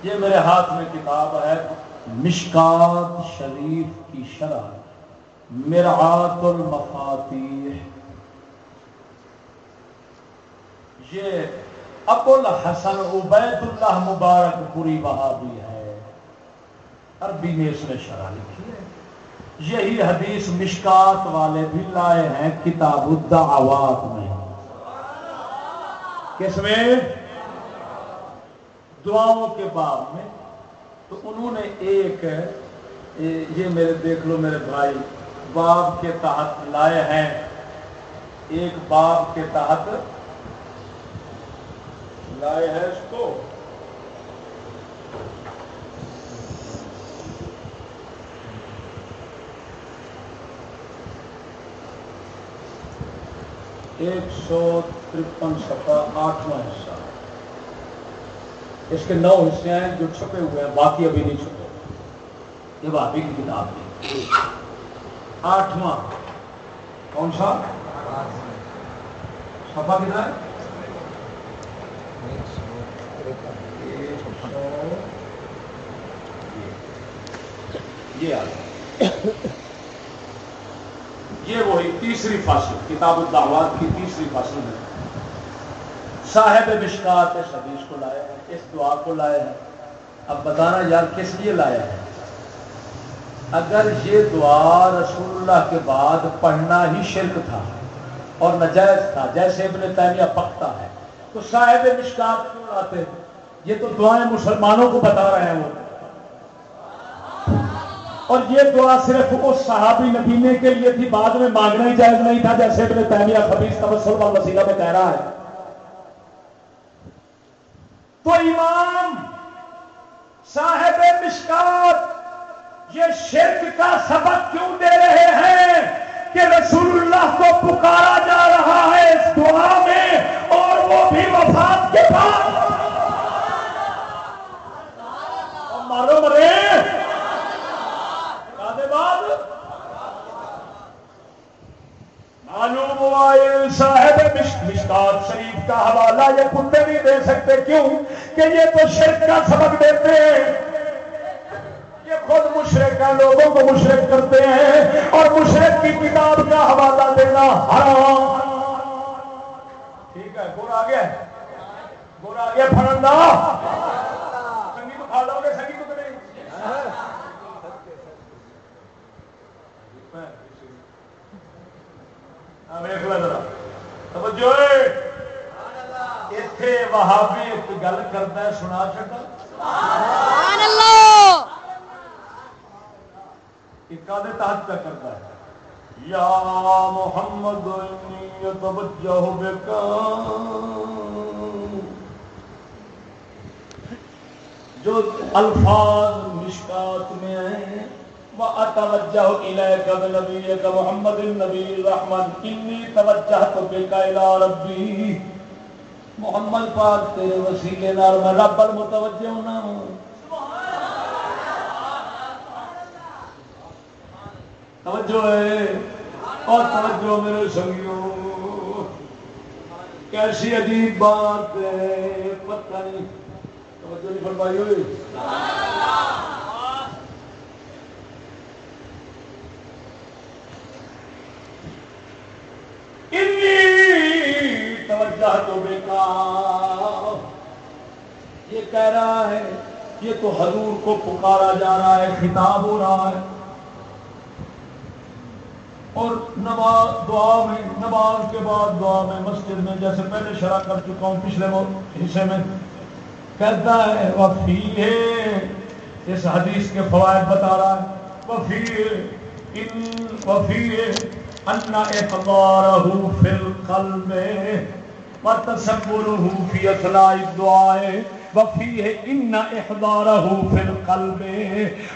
یہ میرے ہاتھ میں کتاب ہے۔ مشکات شریف کی شرح، مرعات المفاتیح۔ یہ ابو الحسن عبید اللہ مبارک پوری وہابی ہے۔ عربی میں اس نے شرح لکھی ہے۔ یہی حدیث مشکات والے بھی لائے ہیں کتاب الدعوات میں۔ کس میں؟ دعاؤں کے باب میں تو انہوں نے ایک، یہ میرے دیکھ لو میرے بھائی، باب کے تحت لائے ہیں۔ ایک باب کے تحت لائے ہیں اس کو۔ ایک سو ترپن سفا آٹھواں حصہ۔ اس کے نو حصے ہیں جو چھپے ہوئے ہیں، باقی ابھی نہیں چھپے۔ یہ بھابی کی کتاب ہے۔ آٹھواں۔ کون سا؟ سفا کتنا ہے؟ یہ یہ وہی تیسری فصل، کتاب الدعوات کی تیسری فصل ہے۔ صاحب مشکات اس حدیث کو لایا ہے اس دعا کو لایا ہے۔ اب بتانا یار کس لیے لایا ہے؟ اگر یہ دعا رسول اللہ کے بعد پڑھنا ہی شرک تھا اور نجائز تھا، جیسے ابن تیمیہ پکتا ہے، تو صاحب مشکات کیوں لاتے؟ یہ تو دعائیں مسلمانوں کو بتا رہے ہیں وہ۔ اور یہ دعا صرف اس صحابی نبینے کے لیے تھی، بعد میں مانگنا ہی جائز نہیں تھا، جیسے ابن تیمیہ خبیص تبسل وسیلہ میں کہہ رہا ہے۔ تو امام صاحب مشکات، یہ شرک کا سبق کیوں دے رہے ہیں کہ رسول اللہ کو پکارا جا رہا ہے اس دعا میں اور وہ بھی وفات کے بعد؟ مارو مرے۔ بعد معلوم ہوا یہ صاحب مشکات شریف کا حوالہ یہ کتے نہیں دے سکتے کیوں کہ یہ تو شرک کا سبق دیتے ہیں؟ یہ خود مشرق لوگوں کو مشرق کرتے ہیں اور مشرق کی کتاب کا حوالہ دینا حرام۔ ٹھیک ہے، گور آ گیا گور آ گیا فرندا سنگی تو کھا لو گے، سنگی تو نہیں۔ وہابی ایک گل کرتا ہے سنا چکا تحت کا کرتا ہے۔ یا محمد توجہ جو الفاظ مشکات میں ہیں واتوجه اليك بنبيك محمد النبي الرحمن اني توجهت بك الى ربي محمد پاک تیرے وسیلے نال میں رب المتوجہ ہونا توجہ ہے۔ اور توجہ میرے سنگیوں کیسی عجیب بات ہے، پتہ نہیں۔ توجہ نہیں فرمائی ہوئی؟ سبحان اللہ توجہ تو بیکار۔ کہہ رہا ہے یہ تو حضور کو پکارا جا رہا ہے، خطاب ہو رہا ہے۔ اور نماز دعا میں، نماز کے بعد دعا میں مسجد میں جیسے پہلے شرح کر چکا ہوں، پچھلے حصے میں۔ کہتا ہے وفی ہے۔ اس حدیث کے فوائد بتا رہا ہے۔ وفی ان وفی ان اقدارہ فی القلب وتصوره في اثناء الدعاء وفيه ان احضاره في القلب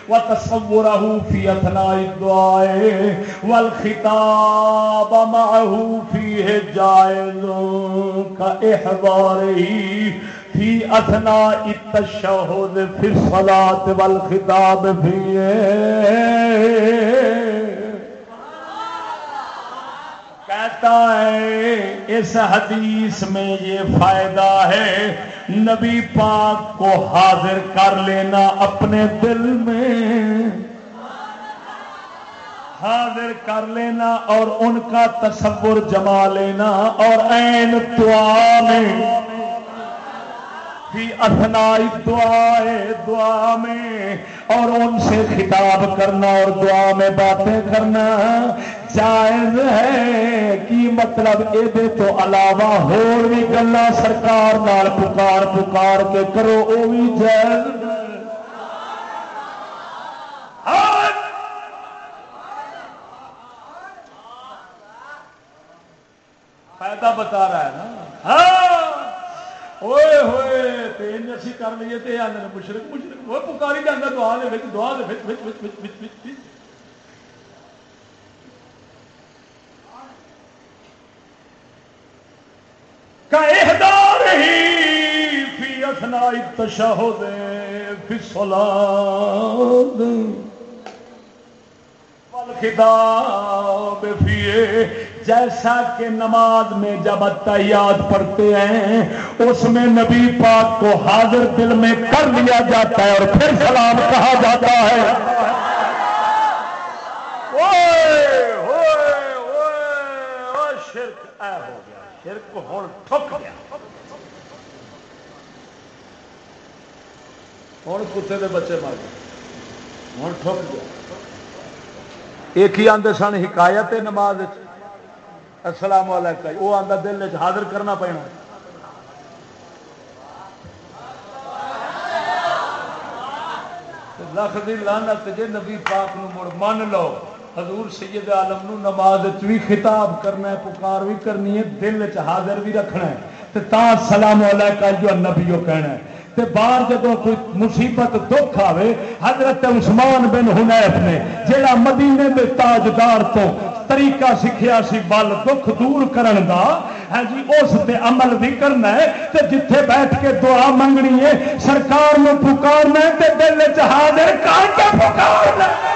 وتصوره في اثناء الدعاء والخطاب معه فيه جائز كاحضاره في اثناء التشهد في الصلاه والخطاب فيه. کہتا ہے، اس حدیث میں یہ فائدہ ہے، نبی پاک کو حاضر کر لینا اپنے دل میں۔ حاضر کر لینا اور ان کا تصور جما لینا اور این دعا میں۔ دعا دعا میں، اور ان سے خطاب کرنا اور دعا میں باتیں کرنا۔ جائز ہے کی مطلب یہ تو علاوہ ہو بھی گلا سرکار نال پکار پکار کے کرو وہ بھی جائز فائدہ بتا رہا ہے نا۔ ہاں۔ ہوئے ہوئے تین اسی کر لیے تے آندے مشرک مشرک، وہ پکاری جانا دعا دے دعا دے وچ وچ وچ وچ وچ وچ کا احدار ہی فی اثناء التشہد، فی الصلاۃ والخطاب فیہ جیسا کہ نماز میں جب اتحیات پڑھتے ہیں، اس میں نبی پاک کو حاضر دل میں کر لیا جاتا ہے اور پھر سلام کہا جاتا ہے۔ شرک اے ہو۔ شرک ہوں ٹھک گیا ہوں کتے کے بچے مر گئے۔ ہوں ٹھک گیا ایک ہی آدھے سن حکایت نماز السلام علیکم۔ وہ آتا دل حاضر کرنا پینا۔ لکھ دی لانت جے نبی پاک نو مڑ من لو۔ حضور سید عالم نو نماز بھی خطاب کرنا ہے، پکار بھی کرنی ہے، دل چ حاضر بھی رکھنا ہے۔ تے تا سلام علیکم جو نبیو کہنا ہے۔ تے باہر جب کوئی مصیبت، دکھ آوے، حضرت عثمان بن حنیف نے، جیڑا مدینے دے تاجدار تو طریقہ سیکھا سی بل دکھ دور کرن دا ہاں جی اس تے عمل بھی کرنا ہے۔ تے جتھے بیٹھ کے دعا منگنی ہے، سرکار نو پکارنا ہے، تے دل چ حاضر کر کے پکارنا ہے۔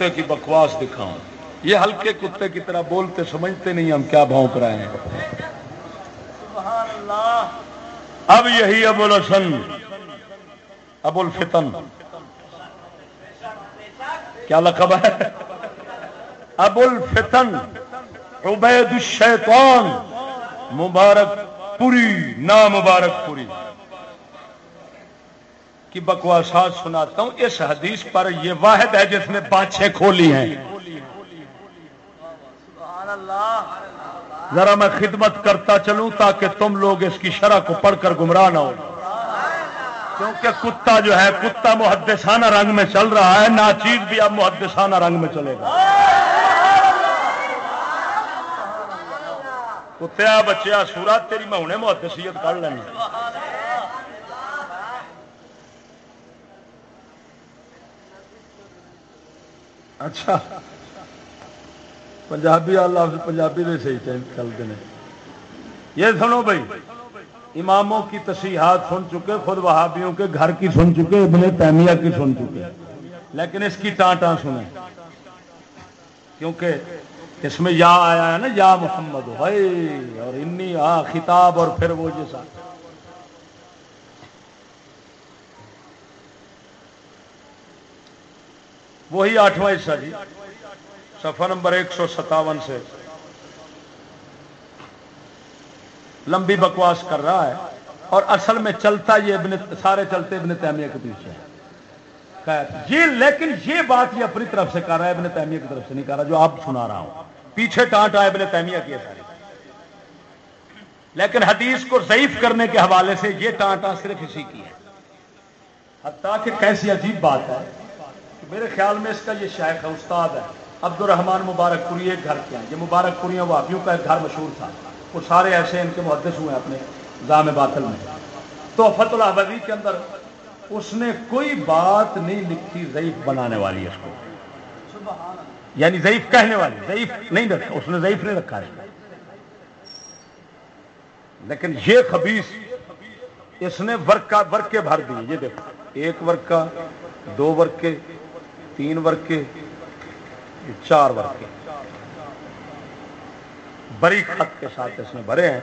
کتے کی بکواس دکھاؤں۔ یہ ہلکے کتے کی طرح بولتے سمجھتے نہیں ہم کیا بھونک رہے ہیں۔ اب یہی ابو الحسن۔ ابو الفتن۔ کیا لقب ہے؟ ابو الفتن۔ عبید الشیطان۔ مبارک پوری نا مبارک پوری۔ کی بکواسات سناتا ہوں، اس حدیث پر یہ واحد ہے جس نے بانچیں کھولی ہیں۔ ذرا میں خدمت کرتا چلوں تاکہ تم لوگ اس کی شرح کو پڑھ کر گمراہ نہ ہو۔ کیونکہ کتا جو ہے، کتا محدثانہ رنگ میں چل رہا ہے، ناچیز بھی اب محدثانہ رنگ میں چلے گا۔ کتیا بچیا سورا تیری میں ہوں محدثیت کر لینی۔ اچھا۔ پنجابی اللہ پنجابی دے صحیح چلتے ہیں۔ یہ سنو بھائی، اماموں کی تصیحات سن چکے، خود وہابیوں کے گھر کی سن چکے، ابن تیمیہ کی سن چکے۔ لیکن اس کی ٹان ٹان سنیں۔ کیونکہ اس میں یا آیا ہے نا، یا محمد، بھائی، اور انی، آ، خطاب، اور پھر وہ جیسا۔ وہی آٹھواں حصہ جی۔ صفحہ نمبر ایک سو ستاون سے۔ لمبی بکواس کر رہا ہے۔ اور اصل میں چلتا یہ ابن سارے چلتے ابن تیمیہ کے پیچھے۔ یہ جی، لیکن یہ بات یہ اپنی طرف سے کر رہا ہے، ابن تیمیہ کی طرف سے نہیں کر رہا، جو آپ سنا رہا ہوں۔ پیچھے ٹانٹ آئے ابن تیمیہ کی ساری۔ لیکن حدیث کو ضعیف کرنے کے حوالے سے یہ ٹانٹا صرف اسی کی ہے حتیٰ کہ کیسی عجیب بات ہے۔ میرے خیال میں اس کا یہ شیخ ہے، استاد ہے عبد الرحمان مبارک پوری ایک گھر کے ہیں۔ یہ مبارک پوریاں واپیوں کا ایک گھر مشہور تھا۔ وہ سارے ایسے ان کے محدث ہوئے اپنے جام باطل میں۔ تو فت الحبی کے اندر اس نے کوئی بات نہیں لکھی ضعیف بنانے والی اس کو۔ یعنی ضعیف کہنے والی، ضعیف نہیں رکھا، اس نے ضعیف نہیں رکھا۔ ہے لیکن یہ خبیص اس نے ورکا ورکے بھر دیے۔ یہ دیکھو، ایک ورکا دو ورکے تین ورکے چار ورکے۔ بری خط کے ساتھ اس نے بھرے ہیں۔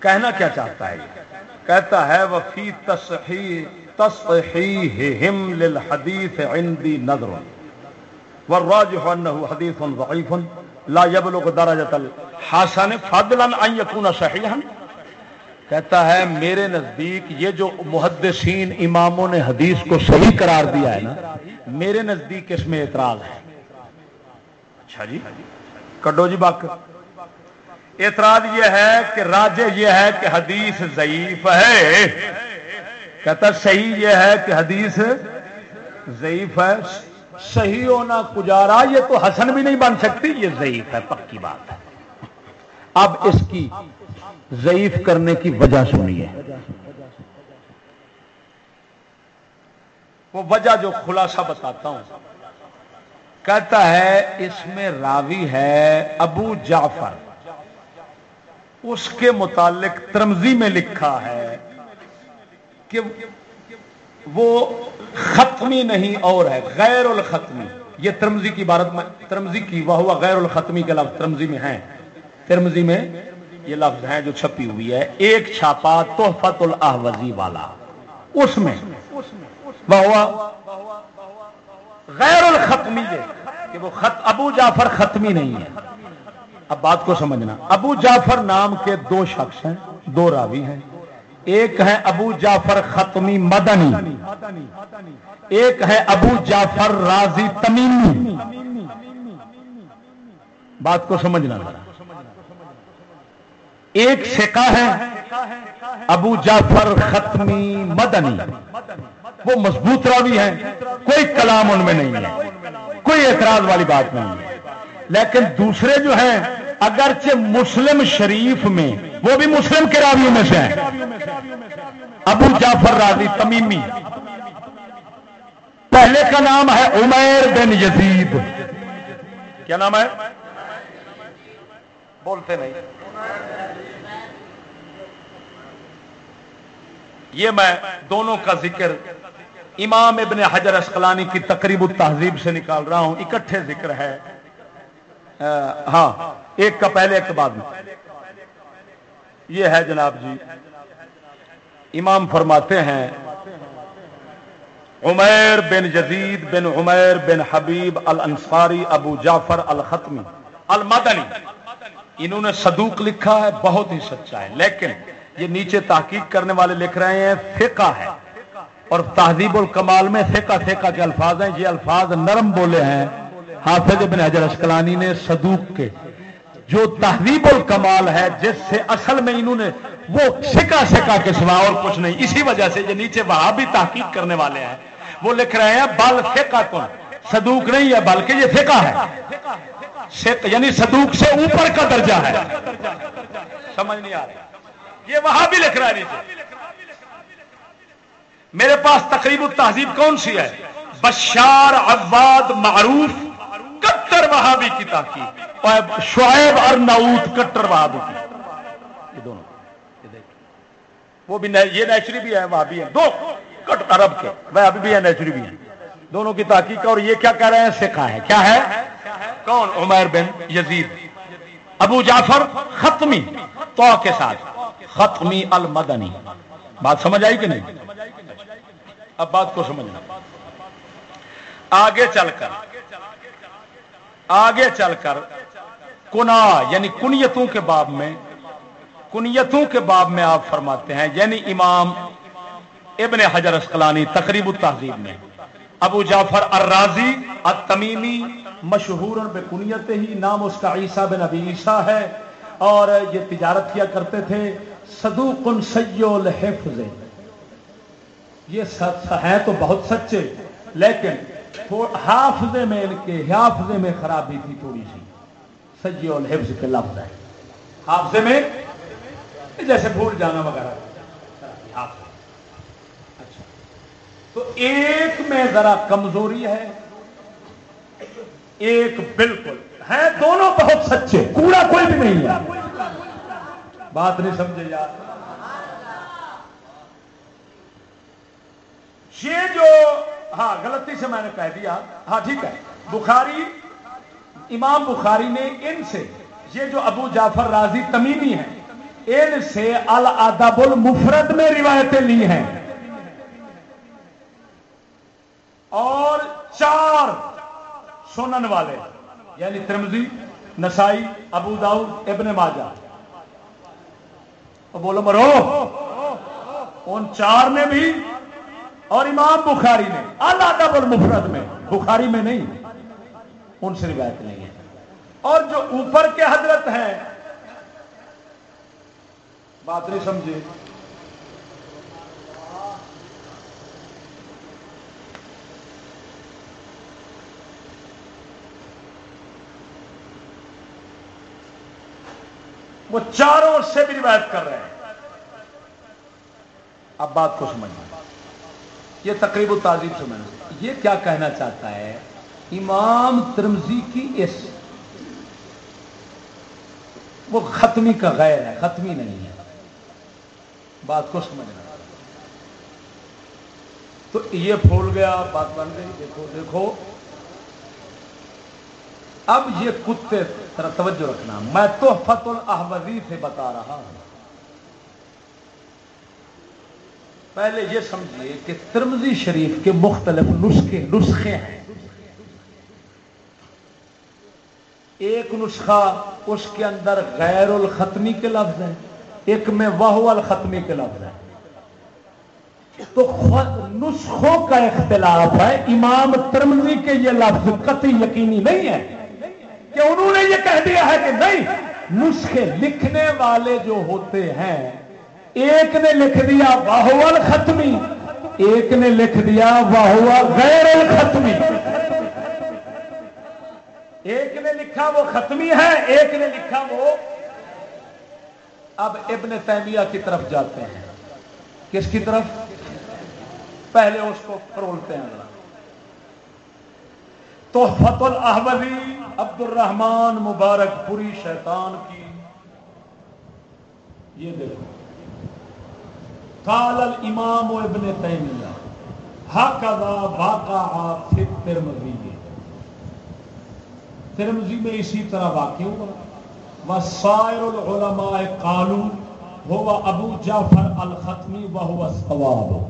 کہنا کیا چاہتا ہے؟ یہ کہتا ہے، وفی تصحیح، تصحیحہم للحدیث عندی نظر۔ والراجح انه حدیث ضعیف، لا يبلغ درجة الحسن فضلا ان يكون صحیحا۔ کہتا ہے میرے نزدیک یہ جو محدثین اماموں نے حدیث کو صحیح قرار دیا ہے نا، میرے نزدیک اس میں اعتراض ہے۔ اچھا جی کڈو جی باک اعتراض یہ ہے کہ راجے یہ ہے کہ حدیث ضعیف ہے۔ کہتا صحیح یہ ہے کہ حدیث ضعیف ہے۔ صحیح ہونا گزارا یہ تو حسن بھی نہیں بن سکتی، یہ ضعیف ہے، پکی بات ہے۔ اب اس کی ضعیف کرنے کی وجہ سنیے وہ وجہ جو خلاصہ بتاتا ہوں۔ کہتا ہے، اس میں راوی ہے ابو جعفر۔ اس کے متعلق ترمزی میں لکھا ہے کہ وہ ختمی نہیں اور ہے، غیر الختمی۔ یہ ترمزی کی عبارت میں ترمزی کی، وہ ہوا غیر الختمی کے لفظ ترمزی میں ہیں ترمزی میں یہ لفظ ہیں جو چھپی ہوئی ہے، ایک چھاپا تحفت الاحوزی والا۔ اس میں وہ ہوا غیر الختمی کہ وہ خط ابو جعفر ختمی نہیں ہے۔ اب بات کو سمجھنا، ابو جعفر نام کے دو شخص ہیں، دو راوی ہیں۔ ایک ہے ابو جعفر ختمی مدنی، ایک ہے ابو جعفر راضی تمیمی بات کو سمجھنا ذرا۔ ایک سکا ہے، ابو جعفر ختمی مدنی۔ وہ مضبوط راوی ہے، کوئی کلام ان میں نہیں ہے، کوئی اعتراض والی بات نہیں ہے۔ لیکن دوسرے جو ہیں، اگرچہ مسلم شریف میں، وہ بھی مسلم کے راویوں میں سے ہیں۔ ابو جعفر راضی تمیمی۔ پہلے کا نام ہے عمیر بن یزید۔ کیا نام ہے؟ بولتے نہیں۔ یہ میں دونوں کا ذکر امام ابن حجر اسقلانی کی تقریب التہذیب سے نکال رہا ہوں۔ اکٹھے ذکر ہے۔ ہاں ایک کا پہلے، ایک بعد۔ میں یہ ہے جناب جی۔ امام فرماتے ہیں، عمیر بن جدید بن عمیر بن حبیب الانصاری ابو جعفر الختمی، المدنی۔ انہوں نے صدوق لکھا ہے، بہت ہی سچا ہے۔ لیکن یہ نیچے تحقیق کرنے والے لکھ رہے ہیں، فقہ ہے۔ اور تہذیب الکمال میں فقہ فقہ کے الفاظ ہیں۔ یہ الفاظ نرم بولے ہیں۔ حافظ ابن حجر اشکلانی نے صدوق کے۔ جو تہذیب الکمال ہے، جس سے اصل میں انہوں نے وہ سکا سکا کے سوا اور کچھ نہیں۔ اسی وجہ سے یہ نیچے وہاں بھی تحقیق کرنے والے ہیں۔ وہ لکھ رہے ہیں، بل فقہ کن صدوق نہیں ہے، بلکہ یہ فقہ ہے۔ یعنی صدوق سے اوپر کا درجہ ہے۔ سمجھ نہیں آ رہی۔ یہ وہاں بھی لکھ رہا ہے میرے پاس تقریب التہذیب کون سی ہے؟ بشار عباد معروف کٹر وہابی کی تحقیق اور شعیب اور نعود کٹر وہابی کی۔ یہ دونوں۔ وہ بھی یہ نیچری بھی ہے وہاں بھی دو کٹ عرب کے۔ وہ ابھی بھی ہے نیچری بھی ہے دونوں کی تحقیق اور یہ کیا کہہ رہے ہیں؟ سکھا ہے۔ کیا ہے؟ کون عمیر بن یزید؟ ابو جعفر ختمی، تو کے ساتھ، ختمی المدنی۔ بات سمجھ آئی کہ نہیں؟ اب بات کو سمجھنا آگے چل کر، آگے چل کر، کنا یعنی کنیتوں کے باب میں، کنیتوں کے باب میں آپ فرماتے ہیں یعنی امام ابن حجر اسقلانی تقریب التہذیب میں۔ ابو جعفر الرازی، التمیمی مشہور بے کنیت ہی نام اس کا عیسیٰ بن ابی عیسیٰ ہے اور یہ تجارت کیا کرتے تھے صدوق سیو الحفظ۔ یہ ہے تو بہت سچے لیکن حافظے میں ان کے حافظے میں خرابی تھی تھوڑی سی۔ سجی الحفظ کے لفظ ہے حافظے میں؟ جیسے بھول جانا وغیرہ۔ اچھا۔ تو ایک میں ذرا کمزوری ہے۔ ایک بالکل۔ ہے دونوں بہت سچے۔ کوڑا کوئی بھی نہیں ہے۔ بات نہیں سمجھے یار۔ یہ جو ہاں غلطی سے میں نے کہہ دیا۔ ہاں ٹھیک ہے۔ بخاری امام بخاری نے ان سے یہ جو ابو جعفر راضی تمیمی ہیں، ان سے الادب المفرد میں روایتیں لی ہیں۔ اور چار سنن والے یعنی ترمزی نسائی، ابو داؤد، ابن ماجہ۔ بولو مرو، ان چار نے بھی اور امام بخاری نے اللہ المفرد میں، بخاری میں نہیں، ان سے روایت نہیں ہے۔ اور جو اوپر کے حضرت ہیں، بات نہیں سمجھے۔ وہ چاروں سے بھی روایت کر رہے ہیں۔ اب بات کو سمجھنا یہ تقریب و تعظیم سے میں نے یہ کیا کہنا چاہتا ہے؟ امام ترمزی کی اس وہ ختمی کا غیر ہے، ختمی نہیں ہے۔ بات کو سمجھنا۔ تو یہ پھول گیا، بات بن گئی، دیکھو دیکھو۔ اب یہ کتے طرح توجہ رکھنا، میں تو فت سے بتا رہا ہوں۔ پہلے یہ سمجھیے کہ ترمزی شریف کے مختلف نسخے نسخے ہیں۔ ایک نسخہ اس کے اندر غیر الختمی کے لفظ ہیں، ایک میں وہ الختمی کے لفظ ہیں۔ تو نسخوں کا اختلاف ہے، امام ترمزی کے یہ لفظ قطعی یقینی نہیں ہے۔ کہ انہوں نے یہ کہہ دیا ہے کہ نہیں، نسخے لکھنے والے جو ہوتے ہیں، ایک نے لکھ دیا واہول ختمی ایک نے لکھ دیا واہوا غیر ختمی ایک نے لکھا وہ ختمی ہے، ایک نے لکھا وہ۔ اب ابن تیمیہ کی طرف جاتے ہیں۔ کس کی طرف؟ پہلے اس کو پرولتے ہیں۔ تو فت عبد الرحمان مبارک پوری شیطان کی۔ یہ دیکھو۔ قال الامام ابن تیمیہ هكذا واقع في الترمذی ترمزی میں اسی طرح واقع ہوا۔ وسائر العلماء قالو ہوا ابو جعفر الختمی وہ ہوا ثواب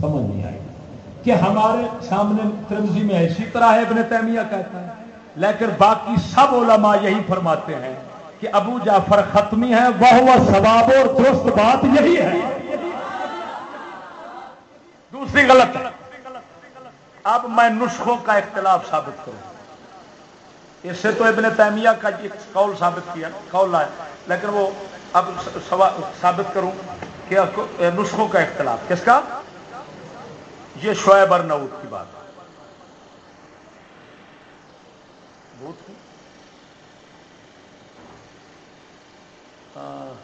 سمجھ نہیں آئی۔ کہ ہمارے سامنے ترمزی میں اسی طرح ہے، ابن تیمیہ کہتا ہے۔ لیکن باقی سب علماء یہی فرماتے ہیں کہ ابو جعفر ختمی ہے وہ ہوا ثواب اور درست بات یہی ہے۔ دوسری غلط۔ ہے اب میں نسخوں کا اختلاف ثابت کروں۔ اس سے تو ابن تیمیہ کا قول ثابت کیا، قول ہے لیکن وہ اب ثابت کروں کہ نسخوں کا اختلاف۔ کس کا؟ یہ شعیب اور کی بات ہے۔ ہاں۔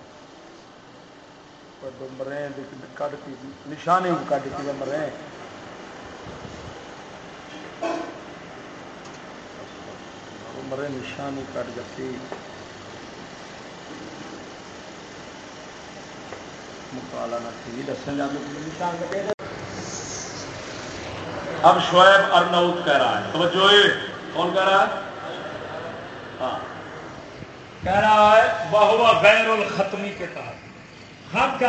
مرے کٹ کی نشانے کٹ کی مرے مرے نشانی کٹ جاتی مکالا نہ تھی دسن جانے نشان کٹے۔ اب شعیب ارناؤت کہہ رہا ہے۔ توجہ کون کہہ رہا ہے؟ ہاں۔ کہہ رہا ہے بہوا غیر الختمی کے تحت۔ حق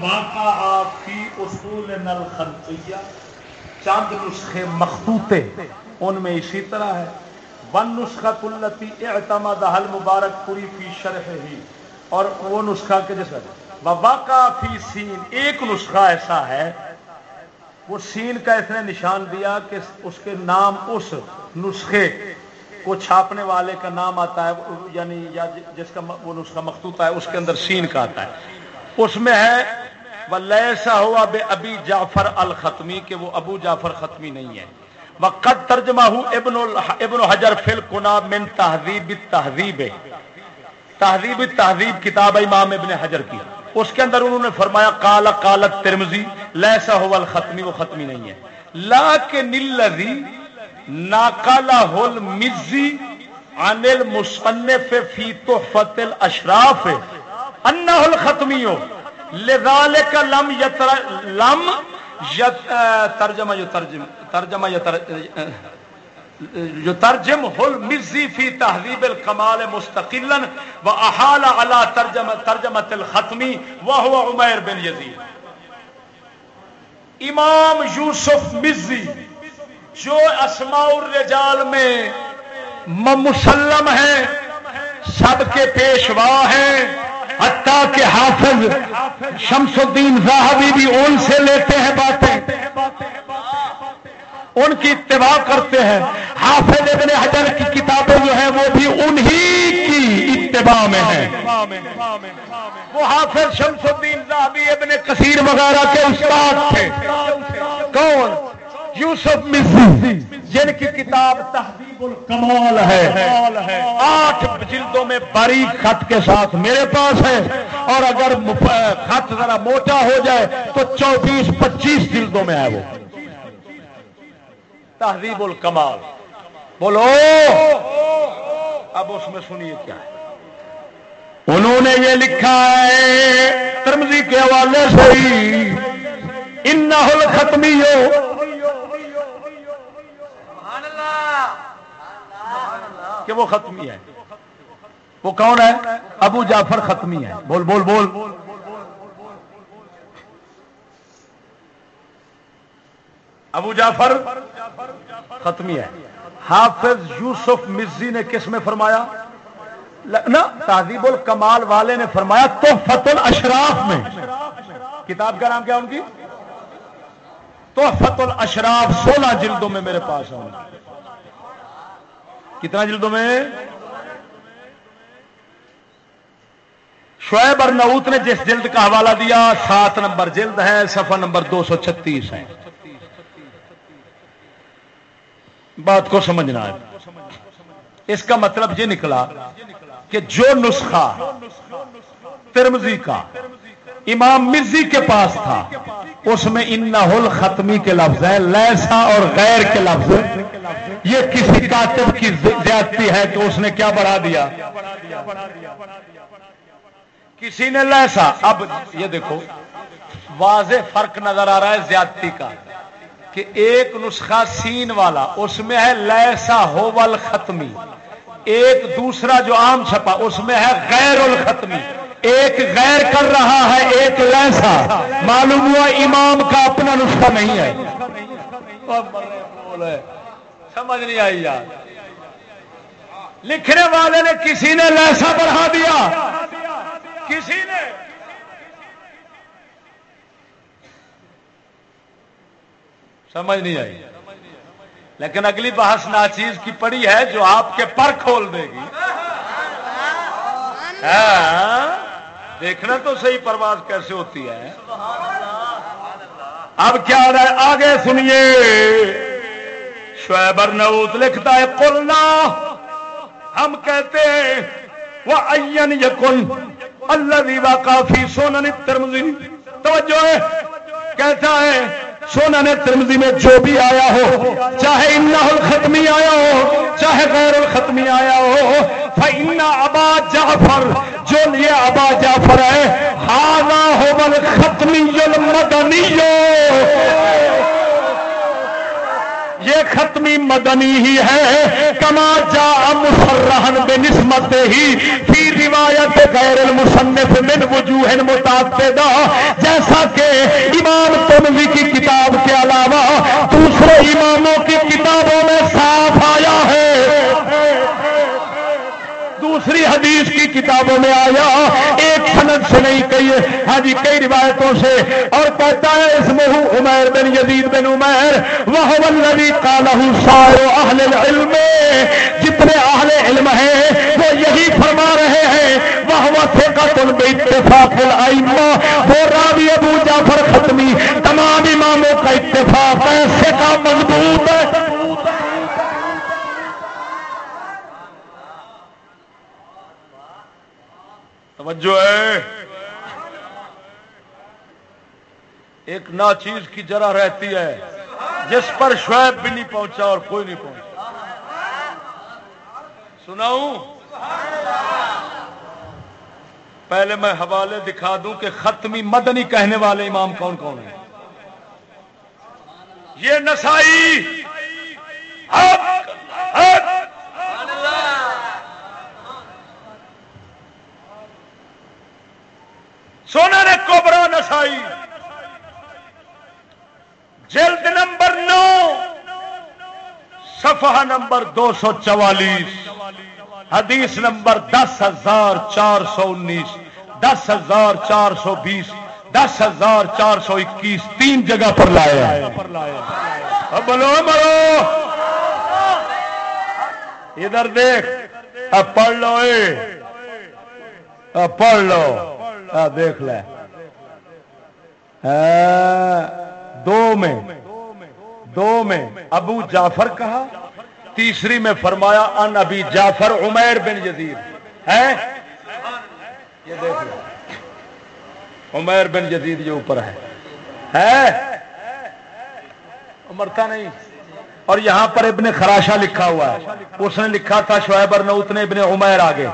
واقع فی اصول نل خطیہ چاند نسخے مخطوطے ان میں اسی طرح ہے۔ ون نسخہ کلتی اعتماد حل مبارک پوری فی شرح ہی۔ اور وہ نسخہ کے جیسا واقع فی سین، ایک نسخہ ایسا ہے وہ سین کا اس نے نشان دیا کہ اس کے نام اس نسخے کو چھاپنے والے کا نام آتا ہے یعنی یا جس کا وہ نسخہ مختوط ہے، اس کے اندر سین کا آتا ہے۔ اس میں ہے وہ لیسا ہوا بے ابی جعفر الختمی کہ وہ ابو جعفر ختمی نہیں ہے۔ وقت ترجمہ ہوں ابن ابن حجر فل کنا من تہذیب تہذیب تہذیب تہذیب کتاب امام ابن حجر کی۔ اس کے اندر انہوں نے فرمایا کالا کالت ترمزی لیسا ہو ختمی وہ ختمی نہیں ہے۔ لا کے نلزی ناکالا ہول مزی انل مصنف فی تحفت الاشراف انہ الختمی ہو۔ لذالک لم یتر لم یت ترجمہ جو ترجم ترجمہ جو ترجم ہل مرزی فی تحریب الکمال مستقل و احال علی ترجمہ ترجمت الختمی وہ عمیر بن یزید. امام یوسف مزی، جو اسماء الرجال میں مسلم ہیں، سب کے پیشوا ہیں، حتیٰ کہ حافظ شمس الدین زاہبی بھی ان سے لیتے ہیں باتیں۔ ان کی اتباع کرتے ہیں۔ حافظ ابن حجر کی کتابیں جو ہیں وہ بھی انہی کی اتباع میں ہیں۔ وہ حافظ شمس الدین زاہبی ابن کثیر وغیرہ کے استاد تھے۔ کون؟ یوسف مصری، جن کی کتاب تحبیب الکمال ہے۔ آٹھ جلدوں میں باریک خط کے ساتھ میرے پاس ہے۔ اور اگر خط ذرا موٹا ہو جائے تو چوبیس پچیس جلدوں میں ہے وہ۔ تہذیب الکمال۔ بولو۔ اب اس میں سنیے کیا ہے۔ انہوں نے یہ لکھا ہے ترمزی کے حوالے سے ہی۔ ان ختمی ہو کہ وہ ختمی ہے۔ وہ کون ہے؟ ابو جعفر ختمی ہے۔ بول بول بول۔ ابو جعفر ختمی ہے۔ حافظ یوسف مرزی نے کس میں فرمایا؟ نا، تہذیب الکمال والے نے فرمایا تو فت الاشراف میں۔ کتاب کا نام کیا ان کی؟ تو فت الاشراف، سولہ جلدوں میں میرے پاس ہے کتنا جلدوں میں؟ شعیب اور نعوت نے جس جلد کا حوالہ دیا، سات نمبر جلد ہے، صفحہ نمبر دو سو چھتیس ہے۔ بات کو سمجھنا ہے۔ اس کا مطلب یہ نکلا کہ جو نسخہ ترمزی کا، امام مرزی کے پاس تھا، اس میں ان ختمی کے لفظ ہے لیسا اور غیر کے لفظ یہ کسی کاتب کی زیادتی ہے کہ اس نے کیا بڑھا دیا؟ کسی نے لیسا۔ اب یہ دیکھو، واضح فرق نظر آ رہا ہے زیادتی کا۔ کہ ایک نسخہ سین والا، اس میں ہے لیسا ہوول ختمی، ایک دوسرا جو عام چھپا، اس میں ہے غیر الختمی، ایک غیر کر رہا ہے، ایک لیسا، معلوم ہوا امام کا اپنا نسخہ نہیں ہے۔ سمجھ نہیں آئی یار۔ لکھنے والے نے کسی نے لیسا بڑھا دیا۔ کسی نے۔ سمجھ نہیں آئی۔ لیکن اگلی بحث ناچیز کی پڑی ہے جو آپ کے پر کھول دے گی۔ ہاں؟ دیکھنا تو صحیح پرواز کیسے ہوتی ہے۔ اب کیا ہو رہا ہے؟ آگے سنیے۔ شعیبر نوت لکھتا ہے، قلنا، ہم کہتے ہیں، وہ این یقن اللہ دیوا کافی سونن ترمزی توجہ ہے۔ کہتا ہے سونا نے ترمزی میں جو بھی آیا ہو، چاہے ان الختمی آیا ہو، چاہے غیر الختمی آیا ہو فنا ابا جعفر، جو لیے ابا جعفر ہے ہانا ہو بل ختمی المدنی یہ ختمی مدنی ہی ہے۔ کما جا مسرحن بے نسمت ہی۔ فی روایت غیر المصنف من وجوہ متعددہ۔ جیسا کہ امام تنوی کی کتاب کے علاوہ دوسرے اماموں کی کتابوں میں صاف آیا ہے۔ دوسری حدیث کی کتابوں میں آیا، ایک سند سے نہیں کئی ہاں جی کئی روایتوں سے، اور کہتا ہے، اس میں ہوں عمیر بن یزید بن عمیر وہ الذی قالہ سائر اہل العلم، جتنے اہل علم ہیں، وہ یہی فرما رہے ہیں وہ ثقۃ باتفاق الائمہ وہ راوی ابو جعفر ختمی، تمام اماموں کا اتفاق ہے، ثقہ مضبوط ہے۔ توجہ ہے۔ ایک نا چیز کی جرا رہتی ہے۔ جس پر شعیب بھی نہیں پہنچا اور کوئی نہیں پہنچا۔ سناؤں؟ پہلے میں حوالے دکھا دوں کہ ختمی مدنی کہنے والے امام کون کون ہیں۔ یہ نسائی حق حق سونا نے کوبرا نسائی جلد نمبر نو، صفحہ نمبر دو سو چوالیس، حدیث نمبر دس ہزار چار سو انیس، دس ہزار چار سو بیس، دس ہزار چار سو اکیس، تین جگہ پر لایا بولو مرو ادھر دیکھ، اب پڑھ لو، اے۔ اب پڑھ لو۔ دیکھ لے۔ دو میں۔ دو میں۔ ابو جعفر کہا، تیسری میں فرمایا، ان ابھی جعفر عمیر بن یزید۔ ہے یہ دیکھ لو عمیر بن یزید یہ اوپر ہے۔ ہے مرتا نہیں۔ اور یہاں پر ابن خراشہ لکھا ہوا ہے۔ اس نے لکھا تھا شعیب ارنوت نے ابن عمیر آگے۔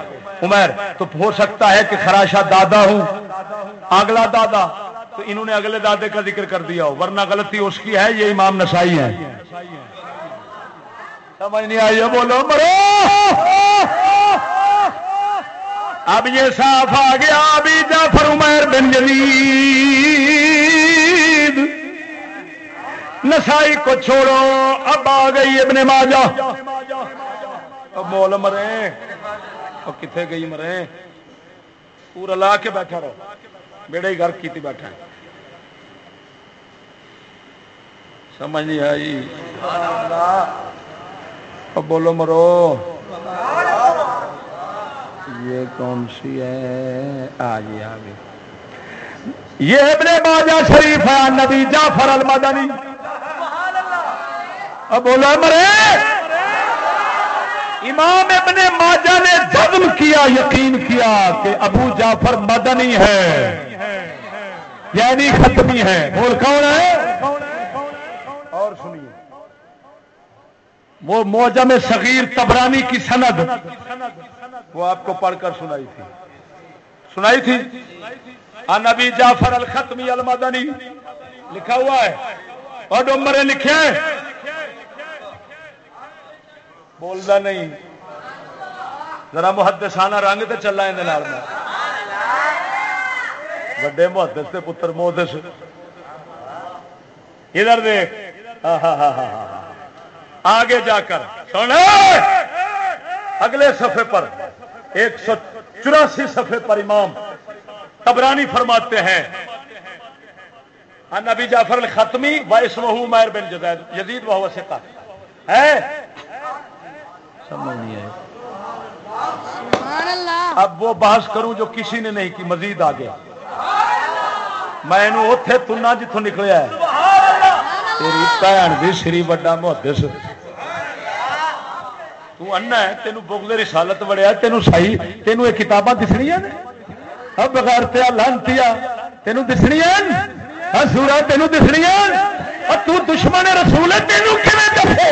عمیر تو ہو سکتا ہے کہ خراشہ دادا ہوں اگلا دادا، تو انہوں نے اگلے دادے کا ذکر کر دیا ہو، ورنہ غلطی اس کی ہے، یہ امام نسائی ہے سمجھ نہیں آئی بولو، مرو! اب یہ صاف آ گیا ابھی جعفر عمیر بن جدید نسائی کو چھوڑو، اب آ گئی ابن ماجہ۔ اب مول مرے۔ اور کتنے گئی مرے؟ پورا لا کے بیٹھا رہو۔ بیڑے ہی گھر کی بیٹھا ہے۔ سمجھ نہیں آئی۔ اب بولو مرو۔ یہ کون سی ہے؟ آ جی آ گئی۔ یہ ابن ماجہ شریف ہے، نبی جعفر المدنی۔ اب بولو مرے۔ امام ابن ماجہ نے جزم کیا، یقین کیا کہ ابو جعفر مدنی ہے یعنی ختمی ہے۔ بول کون ہے؟ اور سنیے، وہ موجم صغیر تبرانی کی سند، وہ آپ کو پڑھ کر سنائی تھی۔ سنائی تھی؟ نبی جعفر الختمی المدنی، لکھا ہوا ہے۔ اور ڈومر نے لکھے بولتا نہیں ذرا محدثانہ رنگ تو چلا اندر وڈے محدث سے پتر محدث ادھر دیکھ ہاں ہاں ہاں ہاں آگے جا کر سن اگلے صفحے پر ایک سو چوراسی صفحے پر امام تبرانی فرماتے ہیں نبی جعفر الختمی و اسمہ مائر بن جدید یزید وہ سکا ہے سمجھ نہیں اللہ۔ اب وہ بحث کروں جو کسی نے نہیں کی مزید آگے۔ میں اتے تنا جتوں نکلیا ہے۔ تیری بھن بھی سری وڈا محدث۔ تو انا ہے تینوں بغل رسالت وڑیا تینوں صحیح تینوں یہ کتاباں اب بغیر تیا لانتیا تینوں دسنیا سورا تینوں اور تو دشمن رسول ہے تینوں دسے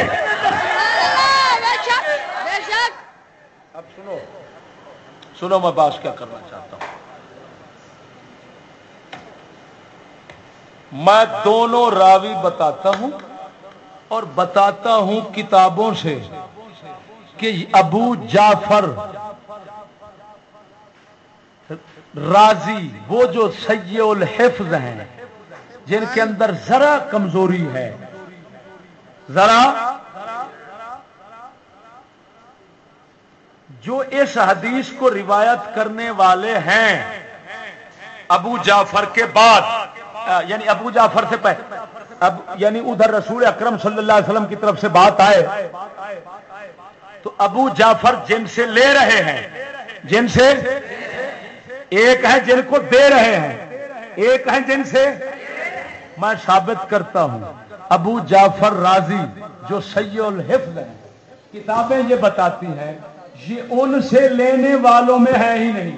بے شک بے شک اب سنو سنو میں باس کیا کرنا چاہتا ہوں۔ میں دونوں راوی بتاتا ہوں اور بتاتا ہوں کتابوں سے کہ ابو جعفر راضی، وہ جو سید الحفظ ہیں، جن کے اندر ذرا کمزوری ہے۔ ذرا جو اس حدیث کو روایت کرنے والے ہیں، ابو جعفر کے بعد یعنی ابو جعفر سے پہلے، اب یعنی ادھر رسول اکرم صلی اللہ علیہ وسلم کی طرف سے بات آئے، تو ابو جعفر جن سے لے رہے ہیں، جن سے؟ ایک ہے جن کو دے رہے ہیں، ایک ہے جن سے؟ میں ثابت کرتا ہوں، ابو جعفر راضی، جو سید الحفظ ہیں، کتابیں یہ بتاتی ہیں یہ ان سے لینے والوں میں ہے ہی نہیں۔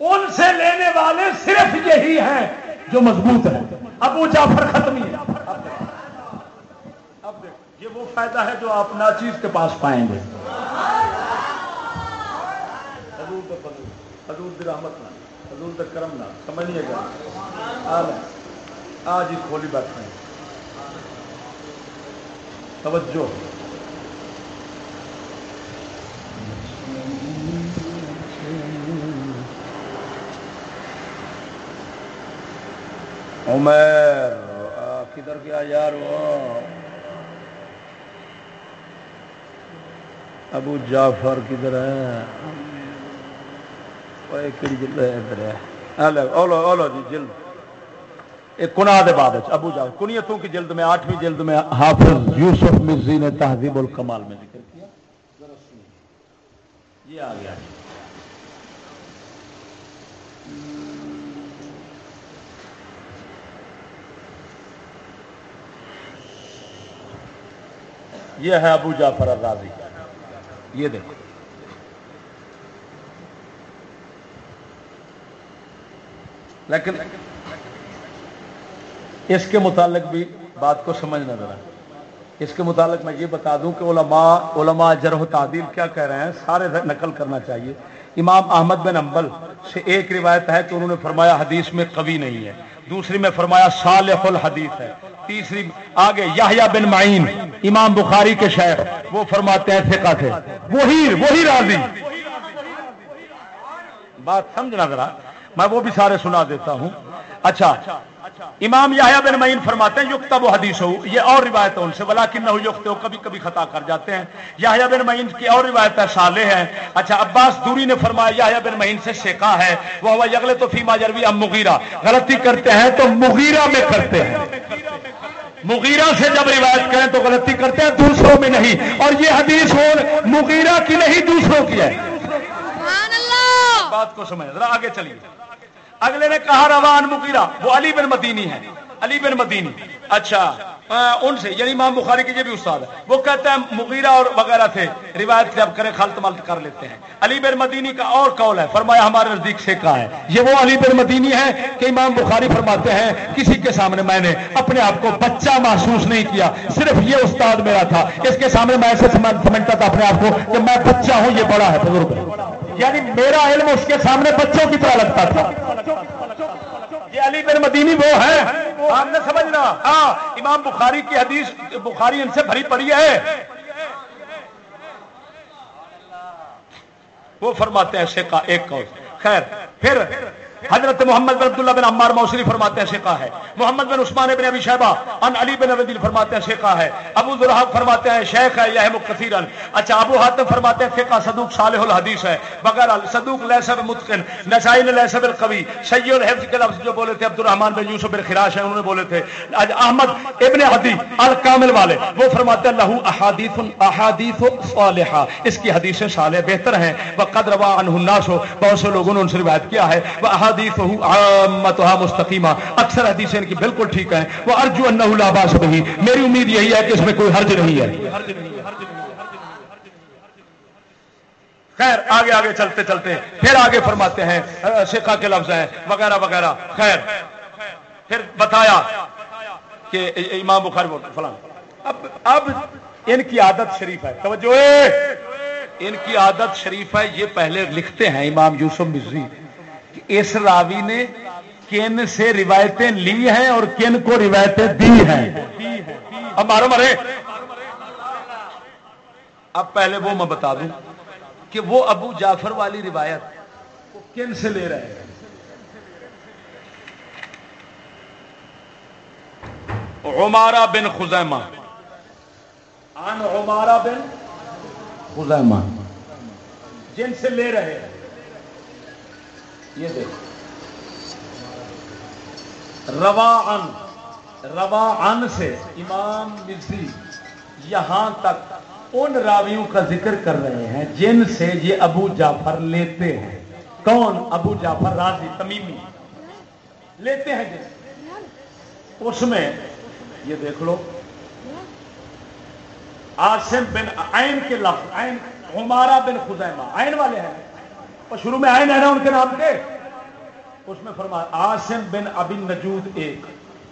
ان سے لینے والے صرف یہی ہیں جو مضبوط ہیں۔ ابو جعفر ختمی۔ ہے اب دیکھ- یہ وہ فائدہ ہے جو آپ ناچیز کے پاس پائیں گے۔ حضور حضور رحمت نہ، حضور کرم نہ، سمجھیے گا۔ آج ہی کھولی بیٹھے ہیں توجہ۔ عمر کدھر گیا یار وہ ابو جعفر کدھر ہے؟ وہ ایک کیڑی جلد ہے ادھر ہے۔ آ لے، جی جلد۔ کنا دے بعد ابو جعفر کنیتوں کی جلد میں، آٹھویں جلد میں حافظ یوسف مزی نے تہذیب الکمال میں ذکر کیا۔ یہ آ گیا۔ یہ ہے ابو جعفر الرازی۔ یہ دیکھو۔ لیکن اس کے متعلق بھی بات کو سمجھنا ذرا۔ اس کے متعلق میں یہ بتا دوں کہ علماء علماء جرح تعدیل کیا کہہ رہے ہیں، سارے نقل کرنا چاہیے۔ امام احمد بن امبل سے ایک روایت ہے کہ انہوں نے فرمایا حدیث میں قوی نہیں ہے۔ دوسری میں فرمایا صالح الحدیث ہے۔ تیسری آگے یحییٰ بن معین، امام بخاری کے شیخ، وہ فرماتے ہیں فقہ تھے وہی وہی راضی۔ بات سمجھنا ذرا، میں وہ بھی سارے سنا دیتا ہوں۔ اچھا امام یحییٰ بن معین فرماتے ہیں یکتب و حدیث ہو یہ اور روایت ہے ان سے ولیکن نہ یکت کبھی کبھی خطا کر جاتے ہیں۔ یحییٰ بن معین کی اور روایت ہے صالح ہے اچھا عباس دوری نے فرمایا یحییٰ بن معین سے شیخا ہے وہ ہوا یغلے تو فیما جروی ام مغیرہ۔ غلطی کرتے ہیں تو مغیرہ میں کرتے ہیں۔ مغیرہ سے جب روایت کریں تو غلطی کرتے ہیں دوسروں میں نہیں۔ اور یہ حدیث ہو مغیرہ کی نہیں دوسروں کی ہے۔ بات کو سمجھ ذرا آگے چلیے۔ اگلے نے کہا روان مغیرہ، وہ علی بن مدینی ہے۔ علی بن مدینی۔ اچھا ان سے یعنی امام بخاری کے یہ بھی استاد ہے۔ وہ کہتے ہیں مغیرہ اور وغیرہ تھے، روایت جب کرے خلط ملط کر لیتے ہیں۔ علی بن مدینی کا اور قول ہے، فرمایا ہمارے نزدیک سے کہا ہے۔ یہ وہ علی بن مدینی ہے کہ امام بخاری فرماتے ہیں، کسی کے سامنے میں نے اپنے آپ کو بچہ محسوس نہیں کیا، صرف یہ استاد میرا تھا۔ اس کے سامنے میں ایسے سمجھتا تھا اپنے آپ کو کہ میں بچہ ہوں، یہ بڑا ہے، بزرگ یعنی میرا علم اس کے سامنے بچوں کی طرح لگتا تھا۔ یہ علی بن مدینی وہ ہے آپ نے سمجھنا؟ ہاں امام بخاری کی حدیث، بخاری ان سے بھری پڑی ہے۔ وہ فرماتے ہیں، ایسے کا ایک خیر، پھر حضرت محمد بن عبداللہ بن عمار موسری فرماتے ہیں سکا ہے۔ محمد بن عثمان بن ابی شہبہ ان علی بن ابی فرماتے ہیں سکا ہے۔ ابو ذرحق فرماتے ہیں، شیخ ہے یہ مکثیرن اچھا ابو حاتم فرماتے ہیں فقہ صدوق صالح الحدیث ہے۔ بغیر صدوق لیس متقن نسائی نے لیس القوی، سید الحفظ کے لفظ جو بولے تھے عبد الرحمن بن یوسف بن خراش ہیں، انہوں نے بولے تھے۔ آج احمد ابن حدی الکامل والے، وہ فرماتے ہیں، لہو احادیث احادیث صالحہ۔ اس کی حدیثیں صالح بہتر ہیں۔ وقد روا عنہ الناس، بہت سے لوگوں نے ان سے روایت کیا ہے۔ وہ احادیث مستقیمہ۔ اکثر حدیثیں ان کی بالکل ٹھیک ہیں۔ وہ ارجو انہ لا باس بہی۔ میری امید یہی ہے کہ اس میں کوئی حرج نہیں ہے۔ خیر، آگے آگے چلتے چلتے۔ پھر آگے فرماتے ہیں سکھا کے لفظ ہیں، وغیرہ وغیرہ۔ خیر، پھر بتایا کہ امام بخاری بول فلاں۔ اب اب ان کی عادت شریف ہے۔ توجہ! ان کی عادت شریف ہے، یہ پہلے لکھتے ہیں امام یوسف مزری اس راوی نے کن سے روایتیں لی ہیں اور کن کو روایتیں دی ہیں؟ اب مارو مرے۔ اب پہلے وہ میں بتا دوں کہ وہ ابو جعفر والی روایت وہ کن سے لے رہے ہیں؟ عمارہ بن خزیمہ۔ عن عمارہ بن خزیمہ۔ جن سے لے رہے ہیں۔ یہ دیکھ روا ان روا ان سے امام مصری یہاں تک ان راویوں کا ذکر کر رہے ہیں جن سے یہ ابو جعفر لیتے ہیں۔ کون؟ ابو جعفر راضی، تمیمی۔ لیتے ہیں جن اس میں یہ دیکھ لو۔ آسم بن عین کے لفظ، عین ہمارا بن خزیمہ، عین والے ہیں۔ اور شروع میں آئے نا ان کے نام کے، اس میں فرمایا آسم بن ابن نجود ایک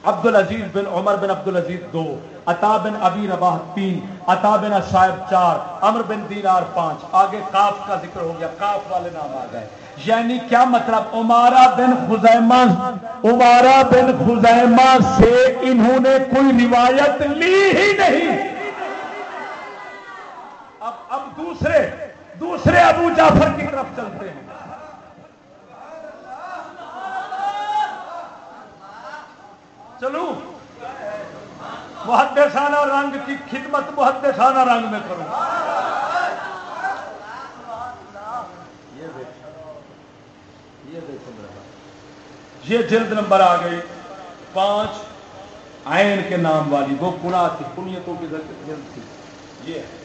عبد العزیز بن عمر بن عبد العزیز دو، عطا بن ابی رباح تین، عطا بن صاحب چار امر بن دینار پانچ۔ آگے کاف کا ذکر ہو گیا کاف والے نام آ گئے۔ یعنی کیا مطلب؟ عمارہ بن خزیمہ، عمارہ بن خزیمہ سے انہوں نے کوئی روایت لی ہی نہیں۔ اب اب دوسرے دوسرے ابو جعفر کی طرف چلتے ہیں۔ چلو۔ محدثانہ رنگ کی خدمت محدثانہ رنگ میں کروں یہ جلد نمبر آ گئی۔ پانچ۔ آئن کے نام والی۔ وہ پنا تھی پنیتوں کی جلد تھی یہ۔ ہے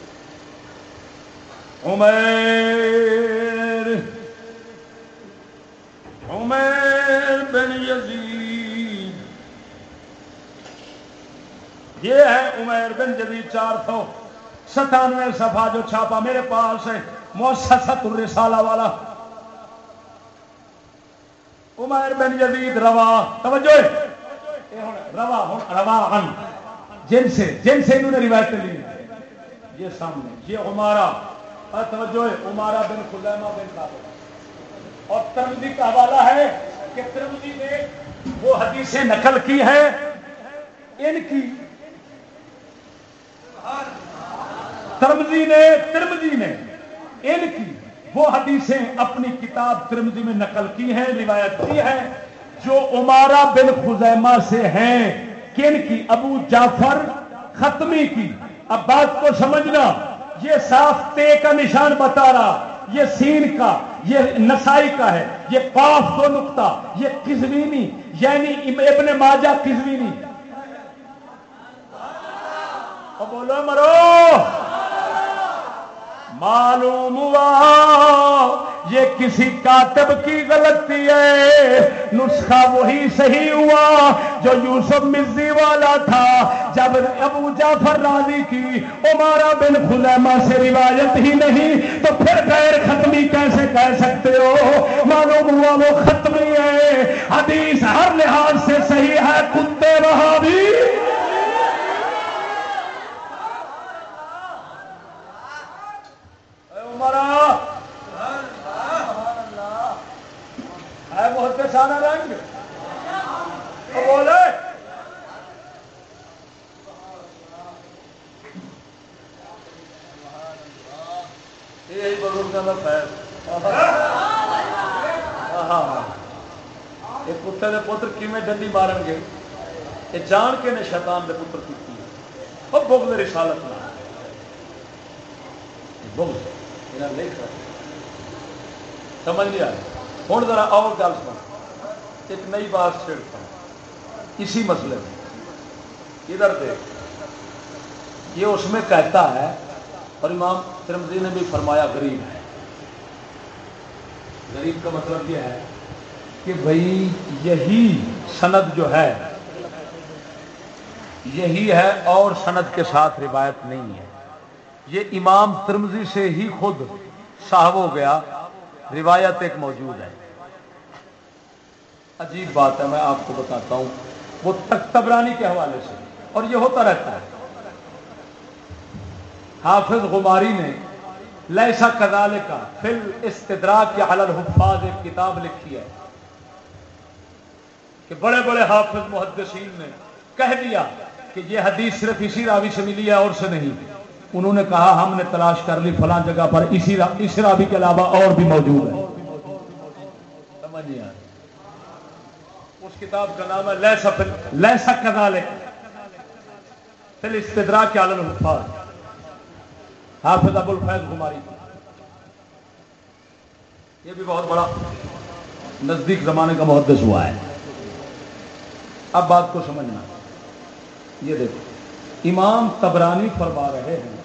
عمیر عمیر بن یزید۔ یہ ہے عمیر بن جدید چار سو ستانوے صفحہ جو چھاپا میرے پاس ہے موسط الرسالہ والا۔ عمیر بن جدید روا، توجہ۔ روا روا ان جن سے جن سے انہوں نے روایت لی۔ یہ سامنے، یہ ہمارا توجہ ہے، عمارہ بن خزیمہ بن کابل۔ اور ترمزی کا حوالہ ہے کہ ترمزی نے وہ حدیثیں نقل کی ہے ان کی ترمزی نے ترمزی نے ان کی وہ حدیثیں اپنی کتاب ترمزی میں نقل کی ہیں، روایت کی ہے جو عمارہ بن خزیمہ سے ہیں۔ کن کی؟ ابو جعفر ختمی کی۔ اب بات کو سمجھنا۔ یہ صاف تے کا نشان بتا رہا، یہ سین کا، یہ نسائی کا ہے، یہ قاف دو نقطہ، یہ کزوینی یعنی ابن ماجہ کزوینی بولو مرو! معلوم ہوا، یہ کسی کاتب کی غلطی ہے۔ نسخہ وہی صحیح ہوا جو یوسف مزی والا تھا۔ جب ابو جعفر راضی کی عمارہ بن خلیمہ سے روایت ہی نہیں، تو پھر غیر ختمی کیسے کہہ سکتے ہو؟ معلوم ہوا وہ ختمی ہے۔ حدیث ہر لحاظ سے صحیح ہے، کتے وہاں بھی رسالت کے سارا رنگ بولے یہی بزرگوں کا فیض ہاں ہاں یہ کتے کے پتر کیویں ڈنڈی مارن گے یہ جان کے نے شیطان کے پتر کی وہ بغض رسالت نہ۔ بغض۔ انہیں نہیں کر سمجھ نہیں آ ہوں ذرا اور گل سن۔ ایک نئی بات چھڑتا ہوں اسی مسئلے میں۔ ادھر دیکھ۔ یہ اس میں کہتا ہے اور امام ترمزی نے بھی فرمایا غریب ہے۔ غریب کا مطلب یہ ہے کہ بھائی یہی سند جو ہے، یہی ہے اور سند کے ساتھ روایت نہیں ہے۔ یہ امام ترمزی سے ہی خود صاحب ہو گیا، روایت ایک موجود ہے۔ عجیب بات ہے، میں آپ کو بتاتا ہوں، وہ تک تبرانی کے حوالے سے، اور یہ ہوتا رہتا ہے۔ حافظ غماری نے لیسا کدال کا فل استدراک کے حلل حفاظ ایک کتاب لکھی ہے۔ کہ بڑے بڑے حافظ محدثین نے کہہ دیا کہ یہ حدیث صرف اسی راوی سے ملی ہے اور سے نہیں۔ انہوں نے کہا ہم نے تلاش کر لی فلاں جگہ پر، اسی را... اس راوی کے علاوہ اور بھی موجود ہے سمجھ نہیں آ اس کتاب کا نام ہے لیسا لیسا کدال فل استدراک کے عالم حفاظ حافظ ابو الفیض کماری یہ بھی بہت بڑا نزدیک زمانے کا محدث ہوا ہے۔ اب بات کو سمجھنا۔ یہ دیکھو امام تبرانی فرما رہے ہیں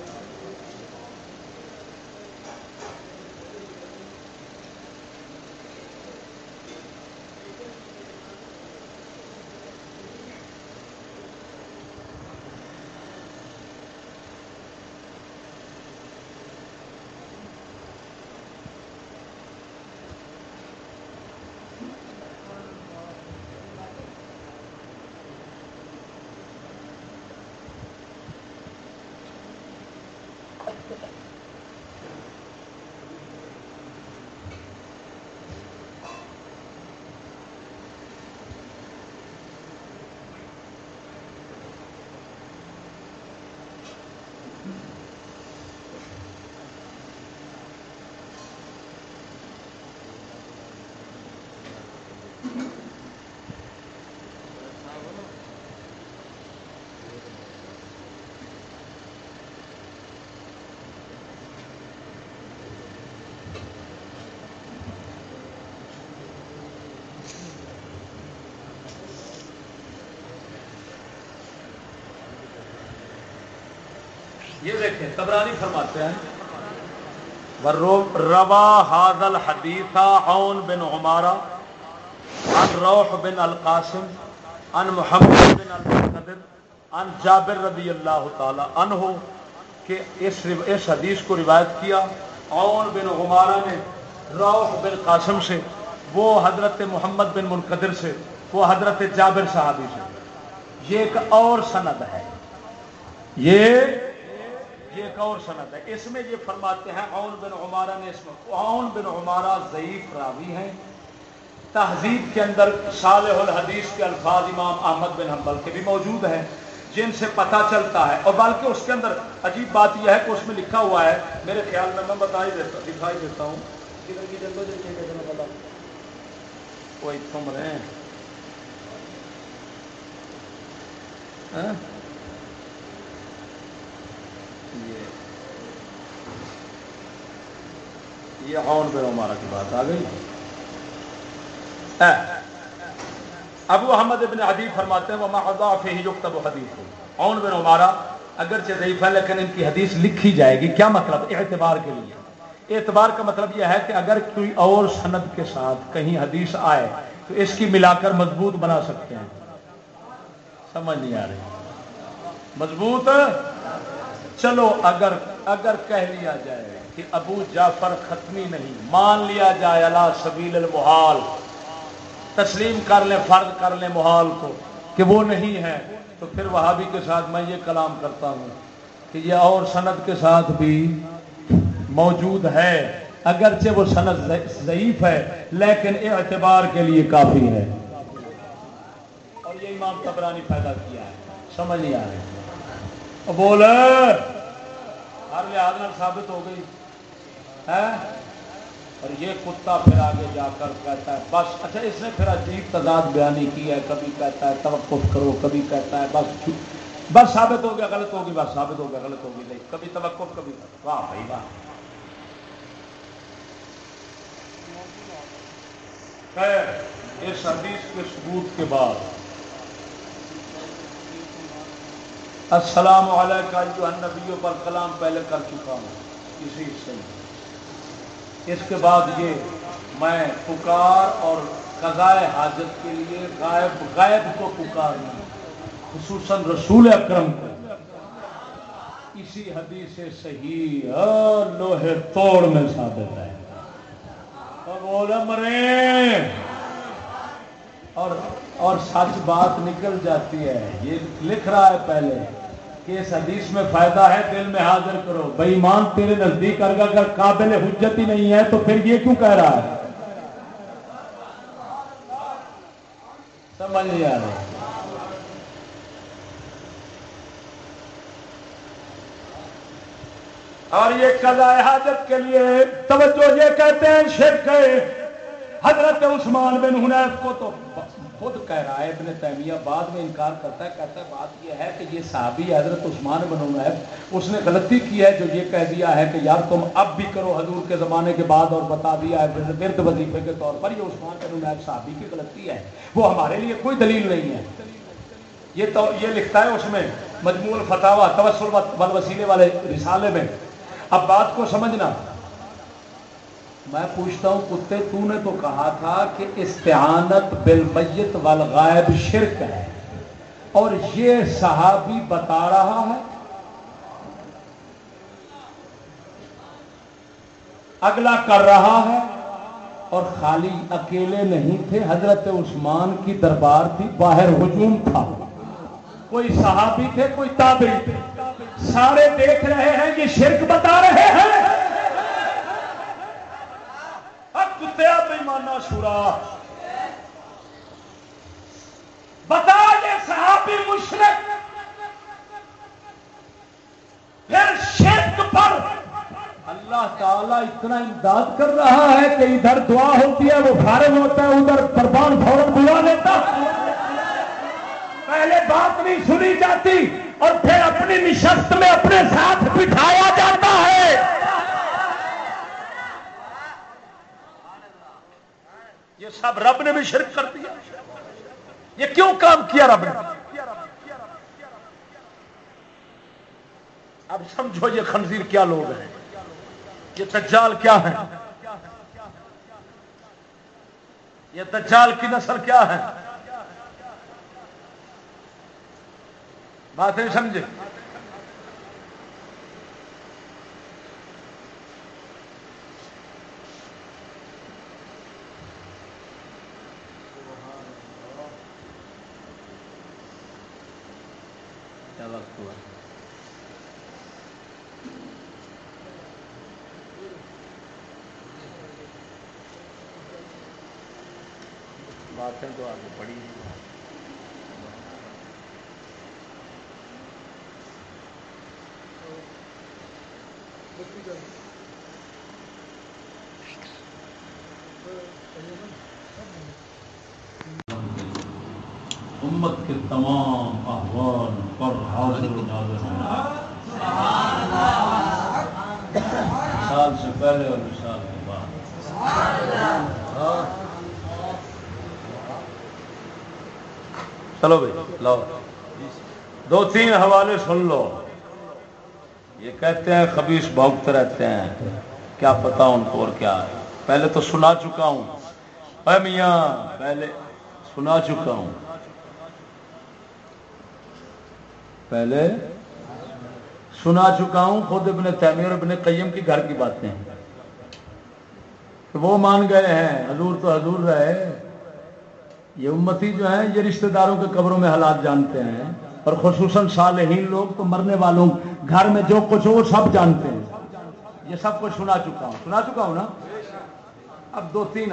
یہ دیکھیں تبرانی فرماتے ہیں روا حاد الحدیث عون بن عمارہ ان روح بن القاسم ان محمد بن المقدر ان جابر رضی اللہ تعالی عنہ کہ اس اس حدیث کو روایت کیا، عون بن عمارہ نے روح بن قاسم سے، وہ حضرت محمد بن منقدر سے، وہ حضرت جابر صحابی سے۔ یہ ایک اور سند ہے۔ یہ یہ ایک اور صنعت ہے۔ اس میں یہ فرماتے ہیں اون بن عمارہ نے اس میں اون بن عمارہ ضعیف راوی ہیں۔ تہذیب کے اندر صالح الحدیث کے الفاظ امام احمد بن حنبل کے بھی موجود ہیں جن سے پتہ چلتا ہے۔ اور بلکہ اس کے اندر عجیب بات یہ ہے کہ اس میں لکھا ہوا ہے میرے خیال میں میں بتا ہی دیتا دکھائی دیتا ہوں۔ کدھر کی جلد کوئی تم رہے ہیں ہاں؟ یہ اون بن عمارہ کی بات آ گئی۔ ابو احمد ابن حدیب فرماتے ہیں وہ محضاف ہی یکتب حدیث اون بن عمارہ، اگرچہ ضعیف ہے، لیکن ان کی حدیث لکھی جائے گی۔ کیا مطلب؟ اعتبار کے لیے۔ اعتبار کا مطلب یہ ہے کہ اگر کوئی اور سند کے ساتھ کہیں حدیث آئے، تو اس کی ملا کر مضبوط بنا سکتے ہیں۔ سمجھ نہیں آ رہی۔ مضبوط؟ چلو اگر اگر کہہ لیا جائے کہ ابو جعفر ختمی نہیں، مان لیا جائے اللہ سبیل المحال۔ تسلیم کر لیں، فرض کر لیں محال کو کہ وہ نہیں ہے۔ تو پھر وہابی کے ساتھ میں یہ کلام کرتا ہوں کہ یہ اور سند کے ساتھ بھی موجود ہے۔ اگرچہ وہ صنعت ضعیف ہے، لیکن اعتبار کے لیے کافی ہے۔ اور یہ امام تبرانی پیدا کیا ہے، سمجھ نہیں آ رہی۔ بول۔ ہر لحاظ ثابت ہو گئی۔ ہے اور یہ کتا پھر آگے جا کر کہتا ہے، بس۔ اچھا اس نے پھر عجیب تضاد بیانی کی ہے۔ کبھی کہتا ہے، توقف کرو، کبھی کہتا ہے، بس بس ثابت ہو گیا، غلط ہوگی بس ثابت ہو گیا، غلط ہوگی نہیں، کبھی توقف، کبھی واہ بھائی، واہ۔ اس حدیث کے ثبوت کے بعد السلام علیکم جو نبیوں پر کلام پہلے کر چکا ہوں۔ اسی حصے میں۔ اس کے بعد یہ میں پکار اور قضائے حاجت کے لیے غائب غائب کو پکار ہوں۔ خصوصاً رسول اکرم کو۔ اسی حدیث صحیح لوہے توڑ میں ثابت ہے۔ بول مرے اور اور سچ بات نکل جاتی ہے۔ یہ لکھ رہا ہے پہلے کہ اس حدیث میں فائدہ ہے، دل میں حاضر کرو۔ بے ایمان تیرے نزدیک اگر قابل حجت ہی نہیں ہے تو پھر یہ کیوں کہہ رہا ہے؟ سمجھ نہیں آ رہا۔ اور یہ قضاء حاجت کے لیے توجہ یہ کہتے ہیں، شرک حضرت عثمان بن حنیف کو تو خود کہہ رہا ہے، ابن تیمیہ بعد میں انکار کرتا ہے، کہتا ہے، بات یہ ہے کہ یہ صحابی حضرت عثمان بن حنیف اس نے غلطی کی ہے جو یہ کہہ دیا ہے کہ یار تم اب بھی کرو حضور کے زمانے کے بعد اور بتا دیا ہے ورد وظیفے کے طور پر یہ عثمان بن حنیف صحابی کی غلطی ہے۔ وہ ہمارے لیے کوئی دلیل نہیں ہے۔ یہ تو، یہ لکھتا ہے اس میں مجموع الفتاوا توسل وسیلے والے رسالے میں۔ اب بات کو سمجھنا۔ میں پوچھتا ہوں، کتے، تو نے تو کہا تھا کہ استعانت بالمیت والغائب شرک ہے۔ اور یہ صحابی بتا رہا ہے۔ اگلا کر رہا ہے۔ اور خالی اکیلے نہیں تھے، حضرت عثمان کی دربار تھی، باہر ہجوم تھا۔ کوئی صحابی تھے، کوئی تابعی تھے۔ سارے دیکھ رہے ہیں، یہ شرک بتا رہے ہیں۔ کتیا مانا سورا بتا یہ صحابی مشرق، پھر شرک پر اللہ تعالیٰ اتنا امداد کر رہا ہے کہ ادھر دعا ہوتی ہے، وہ فارغ ہوتا ہے، ادھر قربان فوراً بلا لیتا۔ پہلے بات نہیں سنی جاتی اور پھر اپنی نشست میں اپنے ساتھ بٹھایا جاتا ہے۔ یہ سب رب نے بھی شرک کر دیا۔ یہ کیوں کام کیا رب نے؟ اب سمجھو یہ خنزیر کیا لوگ ہیں۔ یہ دجال کیا ہے یہ دجال کی نسل کیا ہے بات نہیں سمجھے کیا وقت ہوا باتیں تو آگے بڑی امت کے تمام احوال پر حاضر و ناظر سال سے پہلے اور سال کے بعد چلو بھائی لاؤ دو تین حوالے سن لو۔ یہ کہتے ہیں خبیص بھوکتے رہتے ہیں۔ کیا پتا ان کو اور کیا۔ ہے پہلے تو سنا چکا ہوں۔ اے میاں، پہلے سنا چکا ہوں۔ پہلے سنا چکا ہوں خود ابن تیمی اور ابن قیم کی گھر کی باتیں۔ وہ مان گئے ہیں۔ حضور تو حضور رہے۔ یہ امتی جو ہیں، یہ رشتہ داروں کے قبروں میں حالات جانتے ہیں۔ اور خصوصاً صالحین لوگ تو مرنے والوں گھر میں جو کچھ وہ سب جانتے ہیں۔ یہ سب کچھ سنا چکا ہوں۔ سنا چکا ہوں نا؟ اب دو تین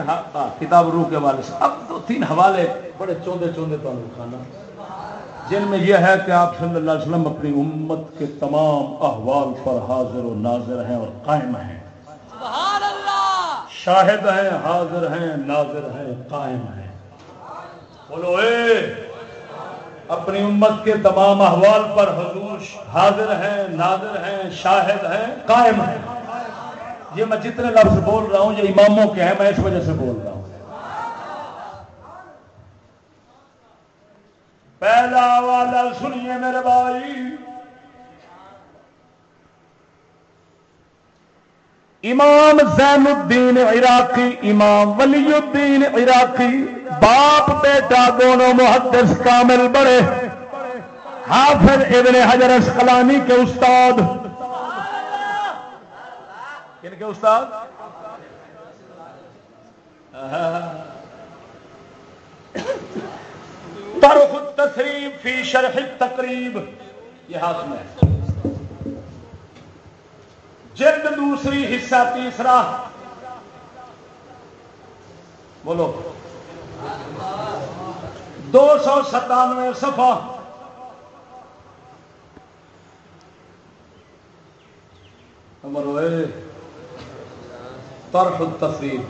کتاب روح کے حوالے سے۔ اب دو تین حوالے بڑے چوندے چوندے تو کھانا جن میں یہ ہے کہ آپ صلی اللہ علیہ وسلم اپنی امت کے تمام احوال پر حاضر و ناظر ہیں اور قائم ہیں۔ سبحان اللہ! شاہد ہیں حاضر ہیں ناظر ہیں قائم ہیں۔ بولو اے! اپنی امت کے تمام احوال پر حضور حاضر ہیں، ناظر ہیں، شاہد ہیں، قائم ہیں۔ یہ میں جتنے لفظ بول رہا ہوں، یہ اماموں کے ہیں، میں اس وجہ سے بول رہا ہوں۔ پہلا والا سنیے میرے بھائی۔ امام زین الدین عراقی، امام ولی الدین عراقی، باپ بیٹا دونوں محدث کامل بڑے۔ حافظ ابن حجر اسقلانی کے استاد۔ کن کے استاد؟ ترخ التثریب فی شرح التقریب۔ یہ ہاتھ میں ہے۔ جلد دوسری حصہ تیسرا بولو دو سو ستانوے سفا نمبر ہوئے طرف التصویر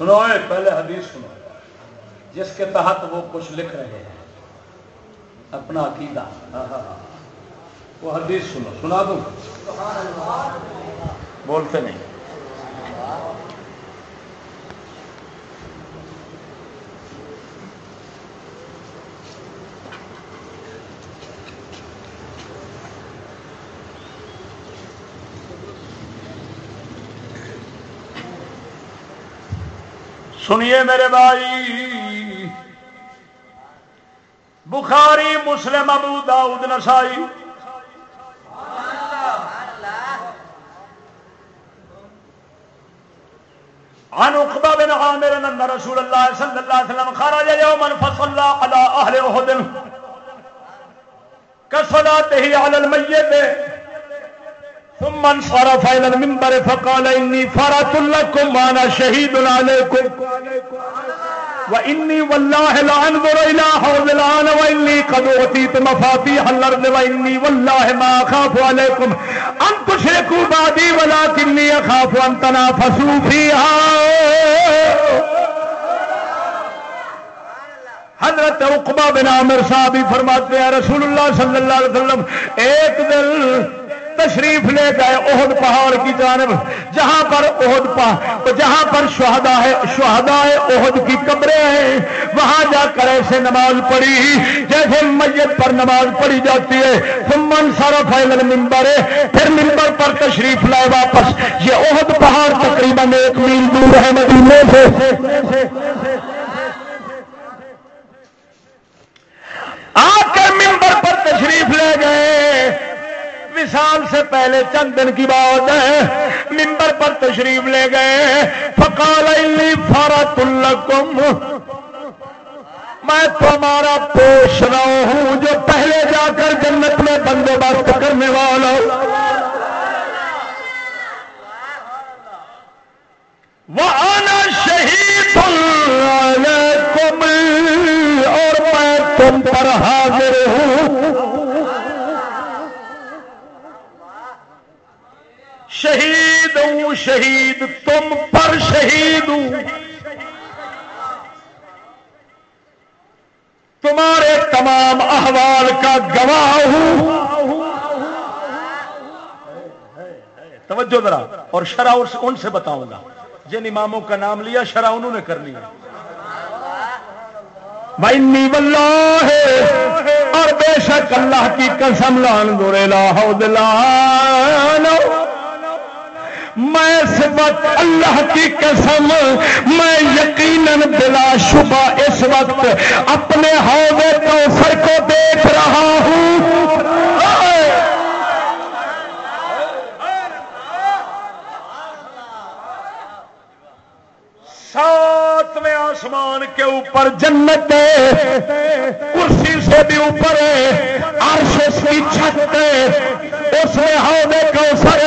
سنو اے پہلے حدیث سنو۔ جس کے تحت وہ کچھ لکھ رہے ہیں۔ اپنا عقیدہ۔ ہاں، ہاں، ہاں۔ وہ حدیث سنو۔ سنا دوں؟ بولتے نہیں۔ سنیے میرے بھائی، بخاری، مسلم، ابو داؤد، نسائی۔ عن عقبہ بن عامر ان رسول اللہ صلی اللہ علیہ وسلم خرج يوما فصلى على اهل احد كصلاته على الميت ثم انصرف الى المنبر فقال اني فرت لكم وانا شهيد عليكم. واني والله لا انظر الى حوض الان واني قد اوتيت مفاتيح الارض واني والله ما اخاف عليكم. ان تشركوا بعدي ولكني اخاف ان تنافسوا فيها. حضرت عقبہ بن عامر صاحب فرماتے ہیں، رسول اللہ صلی اللہ علیہ وسلم، ایک دل تشریف لے گئے عہد پہاڑ کی جانب۔ جہاں پر عہد پہاڑ جہاں پر شہدا ہے شہدا ہے عہد کی قبریں ہیں۔ وہاں جا کر ایسے نماز پڑھی۔ جیسے میت پر نماز پڑھی جاتی ہے۔ ثم من سارا فائنل ممبر ہے پھر ممبر پر تشریف لائے واپس۔ یہ عہد پہاڑ تقریباً ایک میل دور ہے مدینے سے۔ آ کر ممبر پر تشریف لے گئے۔ وصال سے پہلے چند دن کی بات ہے۔ ممبر پر تشریف لے گئے۔ فقال انی فرت لکم۔ میں تمہارا پوچھ رہا ہوں جو پہلے جا کر جنت میں بندوبست کرنے والا وَأَنَا شہید اور میں تم پر حاضر ہوں۔ شہید ہوں، شہید تم پر شہید ہوں۔ تمہارے تمام احوال کا گواہ ہوں۔ توجہ ذرا، اور شرح ان سے بتاؤں گا۔ جن اماموں کا نام لیا شرح انہوں نے کرنی ہے۔ وَإِنِّي وَاللَّهِ اور بے شک اللہ کی قسم لان گورے لا حول لا میں اس وقت اللہ کی قسم، میں یقیناً بلا شبہ اس وقت اپنے حوضے کوثر کو دیکھ رہا ہوں۔ سو آسمان کے اوپر جنت کرسی سے بھی اوپر عرش اس کی چھت اس میں حوض کوثر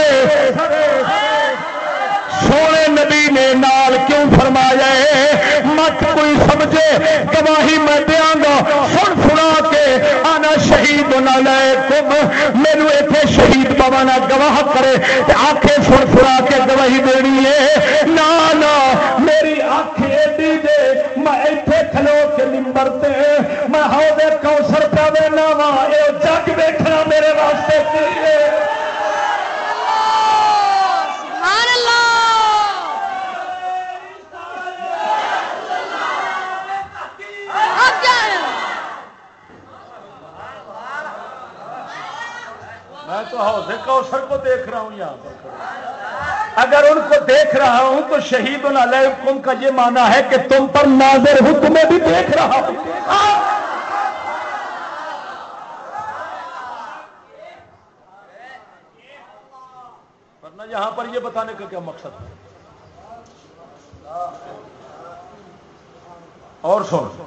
سونے نبی نے نال کیوں فرمایا مت کوئی سمجھے، گواہی میں دیا گا، سن سنا کے آنا شہید نہ لے کم۔ میرے اتنے شہید پوانا گواہ کرے آخے سن سنا کے گواہی دینی ہے۔ نہ میری آخ ایڈی دے، میں اتنے کھلو کے نمبر تے۔ میں ہو دے کوسر پہ دینا وا یہ جگ بیٹھنا میرے واسطے کی سبحان اللہ اب کیا ہے میں تو حوض کوثر کو دیکھ رہا ہوں، یہاں پر اگر ان کو دیکھ رہا ہوں تو شہید علیکم کا یہ مانا ہے کہ تم پر ناظر ہوں تمہیں بھی دیکھ رہا ہوں۔ ورنہ یہاں پر یہ بتانے کا کیا مقصد ہے؟ اور سن۔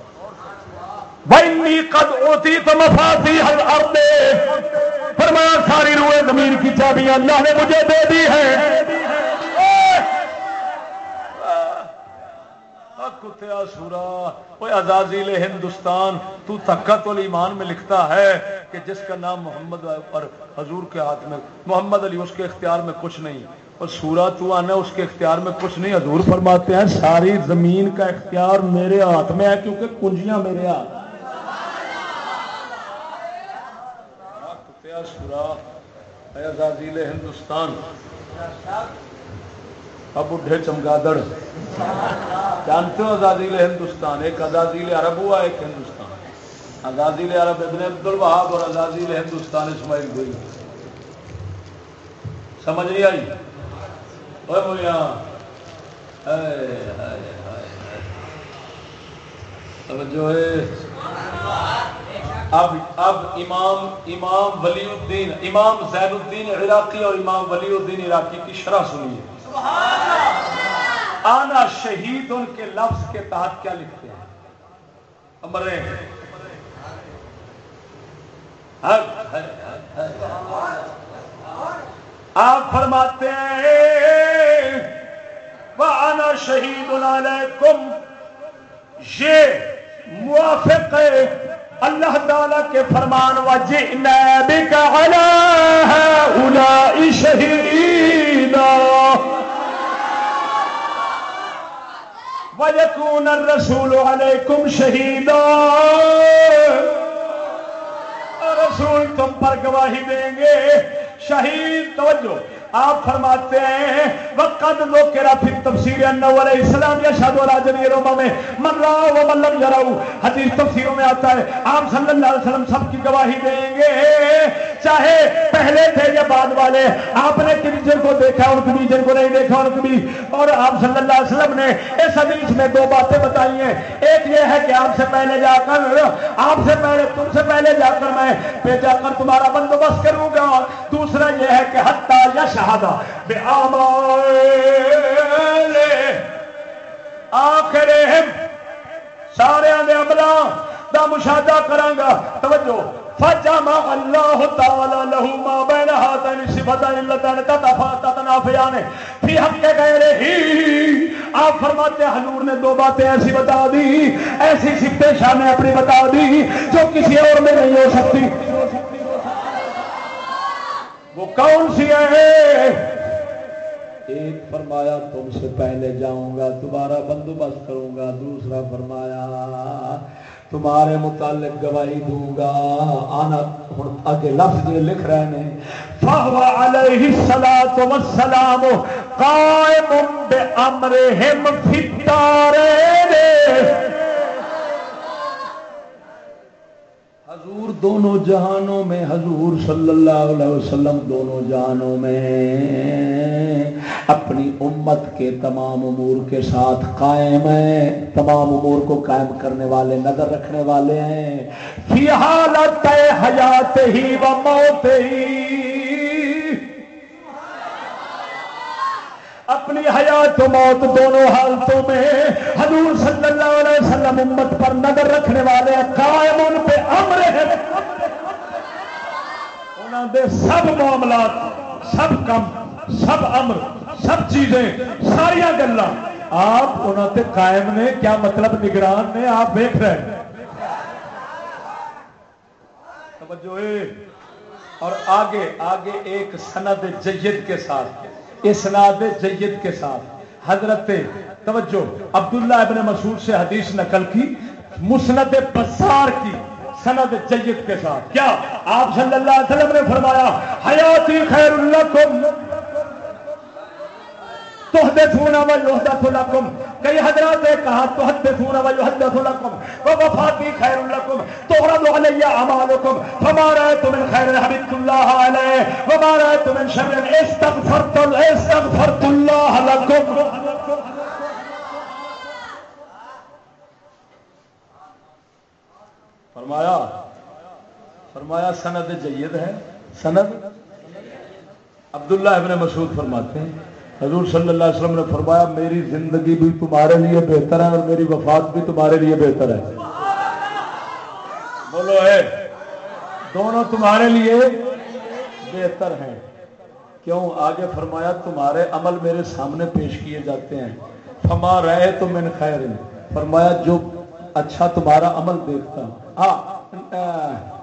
بھائی قد ہوتی تو مفاسی ہر ارد فرمایا ساری روئے زمین کی چابیاں اللہ نے مجھے دے دی ہے کتے سورا وہ عزازیل ہندوستان، تو تقت ایمان میں لکھتا ہے کہ جس کا نام محمد اور حضور کے ہاتھ میں، محمد علی اس کے اختیار میں کچھ نہیں۔ اور سورا تو آنا، اس کے اختیار میں کچھ نہیں۔ حضور فرماتے ہیں، ساری زمین کا اختیار میرے ہاتھ میں ہے، کیونکہ کنجیاں میرے ہاتھ۔ کتے سورا اے عزازیل ہندوستان، اب بڈھے چمگادڑ۔ جانتے ہو آزادی ہندوستان؟ ایک آزادی عرب ہوا، ایک ہندوستان۔ آزادی عرب ابن عبد الوہاب اور آزادی ہندوستان اسماعیل گوئی۔ سمجھ نہیں آئی؟ اوے مویا ہائے ہائے ہائے ہائے توجہ ہے۔ اب اب امام امام ولی الدین امام زین الدین عراقی اور امام ولی الدین عراقی کی شرح سنیے۔ آنا شہید ان کے لفظ کے تحت کیا لکھتے ہیں؟ امرے آپ فرماتے ہیں وہ آنا شہید علیکم یہ موافق ہے۔ اللہ تعالی کے فرمان و جئنا بک علی هؤلاء شہیدا وَيَكُونَ الرَّسُولُ عَلَيْكُمْ شَهِيدًا۔ رسول تم پر گواہی دیں گے۔ شہید، توجہ۔ آپ فرماتے ہیں، وقد ذکر فی تفسیر انه علیہ السلام یشهد علی جميع الامم من را و من لم يروا۔ حدیث تفسیروں میں آتا ہے، آپ صلی اللہ علیہ وسلم سب کی گواہی دیں گے۔ چاہے پہلے تھے یا بعد والے، آپ نے کبھی کو دیکھا اور کبھی کو نہیں دیکھا اور کبھی۔ اور آپ صلی اللہ علیہ وسلم نے اس حدیث میں دو باتیں بتائی ہیں۔ ایک یہ ہے کہ آپ سے پہلے جا کر، آپ سے پہلے، تم سے پہلے جا کر میں پہ جا کر تمہارا بندوبست کروں گا۔ دوسرا یہ ہے کہ حتیٰ یا شہادہ بے آمال۔ آخر سارے عملہ دا مشاہدہ کرانگا توجہ۔ فجمع اللہ تعالی له ما بین هاتین صفتین اللتان تتنافیان فی حق غیرہ آپ فرماتے ہیں، حضور نے دو باتیں ایسی بتا دی، ایسی صفتیں شامیں اپنی بتا دی جو کسی اور میں نہیں ہو سکتی۔ وہ کون سی ہے؟ ایک فرمایا، تم سے پہلے جاؤں گا تمہارا بندوبست کروں گا، دوسرا فرمایا، تمہارے متعلق گواہی دوں گا۔ آنا ہوں آگے لفظ یہ لکھ رہے ہیں فہو علیہ الصلوۃ والسلام قائم بامرہم فی الدارین حضور دونوں جہانوں میں، حضور صلی اللہ علیہ وسلم دونوں جہانوں میں اپنی امت کے تمام امور کے ساتھ قائم ہیں۔ تمام امور کو قائم کرنے والے، نظر رکھنے والے ہیں۔ فی حالت حیات ہی و موت ہی۔ اپنی حیات و موت دونوں حالتوں میں حضور صلی اللہ علیہ وسلم امت پر نظر رکھنے والے قائم ان پہ امر ہے انہوں دے سب معاملات، سب کم، سب امر، سب چیزیں ساریا گلا آپ انہوں تے قائم نے، کیا مطلب نگران نے؟ آپ دیکھ رہے ہیں۔ توجہ اور آگے آگے ایک سند جید کے ساتھ۔ اسناد جید کے ساتھ۔ حضرت توجہ عبداللہ ابن مسعود سے حدیث نقل کی، مسند بسار کی سند جید کے ساتھ۔ کیا آپ صلی اللہ علیہ وسلم نے فرمایا، حیاتی خیر لکم تحدثون و لکم کئی حضرات نے کہا تو حد تحدثون و یحدث لکم و وفاتی خیر لکم تغرد علی اعمالکم فما رأیت من خیر حبیت اللہ علیہ وما رأیت من شر استغفرت استغفرت اللہ لکم فرمایا فرمایا سند جید ہے، سند عبداللہ ابن مسعود فرماتے ہیں۔ حضور صلی اللہ علیہ وسلم نے فرمایا، میری زندگی بھی تمہارے لیے بہتر ہے اور میری وفات بھی تمہارے لیے بہتر ہے۔ بولو ہے دونوں تمہارے لیے بہتر ہیں۔ کیوں؟ آگے فرمایا، تمہارے عمل میرے سامنے پیش کیے جاتے ہیں۔ فما رہے تو من خیر۔ فرمایا، جو اچھا تمہارا عمل دیکھتا۔ ہوں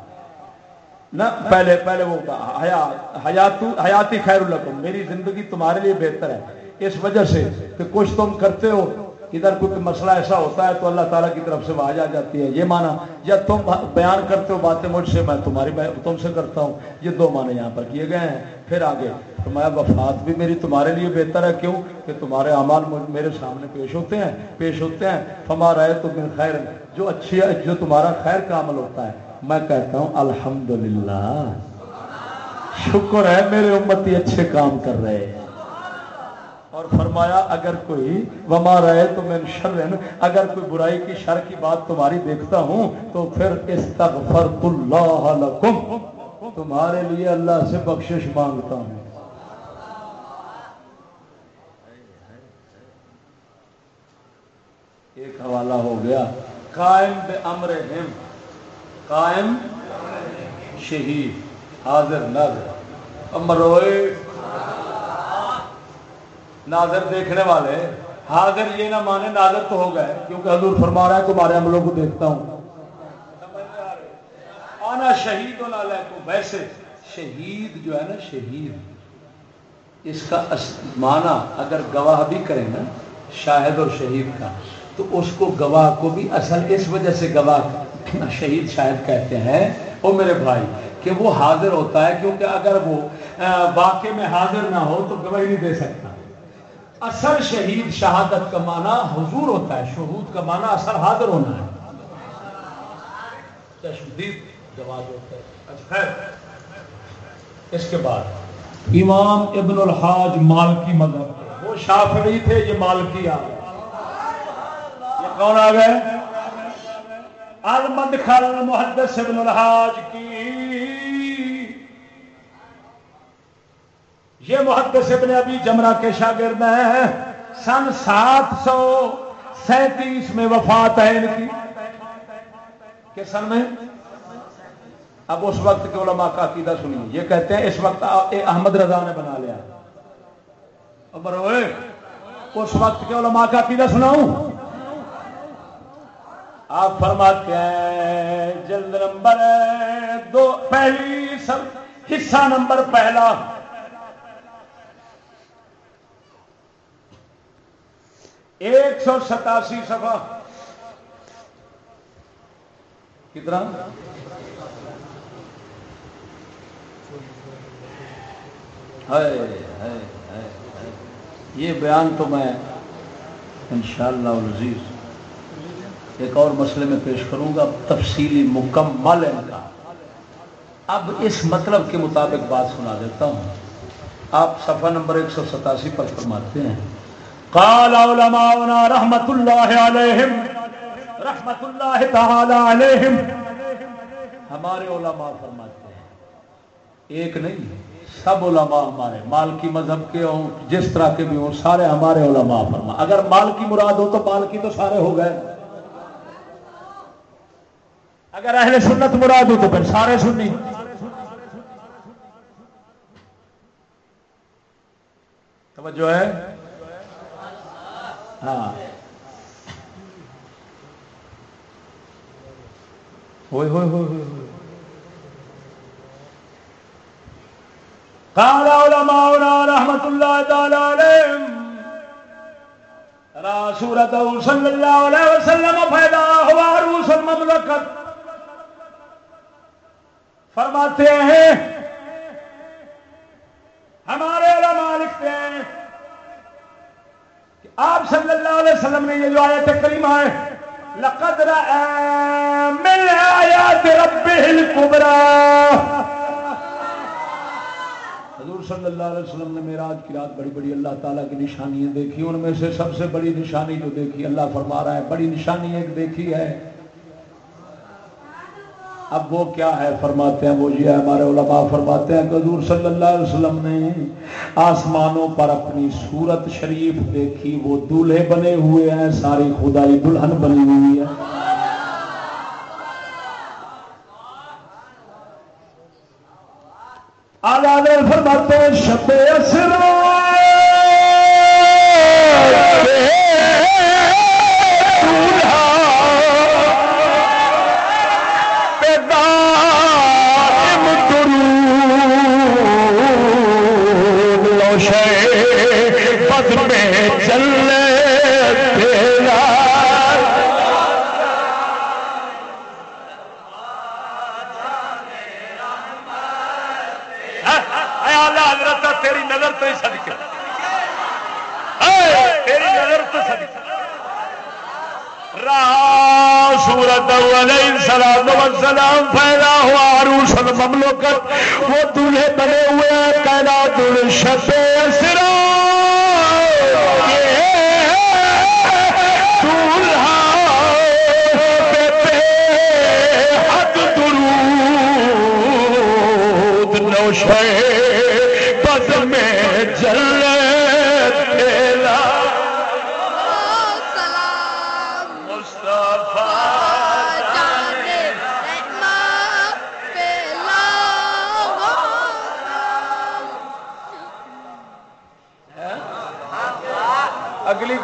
نہ، پہلے پہلے وہ حیات حیاتی خیر الکم میری زندگی تمہارے لیے بہتر ہے۔ اس وجہ سے کہ کچھ تم کرتے ہو ادھر کوئی مسئلہ ایسا ہوتا ہے تو اللہ تعالیٰ کی طرف سے آواز آ جاتی ہے۔ یہ مانا یا تم بیان کرتے ہو باتیں مجھ سے، میں تمہاری تم سے کرتا ہوں۔ یہ دو معنی یہاں پر کیے گئے ہیں۔ پھر آگے فرمایا وفات بھی میری تمہارے لیے بہتر ہے۔ کیوں؟ کہ تمہارے اعمال میرے سامنے پیش ہوتے ہیں، پیش ہوتے ہیں۔ فما رہے تو خیر جو اچھی ہے، جو تمہارا خیر کا عمل ہوتا ہے۔ میں کہتا ہوں الحمدللہ۔ شکر ہے میرے امتی اچھے کام کر رہے ہیں۔ اور فرمایا، اگر کوئی وما رہے تو میں شرن اگر کوئی برائی کی شر کی بات تمہاری دیکھتا ہوں، تو پھر استغفرت اللہ لکم۔ تمہارے لیے اللہ سے بخشش مانگتا ہوں۔ ایک حوالہ ہو گیا۔ قائم بے امر ہم قائم، شہید، حاضر نظر امروئے ناظر دیکھنے والے، حاضر یہ نہ مانے ناظر تو ہو گئے، کیونکہ حضور فرما رہا ہے تمہارے عملوں کو دیکھتا ہوں۔ آنا شہید ہونا کو ویسے شہید جو ہے نا، شہید۔ اس کا معنی اگر گواہ بھی کریں نا، شاہد اور شہید کا، تو اس کو گواہ کو بھی اصل اس وجہ سے گواہ شہید شاہد کہتے ہیں وہ میرے بھائی کہ وہ حاضر ہوتا ہے کیونکہ اگر وہ واقع میں حاضر نہ ہو تو گواہی نہیں دے سکتا۔ اصل شہید شہادت کا معنی حضور ہوتا ہے شہود کا معنی اصل حاضر ہونا ہے۔ اچھا، اس کے بعد امام ابن الحاج مالکی مذہب۔ وہ شافعی تھے یہ مالکی آ گئے یہ کون آ گئے؟ المدخل محدث ابن الحاج کی۔ یہ محدث ابن ابھی جمرہ کے شاگرد ہیں۔ سن سات سو سینتیس میں وفات ہے ان کی۔ کہ سن میں؟ اب اس وقت کے علماء کا عقیدہ سنیے۔ یہ کہتے ہیں اس وقت احمد رضا نے بنا لیا۔ اس وقت کے علماء کا عقیدہ سناؤں۔ آپ فرماتے ہیں، جلد نمبر دو، پہلی سب حصہ نمبر پہلا۔ ایک سو ستاسی سفا کتنا؟ یہ بیان تو میں انشاءاللہ العزیز ایک اور مسئلے میں پیش کروں گا، تفصیلی مکمل ان کا۔ اب اس مطلب کے مطابق بات سنا دیتا ہوں۔ آپ صفحہ نمبر ایک سو ستاسی پر فرماتے ہیں، قال علماؤنا رحمت اللہ علیہم، رحمت اللہ تعالی علیہم۔ ہمارے علماء فرماتے ہیں، ایک نہیں، سب علماء ہمارے مال کی مذہب کے ہوں، جس طرح کے بھی ہوں، سارے ہمارے علماء فرما۔ اگر مال کی مراد ہو تو مال کی تو سارے ہو گئے۔ اگر اہل سنت مراد ہو تو پھر سارے سنی۔ توجہ ہے؟ ہاں۔ ہوئے ہوئے ہوئے ہوئے قال علماؤنا رحمت اللہ تعالی علیہم۔ را سورته صلی اللہ علیہ وسلم پیدا ہوا عروس المملکت فرماتے ہیں، ہمارے علماء لکھتے ہیں کہ آپ صلی اللہ علیہ وسلم نے یہ جو آیت کریمہ ہے، لقد رأى من آیات ربه الكبرى۔ حضور صلی اللہ علیہ وسلم نے میراج کی رات بڑی بڑی اللہ تعالیٰ کی نشانیاں دیکھی، ان میں سے سب سے بڑی نشانی جو دیکھی، اللہ فرما رہا ہے، بڑی نشانی ایک دیکھی ہے۔ اب وہ کیا ہے فرماتے ہیں وہ یہ ہے ہمارے علماء فرماتے ہیں کہ حضور صلی اللہ علیہ وسلم نے آسمانوں پر اپنی صورت شریف دیکھی، وہ دولہے بنے ہوئے ہیں، ساری خدائی دلہن بنی ہوئی ہے آزاد فرماتے ہیں، شب اسرا حضرت علیہ السلام والسلام پیدا ہوا عروس المملکت، وہ دولہے بنے ہوئے ہیں، کائنات شتے اسرا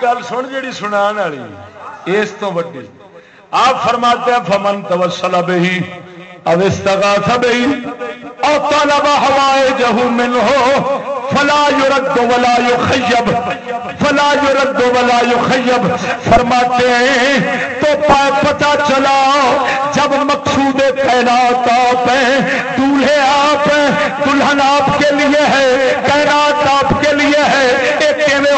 گل سن جیڑی سنا والی، اس تو وڈی۔ آپ فرماتے ہیں، فمن توسل بہی اب استغاث بہی او طلب حوائجہ منه، فلا يرد ولا يخيب۔ فلا يرد ولا يخيب۔ فرماتے ہیں، تو پائے پتہ چلا جب مقصود کائنات آپ ہیں، دولہے آپ ہیں، دلہن آپ کے لیے ہے کائنات آپ کے لیے ہے ایک کیویں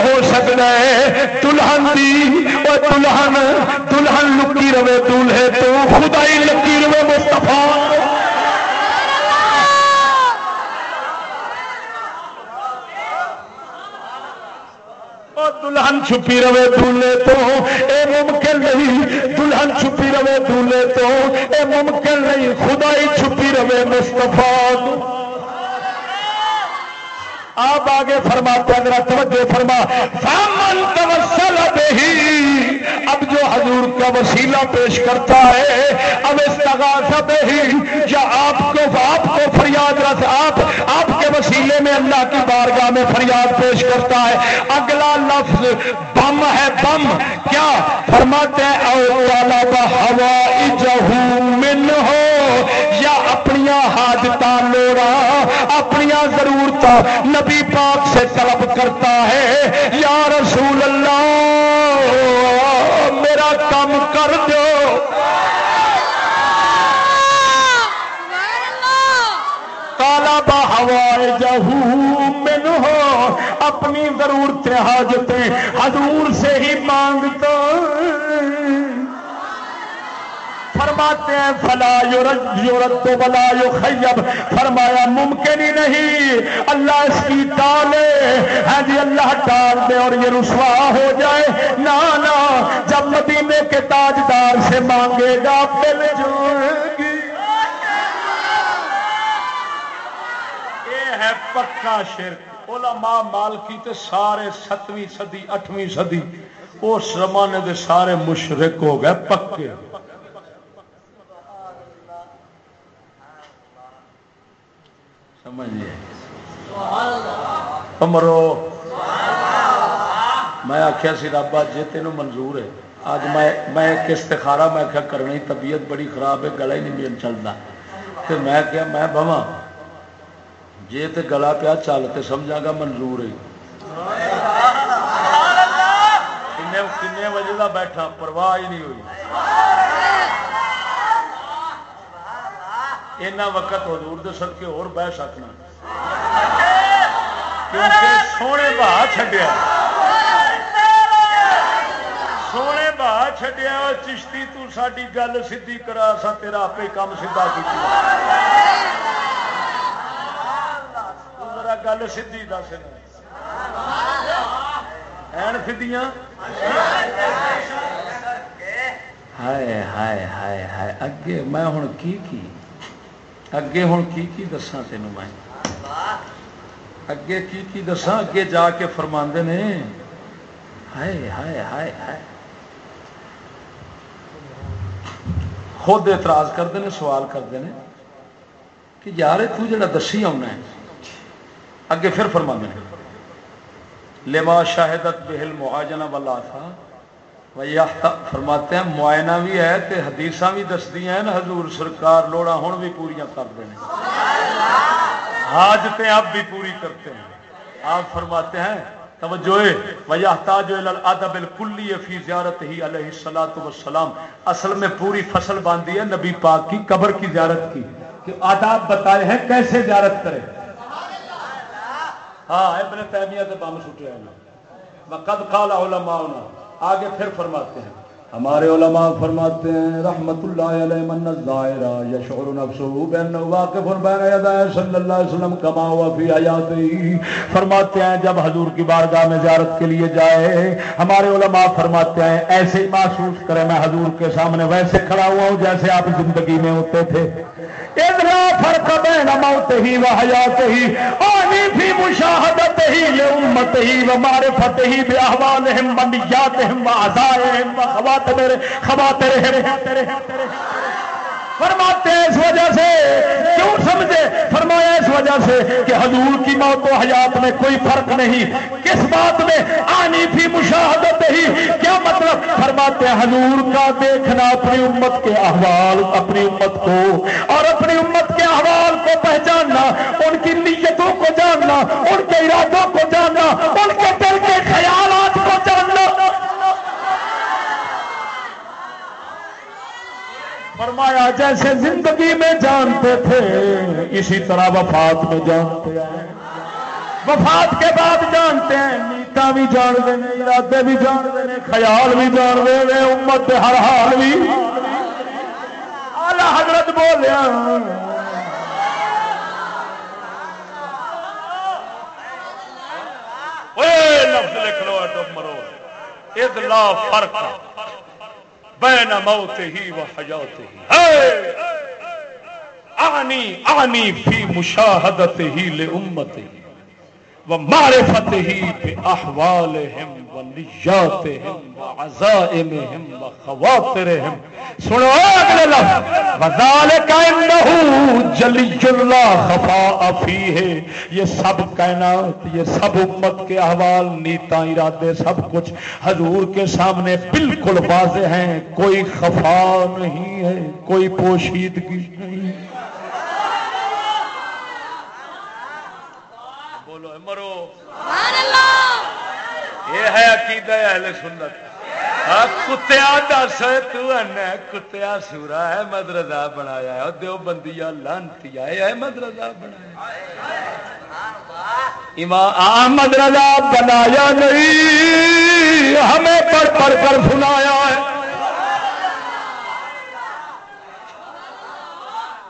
ہو ہے۔ دلہن دی اور دلہن دلہن لکی روے دولہے تو خدائی لکی روے مصطفیٰ۔ دلہن چھپی رہے دولے تو۔ اے ممکن نہیں، دلہن چھپی رہے دولے تو۔ اے ممکن نہیں، خدائی چھپی رہے، مصطفیٰ۔ آپ آگے فرماتے ہیں میرا توجہ فرما۔ فامن توسل بہی اب جو حضور کا وسیلہ پیش کرتا ہے، اب استغاثہ بہی یا آپ کو آپ کو فریاد رس آپ آپ کے وسیلے میں اللہ کی بارگاہ میں فریاد پیش کرتا ہے۔ اگلا لفظ، بم ہے، بم۔ کیا؟ فرماتے ہیں او طلب حوائجہ من ہو اپنی حاجت لوڑا۔ اپنی ضرورت نبی پاک سے طلب کرتا ہے۔ یا رسول اللہ، میرا کام کر دو۔ کالا بہوائے جہو من ہو اپنی ضرورتیں، حاجتیں حضور سے ہی مانگتا۔ فرماتے ہیں، فلا یورت تو بلا یو خیب فرمایا، ممکن ہی نہیں۔ اللہ اس کی ٹالے۔ ہے جی اللہ ٹال دے اور یہ رسوا ہو جائے۔ نہ نہ، جب مدینے کے تاجدار سے مانگے گا مل جائے گی یہ ہے پکا شرک۔ علماء مالکی تے سارے ستویں صدی، اٹھویں صدی، اس زمانے دے سارے مشرک ہو گئے، پکے۔ سمجھئے مرو میں آخیا سی رابا جی تینوں منظور ہے۔ اج میں میں ایک استخارا میں آخیا کرنی، طبیعت بڑی خراب ہے، گلا ہی نہیں چلتا پھر میں کیا میں بوا جی تے گلا پیا چل تے سمجھا گا منظور ہے۔ کنے بجے کا بیٹھا، پرواہ ہی نہیں ہوئی۔ اینا وقت حضور دے سدکے اور بہ سکنا۔ کیونکہ سونے بہا چھڈیا۔ سونے بہا چھڈیا چشتی تو ساری گل سیدھی کرا سا تیرا آپ کام سیدھا کی ذرا گل سیدھی دس این ہائے ہائے ہائے ہائے۔ اگے میں ہوں کی کی؟ اگے ہوں کی کی دساں تینوں میں؟ اگے کی کی دساں؟ اگے جا کے فرما نے۔ ہائے ہائے ہائے ہائے۔ خود اعتراض کرتے ہیں سوال کرتے ہیں کہ یار تو جڑا دسی آنا ہے۔ اگے پھر فرما لما شاہدت بہل معاجنہ والا تھا۔ فرماتے ہیں، معائنہ بھی ہے تے حدیث بھی دستی ہیں حضور سرکار لوڑا ہوں بھی پوریا کرتے ہیں۔ حاجتیں اب بھی پوری کرتے ہیں۔ آپ فرماتے ہیں، توجہ وجہ الادب الکلی فی زیارت ہی علیہ الصلات والسلام۔ اصل میں پوری فصل باندھی ہے نبی پاک کی، قبر کی زیارت کی۔ کہ آداب بتائے ہیں، کیسے زیارت کرے؟ ہاں ابن تیمیہ سے بم سٹے ہیں۔ وقد قال علماؤنا۔ آگے پھر فرماتے ہیں۔ ہمارے علماء فرماتے ہیں، رحمت اللہ علیہ من الظاہرہ یشعر نفسه بانه واقف بین یدائے صلی اللہ علیہ وسلم کما ہوا فی حیاتی۔ فرماتے ہیں، جب حضور کی بارگاہ میں زیارت کے لیے جائے، ہمارے علماء فرماتے ہیں، ایسے ہی محسوس کرے میں حضور کے سامنے ویسے کھڑا ہوا ہوں جیسے آپ زندگی میں ہوتے تھے۔ ادلا فرق بین موت ہی و حیات ہی، آنی فی مشاہدت ہی لامت ہی و معرفت ہی بی احوالہم و نیاتہم و عزائے ہم و خواتر ہم خواتر ہم فرماتے ہیں اس وجہ سے۔ کیوں سمجھے؟ فرمایا اس وجہ سے کہ حضور کی موت و حیات میں کوئی فرق نہیں۔ کس بات میں؟ آنی تھی مشاہدت ہی۔ کیا مطلب؟ فرماتے ہیں حضور کا دیکھنا اپنی امت کے احوال، اپنی امت کو۔ اور اپنی امت کے احوال کو پہچاننا، ان کی نیتوں کو جاننا، ان کے ارادوں کو جاننا، ان کے دل کے خیالات کو جاننا۔ فرمایا جیسے زندگی میں جانتے تھے، اسی طرح وفات میں جانتے ہیں۔ وفات کے بعد جانتے ہیں نیتا بھی جانتے ہیں، ارادے بھی جانتے ہیں، خیال بھی جانتے ہیں، امت ہر حال بھی۔ آلہ حضرت بولیا لفظ لکھ لو مرو۔ ادلا فرق۔ بین موت ہی و حیات ہی آنی آنی فی مشاہدت ہی لے امت ہی و معرفت ہی بے احوال ہم و نیاتہم و عزائمہم و خواترہم سنو اگلے لفظ. وذالک انہو جلی اللہ خفاء فیہ یہ سب کائنات، یہ سب امت کے احوال نیتا ارادے، سب کچھ حضور کے سامنے بالکل واضح ہیں. کوئی خفا نہیں ہے، کوئی پوشیدگی نہیں بولو مرو یہ ہے عقیدہ اہل سنت۔ کتیا دس کتیا سورا ہے مدرزا بنایا ہے۔ دیو بندی لانتی ہے مدرزا بنایا احمد رضا بنایا نہیں، ہمیں پڑھ پڑھ کر سنایا ہے۔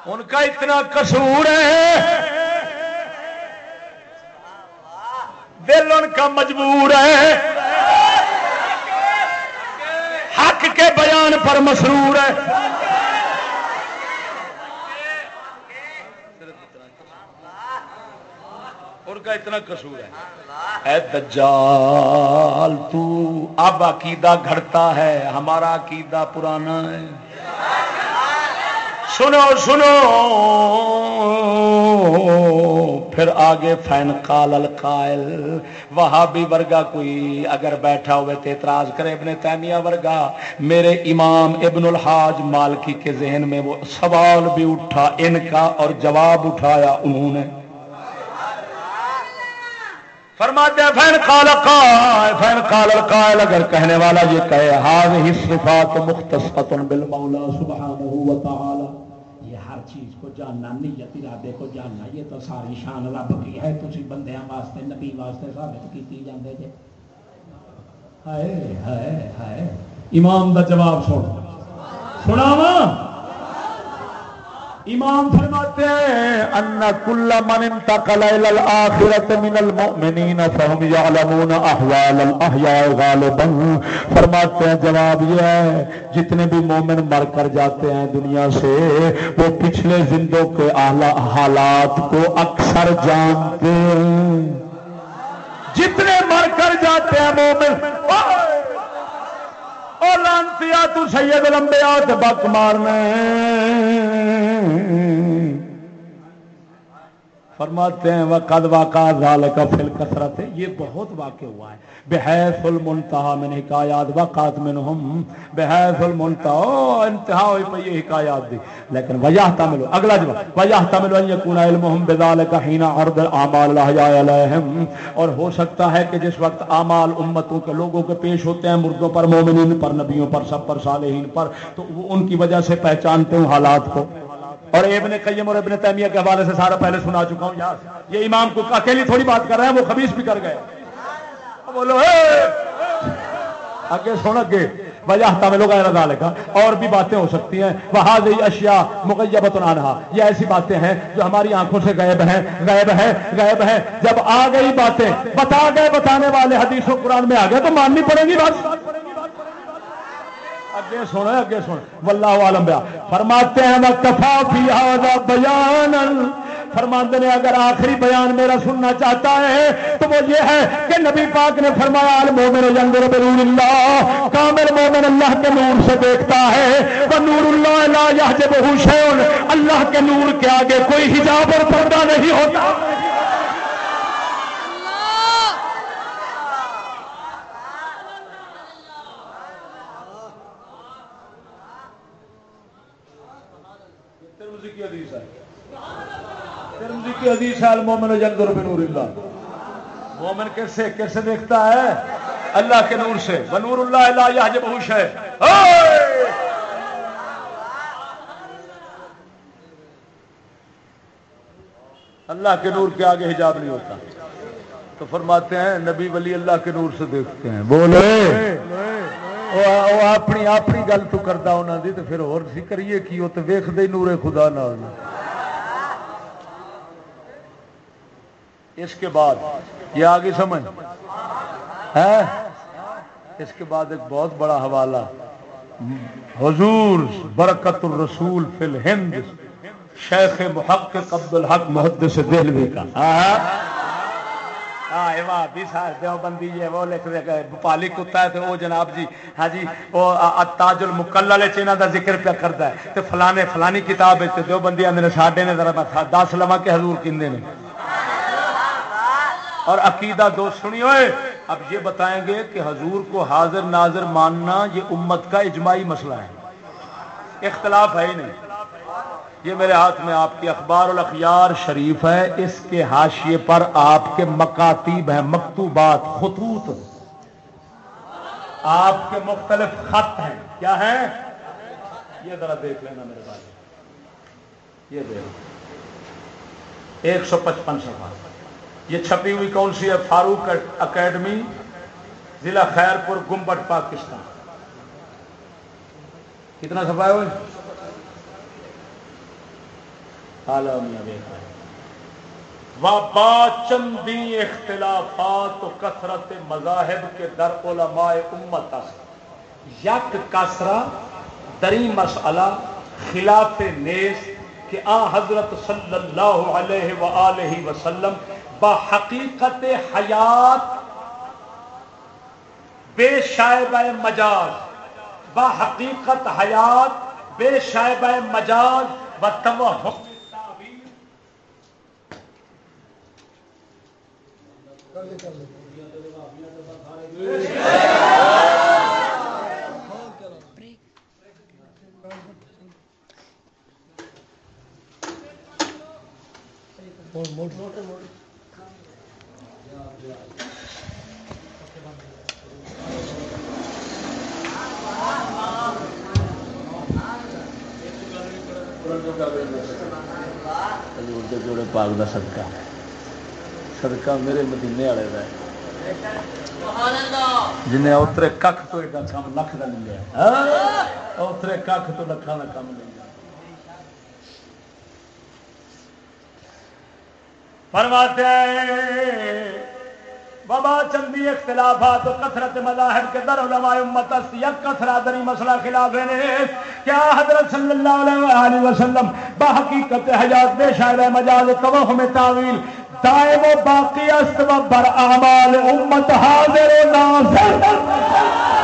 ان کا اتنا قصور ہے۔ دل ان کا مجبور ہے۔ حق کے بیان پر مسرور ہے۔ ان کا اتنا قصور ہے۔ اے دجال، تو اب عقیدہ گھڑتا ہے، ہمارا عقیدہ پرانا ہے۔ سنو سنو۔ پھر آگے فین قال القائل وہاں بھی ورگا کوئی اگر بیٹھا ہوئے تو اعتراض کرے ابن تیمیہ ورگا۔ میرے امام ابن الحاج مالکی کے ذہن میں وہ سوال بھی اٹھا، ان کا اور جواب اٹھایا انہوں نے۔ فرماتے ہیں، فین قال قائل، فین قال القائل، اگر کہنے والا یہ کہے هذه الصفات مختصه بالمولا سبحانه وتعالى یہ جاننا نیت ارادے کو جاننا یہ تو ساری شان رب کی ہے تھی بندے واسطے نبی واسطے ثابت کی جاندے جے ہائے ہائے ہائے امام دا جواب سن سناواں امام فرماتے ہیں، ان کل من انتقل الى الاخرة من المؤمنین فهم يعلمون احوال الاحیاء غالبا۔ فرماتے ہیں، جواب یہ ہے، جتنے بھی مومن مر کر جاتے ہیں دنیا سے، وہ پچھلے زندوں کے اعلی حالات کو اکثر جانتے ہیں۔ جتنے مر کر جاتے ہیں مومن اور لانتی تو سید لمبے تے بک مارنا فرماتے ہیں، وقد واقع ذالک فی الکثرت یہ بہت واقع ہوا ہے۔ بحیث المنتہا من حکایات وقات منہم بحیث المنتہا انتہا ہوئی پہ یہ حکایات دی۔ لیکن وجہ تعملو اگلا جواب وجہ تعملو ان یکون علمہم بذالک حین عرض الاعمال الاحیاء علیہم اور ہو سکتا ہے کہ جس وقت اعمال امتوں کے لوگوں کے پیش ہوتے ہیں، مردوں پر، مومنین پر، نبیوں پر، سب پر، صالحین پر، تو وہ ان کی وجہ سے پہچانتے ہیں حالات کو۔ اور ابن قیم اور ابن تیمیہ کے حوالے سے سارا پہلے سنا چکا ہوں، یار۔ یہ امام کو اکیلی تھوڑی بات کر رہے ہیں، وہ خبیص بھی کر گئے۔ بولو آگے سن اگے۔ وجہ تعمل غیر ذالک اور بھی باتیں ہو سکتی ہیں۔ وہذی اشیاء مغیبۃ عنہا یہ ایسی باتیں ہیں جو ہماری آنکھوں سے غائب ہیں، غائب ہے غائب ہے جب آ گئی باتیں، بتا گئے بتانے والے حدیث و قرآن میں آ گئے تو ماننی پڑے گی بات اگے سن اگے سن۔ واللہ عالم بیا۔ فرماتے ہیں وکفا فی ھذا بیان فرماتے ہیں اگر آخری بیان میرا سننا چاہتا ہے، تو وہ یہ ہے کہ نبی پاک نے فرمایا المومن ینظر بنور اللہ۔ کامل مومن اللہ کے نور سے دیکھتا ہے۔ وہ نور اللہ لا یحجبہ شیء اللہ کے نور کے آگے کوئی حجاب اور پردہ نہیں ہوتا ترمذی کی حدیث ہے ترمذی کی حدیث ہے المومن ینظر بنور اللہ مومن کیسے کیسے دیکھتا ہے؟ اللہ کے نور سے. بنور اللہ لا یحجبہ شیء اللہ کے نور کے آگے حجاب نہیں ہوتا. تو فرماتے ہیں، نبی ولی اللہ کے نور سے دیکھتے ہیں. بولے! وہ اپنی اپنی گل تو کرتا انہوں دی، تو پھر اور سی کریے کی وہ تو ویخ دے نور خدا نال. اس کے بعد، یہ آگے سمجھ۔ ہے؟ اس کے بعد ایک بہت بڑا حوالہ۔ حضور برکت الرسول فی الہند، شیخ محقق عبد الحق محدث دہلوی کا۔ وہ لکھ پالی کتا ہے تو وہ جناب جی۔ ہاں جی وہ تاج ذکر پہ کرتا ہے۔ تو فلانے، فلانی کتاب دو بندی آدھے ساڈے نے ذرا دس لوا کے حضور کھے نے۔ اور عقیدہ دوست سنی ہوئے، اب یہ بتائیں گے کہ حضور کو حاضر ناظر ماننا یہ امت کا اجماعی مسئلہ ہے۔ اختلاف ہے ہی نہیں۔ یہ میرے ہاتھ میں آپ کی اخبار الاخیار شریف ہے، اس کے حاشیے پر آپ کے مکاتیب ہیں، مکتوبات، خطوط۔ آپ کے مختلف خط ہیں۔ کیا ہیں؟ یہ ذرا دیکھ لینا میرے بھائی۔ یہ دیکھ۔ ایک سو پچپن سفا یہ چھپی ہوئی کون سی ہے؟ فاروق اکیڈمی، ضلع خیر پور گمبٹ پاکستان۔ کتنا سفا ہے وہ؟ وبا چندی اختلافات و کثرت مذاہب کے در علماء امت یک کسرا دری مسئلہ خلاف نیس کہ آ حضرت صلی اللہ علیہ وآلہ وسلم با حقیقت حیات بے شائبہ مجاز با حقیقت حیات بے شائبہ مجاز و توہم۔ موٹر موٹر جوڑے پاک دا صدقہ صدقہ میرے مدینے والے کا ہے جنہیں اترے کھ تو ایڈا کام لکھ کا نہیں لیا اترے کھ تو لکھان کا کام نہیں فرماتے ہیں بابا چندی اختلافات و کثرت مذاہب کے در علماء امت است یک کثرہ دری مسئلہ خلاف نے کیا حضرت صلی اللہ علیہ وآلہ وسلم با حقیقت حجات بے شاعر مجاز توہم تعویل؟ دائم و باقی است و بر اعمال امت حاضر و ناظر۔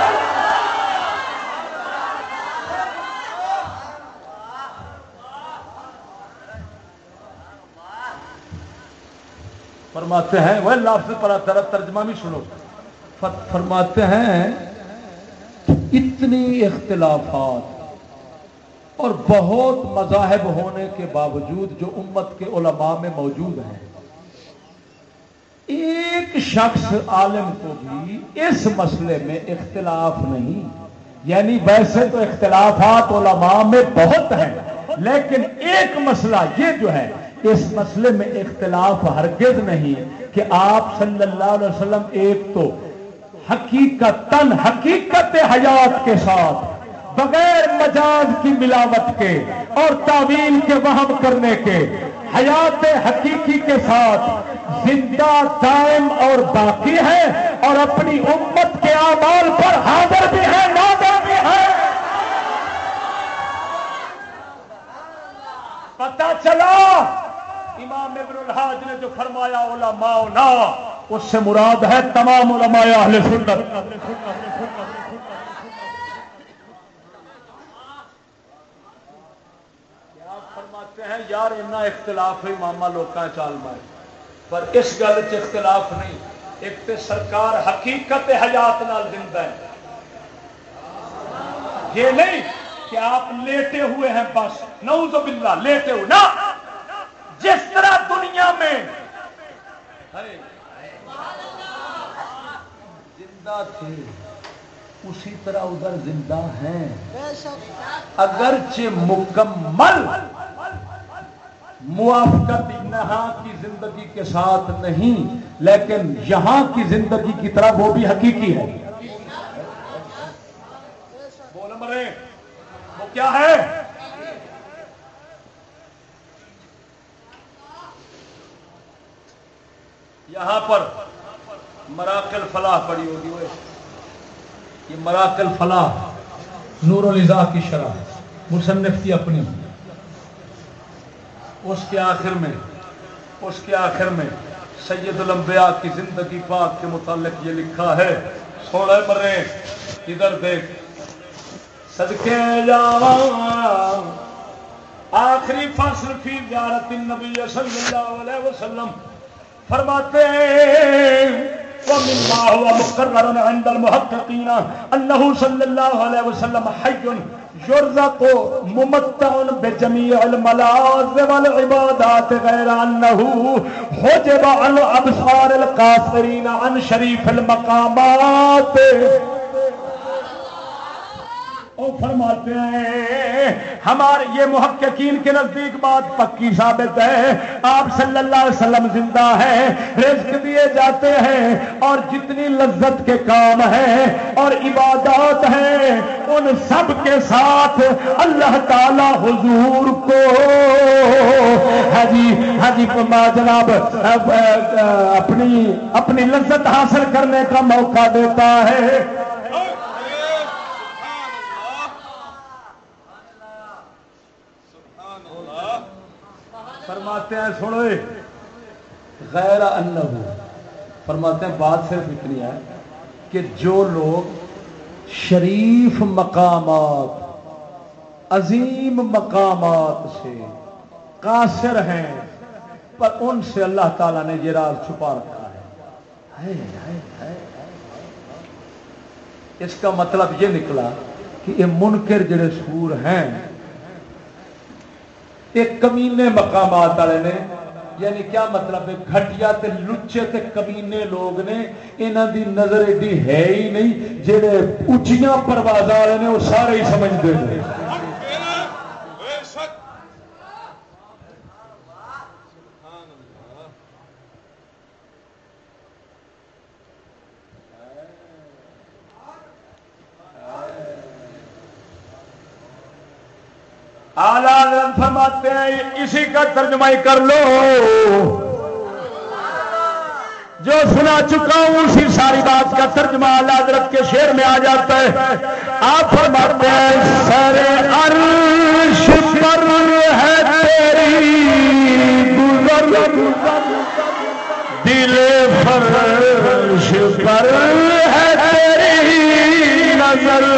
فرماتے ہیں، وہ لفظ پر ترجمہ بھی سنو۔ فرماتے ہیں اتنی اختلافات اور بہت مذاہب ہونے کے باوجود جو امت کے علماء میں موجود ہیں، ایک شخص عالم کو بھی اس مسئلے میں اختلاف نہیں۔ یعنی ویسے تو اختلافات علماء میں بہت ہیں، لیکن ایک مسئلہ یہ جو ہے اس مسئلے میں اختلاف ہرگز نہیں کہ آپ صلی اللہ علیہ وسلم ایک تو حقیقت حقیقت حیات کے ساتھ بغیر مجاز کی ملاوٹ کے اور تعویل کے وہم کرنے کے حیات حقیقی کے ساتھ زندہ دائم اور باقی ہے اور اپنی امت کے اعمال پر حاضر بھی ہے، نادر بھی ہے۔ پتا چلا امام ابن الحاج نے جو فرمایا علماء نا اس سے مراد ہے تمام علماء اہل سنت۔ فرماتے ہیں، یار، اتنا اختلاف ہے ماما لوگ چال مائے پر اس گل چ اختلاف نہیں۔ ایک تے سرکار حقیقت حیات نال زندہ ہے۔ یہ نہیں کہ آپ لیٹے ہوئے ہیں بس۔ نعوذ باللہ، لیٹے ہوئے۔ نا جس طرح دنیا میں زندہ تھے، اسی طرح ادھر زندہ ہیں۔ اگرچہ مکمل موافقت یہاں کی زندگی کے ساتھ نہیں، لیکن یہاں کی زندگی کی طرح وہ بھی حقیقی ہے۔ وہ کیا ہے؟ یہاں پر مراکل فلاح پڑی ہوگی، وہ یہ مراکل فلاح نور الزا کی شرح مصنف کی اپنی۔ اس کے آخر میں، اس کے آخر میں سید الانبیاء کی زندگی پاک کے متعلق یہ لکھا ہے سوڑے مرے، ادھر دیکھ۔ صدقے جاواں، آخری فصل فی زیارت النبی صلی اللہ علیہ وسلم۔ فرماتے ہیں، ومما هو مقرر عند المحققين انه صلى الله عليه وسلم حي يرزق ممتع بجميع الملاذ والعبادات غير انه حجب عن ابصار القاصرين عن شريف المقامات فرماتے ہیں، ہمارے یہ محققین کے نزدیک بات پکی ثابت ہے۔ آپ صلی اللہ علیہ وسلم زندہ ہے رزق دیے جاتے ہیں اور جتنی لذت کے کام ہیں اور عبادات ہیں، ان سب کے ساتھ اللہ تعالی حضور کو۔ ہاں ہاں حجی حجی جناب اپنی اپنی لذت حاصل کرنے کا موقع دیتا ہے۔ فرماتے ہیں، سنو غیر انہو فرماتے ہیں، بات صرف اتنی ہے کہ جو لوگ شریف مقامات، عظیم مقامات سے قاصر ہیں، پر ان سے اللہ تعالیٰ نے یہ راز چھپا رکھا ہے۔ اس کا مطلب یہ نکلا کہ یہ منکر جڑے سور ہیں ایک کمینے مقامات والے نے یعنی کیا مطلب ہے، گھٹیا تے لچے تے کمینے لوگ نے، انہاں دی نظر ایڈی ہے ہی نہیں، جڑے اچیاں پرواز والے نے، وہ سارے ہی سمجھتے ہیں آلہ فرماتے ہیں، اسی کا ترجمہ کر لو۔ جو سنا چکا ہوں، اسی ساری بات کا ترجمہ اعلی حضرت کے شیر میں آ جاتا ہے۔ آپ فرماتے ہیں، سر عرش پر ہے تیری گزر۔ دل فرش پر ہے تیری نظر۔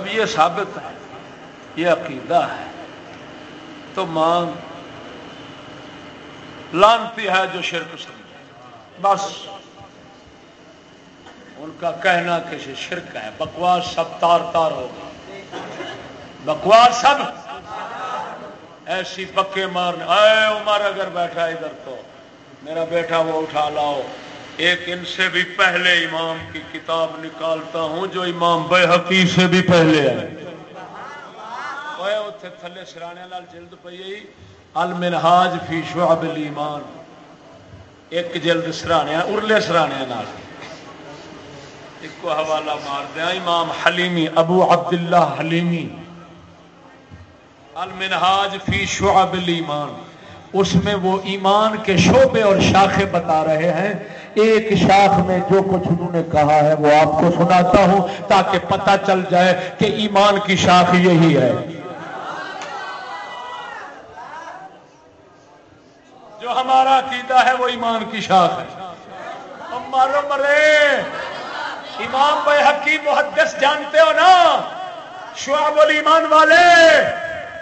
جب یہ ثابت ہے، یہ عقیدہ ہے۔ تو ماں لانتی ہے جو شرک سمجھے۔ بس۔ ان کا کہنا کہ یہ شرک ہے۔ بکواس سب تار تار ہوگی بکواس سب۔ ایسی پکے مارنے۔ اے عمر، اگر بیٹھا ادھر تو، میرا بیٹا وہ اٹھا لاؤ۔ ایک ان سے بھی پہلے امام کی کتاب نکالتا ہوں جو امام بے حقی سے بھی پہلے ہے اتنے تھلے سرانے لال جلد پئی المنہاج فی شعب الایمان۔ ایک جلد سرانے، ارلے سرانے نال۔ ایک کو حوالہ مار دیا امام حلیمی، ابو عبداللہ حلیمی۔ المنہاج فی شعب الایمان۔ اس میں وہ ایمان کے شعبے اور شاخیں بتا رہے ہیں۔ ایک شاخ میں جو کچھ انہوں نے کہا ہے وہ آپ کو سناتا ہوں تاکہ پتہ چل جائے کہ ایمان کی شاخ یہی ہے۔ جو ہمارا عقیدہ ہے وہ ایمان کی شاخ ہے۔ ہم مارو مرے، امام بے حقی محدث جانتے ہو نا؟ شعب الایمان والے،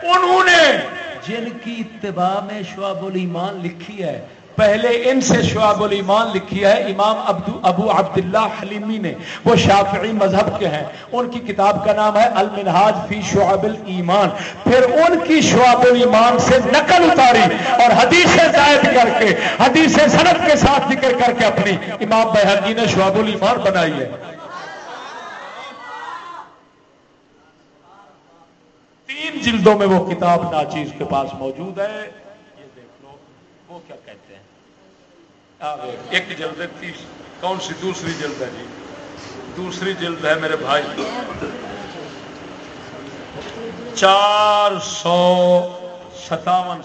انہوں نے جن کی اتباع میں شعب الایمان لکھی ہے پہلے ان سے شعب الایمان لکھی ہے، امام ابدو ابو عبداللہ حلیمی نے۔ وہ شافعی مذہب کے ہیں۔ ان کی کتاب کا نام ہے المنہاج فی شعب الایمان۔ پھر ان کی شعب الایمان سے نقل اتاری اور حدیث زائد کر کے، حدیث سند کے ساتھ ذکر کر کے اپنی امام بحقی نے شعب الایمان بنائی ہے۔ تین جلدوں میں وہ کتاب ناچیز کے پاس موجود ہے یہ دیکھ لو وہ کیا کہتے ہیں آگے ایک جلد ہے، تیس، کون سی دوسری جلد ہے جی؟ دوسری جلد ہے میرے بھائی۔ چار سو ستاون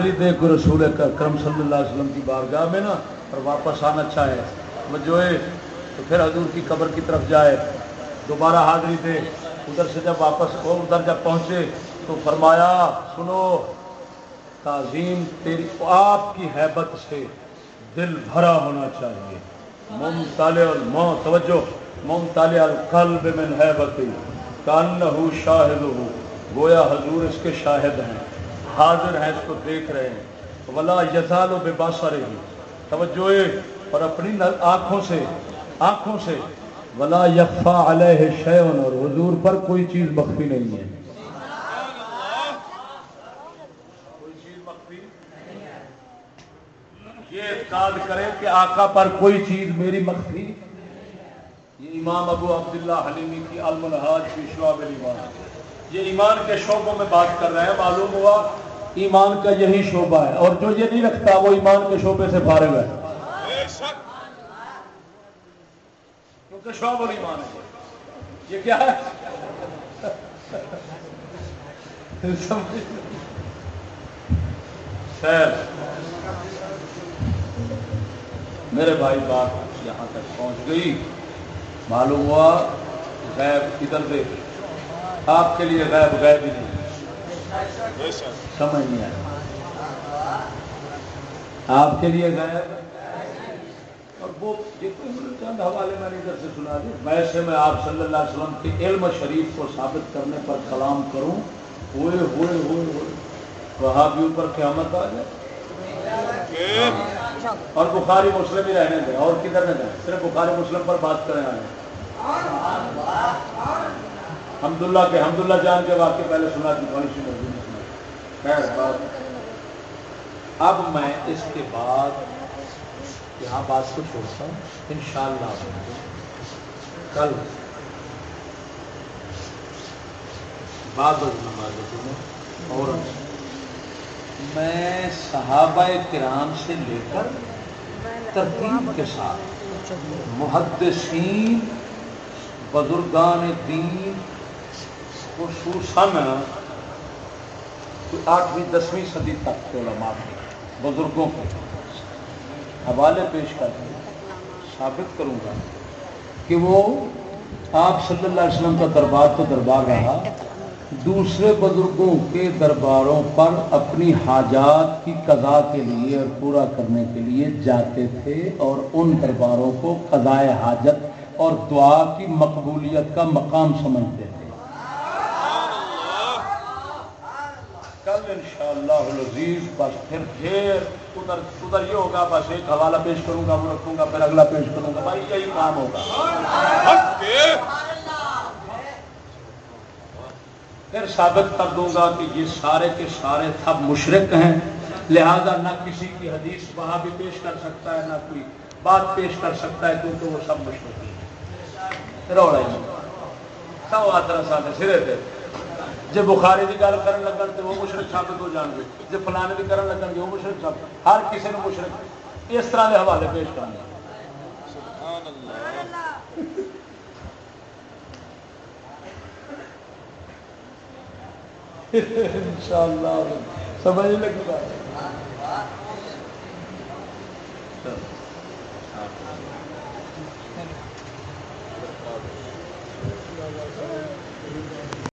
حاضری دے کو رسول کرم صلی اللہ علیہ وسلم کی بارگاہ میں نا، اور واپس آنا چاہے۔ جو ہے، تو پھر حضور کی قبر کی طرف جائے۔ دوبارہ حاضری دے۔ ادھر سے جب واپس وہ ادھر جب پہنچے، تو فرمایا، سنو، تعظیم تیری، آپ کی حیبت سے دل بھرا ہونا چاہیے۔ موم تالے مو توجہ۔ موم القلب من حیبت کان ہو شاہد ہو گویا حضور اس کے شاہد ہیں۔ حاضر ہیں اس کو دیکھ رہے ہیں۔ ولا یزال و بے باسا رہی توجہ اور اپنی آنکھوں سے آنکھوں سے۔ ولا یفا علیہ شیون اور حضور پر کوئی چیز مخفی نہیں ہے۔ یہ اعتقاد کرے کہ آقا پر کوئی چیز میری مخفی یہ امام ابو عبداللہ حلیمی کی المنہاج کی شعب ایمان یہ ایمان کے شعبوں میں بات کر رہے ہیں، معلوم ہوا ایمان کا یہی شعبہ ہے۔ اور جو یہ نہیں رکھتا، وہ ایمان کے شعبے سے فارغ ہے۔ کیونکہ شعب اور ایمان ہے۔ یہ کیا ہے؟ خیر۔ میرے بھائی، بات یہاں تک پہنچ گئی۔ معلوم ہوا، غیب ادھر دے آپ کے لیے غیب غیب ہی نہیں. سمجھ نہیں آیا آپ کے لیے غیب اور وہ چند حوالے میں نے ادھر سے سنا دی ویسے میں آپ صلی اللہ علیہ وسلم کے علم شریف کو ثابت کرنے پر کلام کروں ہوئے ہوئے ہوئے ہوئے. وہاں بھی اوپر قیامت آ جائے. اور بخاری مسلم ہی رہنے دیں اور کدھر نہ جائیں صرف بخاری مسلم پر بات کریں آئے حمد اللہ کے حمد اللہ جان کے واقع پہلے سنا تھی بڑی سی خیر، بات۔ اب میں اس کے بعد یہاں بات کو چھوڑتا ہوں۔ ان شاء اللہ کل بعد نمازوں میں اور میں صحابہ کرام سے لے کر ترتیب کے ساتھ، محدثین، بزرگان دین خصوصاً آٹھویں دسویں صدی تک کے علماء کے بزرگوں کے حوالے پیش کر کے ثابت کروں گا کہ وہ آپ صلی اللہ علیہ وسلم کا دربار تو دربار رہا دوسرے بزرگوں کے درباروں پر اپنی حاجات کی قضا کے لیے اور پورا کرنے کے لیے جاتے تھے اور ان درباروں کو قضاء حاجت اور دعا کی مقبولیت کا مقام سمجھتے تھے کل انشاءاللہ العزیز بس پھر پھر ادھر ادھر یہ ہوگا، بس ایک حوالہ پیش کروں گا، وہ رکھوں گا، پھر اگلا پیش کروں گا۔ بھائی، یہی کام ہوگا۔ پھر ثابت کر دوں گا کہ یہ سارے کے سارے سب مشرق ہیں۔ لہذا نہ کسی کی حدیث وہاں بھی پیش کر سکتا ہے، نہ کوئی بات پیش کر سکتا ہے، کیونکہ وہ سب مشرق ہیں۔ روڑا سب آدر ساتھ سرے تھے جی بخاری کی گل کر لگن تو وہ مشرق ثابت ہو جان گے جی فلانے کی کرن لگن گے، وہ مشرق ثابت، ہر کسی نے مشرق اس طرح کے حوالے پیش کرنا ان شاء اللہ سمجھ لگتا